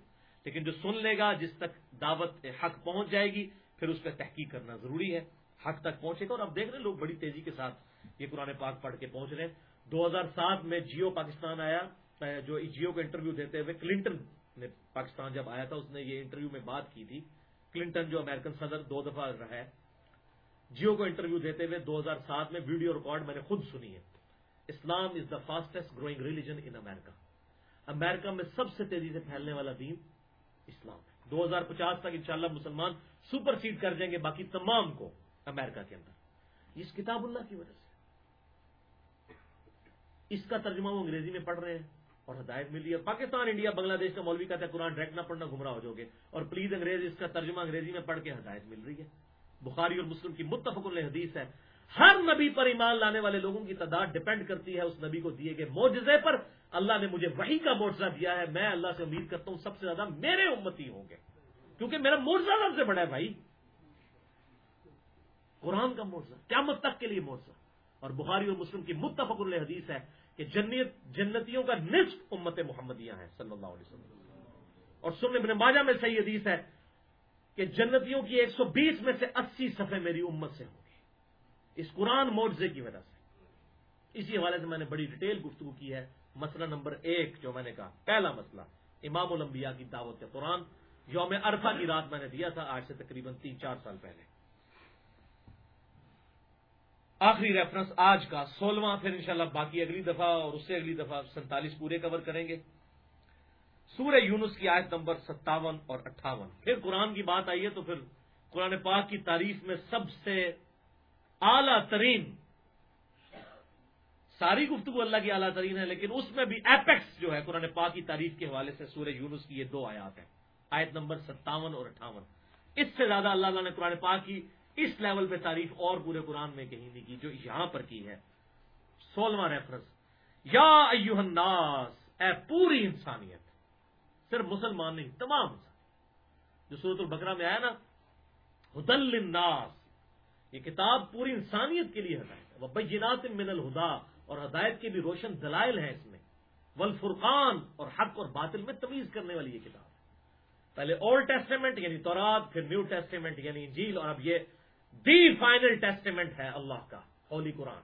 لیکن جو سن لے گا، جس تک دعوت حق پہنچ جائے گی، پھر اس پہ تحقیق کرنا ضروری ہے۔ حق تک پہنچے گا۔ اور اب دیکھ رہے ہیں، لوگ بڑی تیزی کے ساتھ یہ قرآن پاک پڑھ کے پہنچ رہے ہیں۔ دو ہزار سات میں جیو پاکستان آیا، جو جیو کو انٹرویو دیتے ہوئے کلنٹن نے پاکستان جب آیا تھا، اس نے یہ انٹرویو میں بات کی تھی۔ کلنٹن جو امریکن صدر دو دفعہ رہا ہے، جیو کو انٹرویو دیتے ہوئے دو ہزار سات میں ویڈیو ریکارڈ میں نے خود سنی ہے۔ Islam is the fastest growing religion in America America میں سب سے تیزی سے پھیلنے والا دین اسلام دو ہزار پچاس تک انشاءاللہ مسلمان سپر سیڈ کر جائیں گے باقی تمام کو امریکہ کے اندر۔ اس کتاب اللہ کی وجہ سے۔ اس کا ترجمہ وہ انگریزی میں پڑھ رہے ہیں اور ہدایت مل رہی ہے۔ پاکستان، انڈیا، بنگلہ دیش کا مولوی کہتا ہے، قرآن ڈائریکٹ نہ پڑھنا گمراہ ہو جاؤ گے۔ اور پلیز انگریز، اس کا ترجمہ انگریزی میں پڑھ کے ہدایت مل رہی ہے۔ بخاری اور مسلم کی متفق حدیث ہے۔ ہر نبی پر ایمان لانے والے لوگوں کی تعداد ڈپینڈ کرتی ہے اس نبی کو دیے گئے موجزے پر۔ اللہ نے مجھے وہی کا معاوضہ دیا ہے۔ میں اللہ سے امید کرتا ہوں سب سے زیادہ میرے امتی ہوں گے۔ کیونکہ میرا معاوضہ سب سے بڑا ہے بھائی۔ قرآن کا معاوضہ قیامت تک کے لیے معاوضہ اور بخاری اور مسلم کی متفق اللہ حدیث ہے کہ جنت جنتیوں کا نصف امت محمدیہ ہیں، صلی اللہ علیہ وسلم۔ اور سننے ابن ماجہ میں صحیح حدیث ہے کہ جنتیوں کی ایک سو بیس میں سے اسی صفحے میری امت سے ہوں۔ اس قرآن معاوضے کی وجہ سے۔ اسی حوالے سے میں نے بڑی ڈیٹیل گفتگو کی ہے، مسئلہ نمبر ایک جو میں نے کہا، پہلا مسئلہ، امام الانبیاء کی دعوت کے قرآن، یوم عرفہ کی رات میں نے دیا تھا آج سے تقریباً تین چار سال پہلے۔ آخری ریفرنس آج کا، سولہواں، پھر انشاءاللہ باقی اگلی دفعہ اور اس سے اگلی دفعہ سینتالیس پورے کور کریں گے۔ سورہ یونس کی آیت نمبر ستاون اور اٹھاون۔ پھر قرآن کی بات آئی ہے تو پھر قرآن پاک کی تعریف میں سب سے اعلی ترین۔ ساری گفتگو اللہ کی اعلیٰ ترین ہے، لیکن اس میں بھی ایپیکس جو ہے، قرآن پاک کی تعریف کے حوالے سے سورہ یونس کی یہ دو آیات ہیں۔ آیت نمبر ستاون اور اٹھاون۔ اس سے زیادہ اللہ اللہ نے قرآن پاک کی اس لیول پہ تعریف اور پورے قرآن میں کہیں نہیں کی، جو یہاں پر کی ہے۔ سولہواں ریفرنس یا ایوہ الناس، اے پوری انسانیت، صرف مسلمان نہیں، تمام جو صورت البکرا میں آیا نا، ہدل الناس یہ کتاب پوری انسانیت کے لیے ہدایت ہے۔ وہ بینات من الہدا اور ہدایت کے بھی روشن دلائل ہیں اس میں۔ ولفرقان اور حق اور باطل میں تمیز کرنے والی یہ کتاب پہلے اولڈ ٹیسٹیمنٹ یعنی تورات، پھر نیو ٹیسٹیمنٹ یعنی انجیل اور اب یہ دی فائنل ٹیسٹیمنٹ ہے اللہ کا ہولی قرآن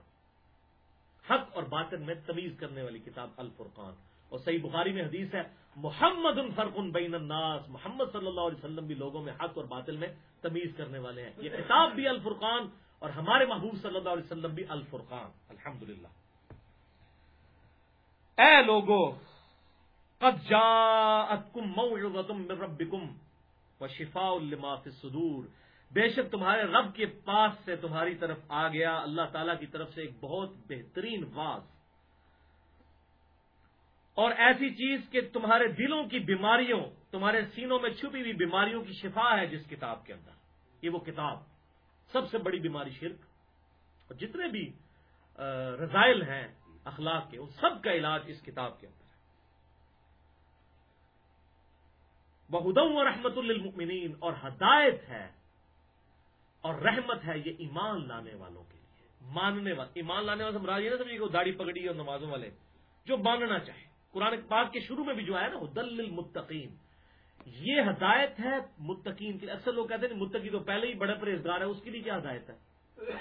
حق اور باطن میں تمیز کرنے والی کتاب الفرقان۔ اور صحیح بخاری میں حدیث ہے محمد الفرق بین الناس۔ محمد صلی اللہ علیہ وسلم بھی لوگوں میں حق اور باطل میں تمیز کرنے والے ہیں۔ یہ کتاب بھی الفرقان اور ہمارے محبوب صلی اللہ علیہ وسلم بھی الفرقان۔ الحمد اے لوگو، قد جاءتکم موعظۃ من ربکم وشفاء لما فی الصدور۔ بے شک تمہارے رب کے پاس سے تمہاری طرف آ گیا۔ اللہ تعالی کی طرف سے ایک بہت بہترین واز۔ اور ایسی چیز کہ تمہارے دلوں کی بیماریوں، تمہارے سینوں میں چھپی ہوئی بیماریوں کی شفا ہے جس کتاب کے اندر۔ یہ وہ کتاب سب سے بڑی بیماری شرک۔ اور جتنے بھی رضائل ہیں اخلاق کے، ان سب کا علاج اس کتاب کے اندر ہے۔ بہدم و رحمت للمؤمنین اور ہدایت ہے اور رحمت ہے یہ ایمان لانے والوں کے لیے۔ ماننے والے، ایمان لانے والے مراد یہ نہ سمجھے داڑھی پگڑی اور نمازوں والے، جو ماننا چاہے۔ قرآن پاک کے شروع میں بھی جو ہے نا دل المتقین یہ ہدایت ہے متقین کی اکثر لوگ کہتے ہیں متقی تو پہلے ہی بڑے پرہیزگار ہے اس کے لیے کیا ہدایت ہے؟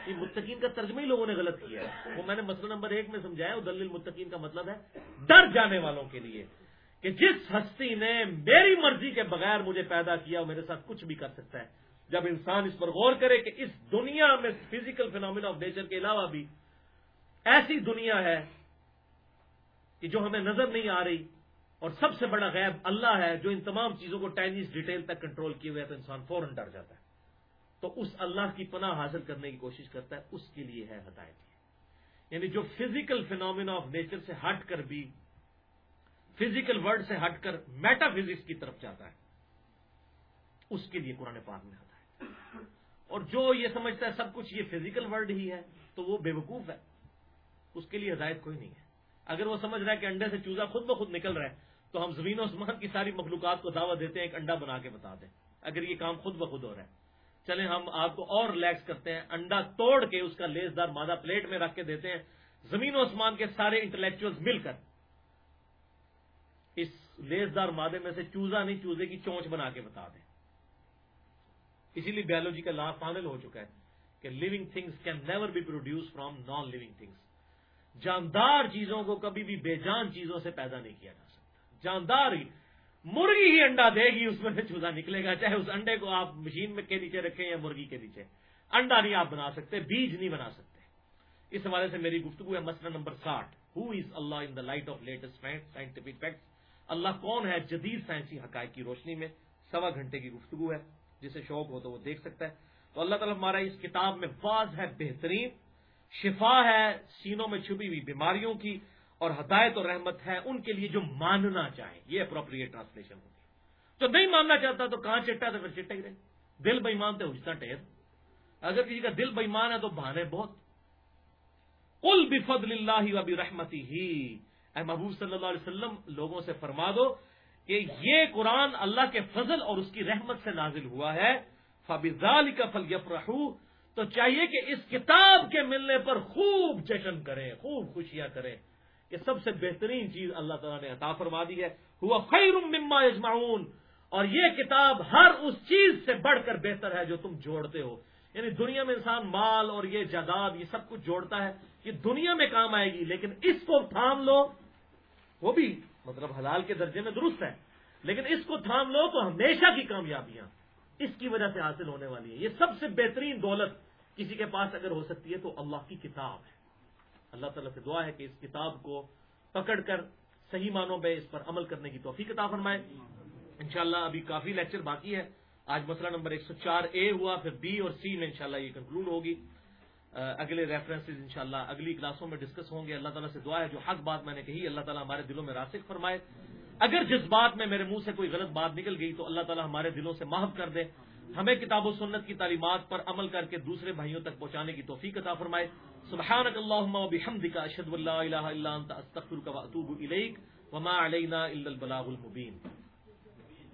یہ متقین کا ترجمہ ہی لوگوں نے غلط کیا ہے۔ وہ میں نے مسئلہ نمبر ایک میں سمجھایا دل المتقین کا مطلب ہے ڈر جانے والوں کے لیے کہ جس ہستی نے میری مرضی کے بغیر مجھے پیدا کیا، وہ میرے ساتھ کچھ بھی کر سکتا ہے۔ جب انسان اس پر غور کرے کہ اس دنیا میں فزیکل فینومینا آف نیچر کے علاوہ بھی ایسی دنیا ہے کہ جو ہمیں نظر نہیں آ رہی اور سب سے بڑا غیب اللہ ہے جو ان تمام چیزوں کو ٹائنیز ڈیٹیل تک کنٹرول کیے ہوئے تو انسان فوراً ڈر جاتا ہے۔ تو اس اللہ کی پناہ حاصل کرنے کی کوشش کرتا ہے، اس کے لیے ہے ہدایت۔ یعنی جو فزیکل فینومینا آف نیچر سے ہٹ کر بھی فزیکل ورڈ سے ہٹ کر میٹا فزکس کی طرف جاتا ہے، اس کے لیے قرآن پاک میں ہدایت۔ اور جو یہ سمجھتا ہے سب کچھ یہ فزیکل ورڈ ہی ہے، تو وہ بے وقوف ہے۔ اس کے لیے ہدایت کوئی نہیں ہے۔ اگر وہ سمجھ رہا ہے کہ انڈے سے چوزا خود بخود نکل رہا ہے، تو ہم زمین و سمان کی ساری مخلوقات کو دعوت دیتے ہیں ایک انڈا بنا کے بتا دیں۔ اگر یہ کام خود بخود ہو رہا ہے۔ چلیں ہم آپ کو اور ریلیکس کرتے ہیں۔ انڈا توڑ کے اس کا لیس دار مادہ پلیٹ میں رکھ کے دیتے ہیں۔ زمین و آسمان کے سارے انٹلیکچوئل مل کر۔ اس لیس دار مادے میں سے چوزا نہیں، چوزے کی چونچ بنا کے بتا دیں۔ اسی لیے بایولوجی کا لا فائنل ہو چکا ہے کہ living things can never be produce from non living things جاندار چیزوں کو کبھی بھی بے جان چیزوں سے پیدا نہیں کیا جا سکتا۔ جاندار مرغی ہی انڈا دے گی، اس میں سے چوزا نکلے گا، چاہے اس انڈے کو آپ مشین میں کے نیچے رکھیں یا مرغی کے نیچے۔ انڈا نہیں آپ بنا سکتے، بیج نہیں بنا سکتے۔ اس حوالے سے میری گفتگو ہے مسئلہ نمبر ساٹھ۔ Who is Allah in the light of latest scientific facts اللہ کون ہے جدید سائنسی حقائق کی روشنی میں؟ سوا گھنٹے کی گفتگو ہے۔ جسے شوق ہو تو وہ دیکھ سکتا ہے۔ تو اللہ تعالیٰ ہمارا اس کتاب میں واضح ہے، بہترین شفا ہے سینوں میں چھپی ہوئی بیماریوں کی اور ہدایت اور رحمت ہے ان کے لیے جو ماننا چاہیں۔ یہ اپروپریٹ ٹرانسلیشن ہوگی۔ تو نہیں ماننا چاہتا تو کہاں چٹا تو پھر چٹا ہی رہے۔ دل بےمان تو اجتا ٹیر اگر کسی کا دل بےمان ہے تو بہانے بہت۔ کل بفد اللہ ابی رحمتی ہی اے محبوب صلی اللہ علیہ وسلم، لوگوں سے فرما دو کہ یہ قرآن اللہ کے فضل اور اس کی رحمت سے نازل ہوا ہے۔ فبال کا فل تو چاہیے کہ اس کتاب کے ملنے پر خوب جشن کریں، خوب خوشیاں کریں یہ سب سے بہترین چیز اللہ تعالیٰ نے عطا فرما دی ہے ہوا خیر مما یجمعون اور یہ کتاب ہر اس چیز سے بڑھ کر بہتر ہے جو تم جوڑتے ہو۔ یعنی دنیا میں انسان مال اور یہ جائیداد، یہ سب کچھ جوڑتا ہے، یہ دنیا میں کام آئے گی، لیکن اس کو تھام لو، وہ بھی مطلب حلال کے درجے میں درست ہے، لیکن اس کو تھام لو تو ہمیشہ کی کامیابیاں اس کی وجہ سے حاصل ہونے والی ہیں۔ یہ سب سے بہترین دولت کسی کے پاس اگر ہو سکتی ہے تو اللہ کی کتاب ہے۔ اللہ تعالیٰ سے دعا ہے کہ اس کتاب کو پکڑ کر صحیح معنوں میں اس پر عمل کرنے کی توفیق عطا فرمائے۔ انشاءاللہ ابھی کافی لیکچر باقی ہے۔ آج مسئلہ نمبر ایک سو چار اے ہوا، پھر بی اور سی میں انشاءاللہ یہ کنکلوڈ ہوگی۔ اگلے ریفرنسز انشاءاللہ اگلی کلاسوں میں ڈسکس ہوں گے۔ اللہ تعالیٰ سے دعا ہے، جو حق بات میں نے کہی، اللہ تعالیٰ ہمارے دلوں میں راسک فرمائے۔ اگر جس بات میں میرے منہ سے کوئی غلط بات نکل گئی تو اللہ تعالیٰ ہمارے دلوں سے معاف کر دے۔ ہمیں کتاب و سنت کی تعلیمات پر عمل کر کے دوسرے بھائیوں تک پہنچانے کی توفیق عطا فرمائے۔ سبحانك اللهم وبحمدك اشهد ان لا الہ الا انت، استغفرک و اتوب الیک، وما علینا الا البلاغ المبین۔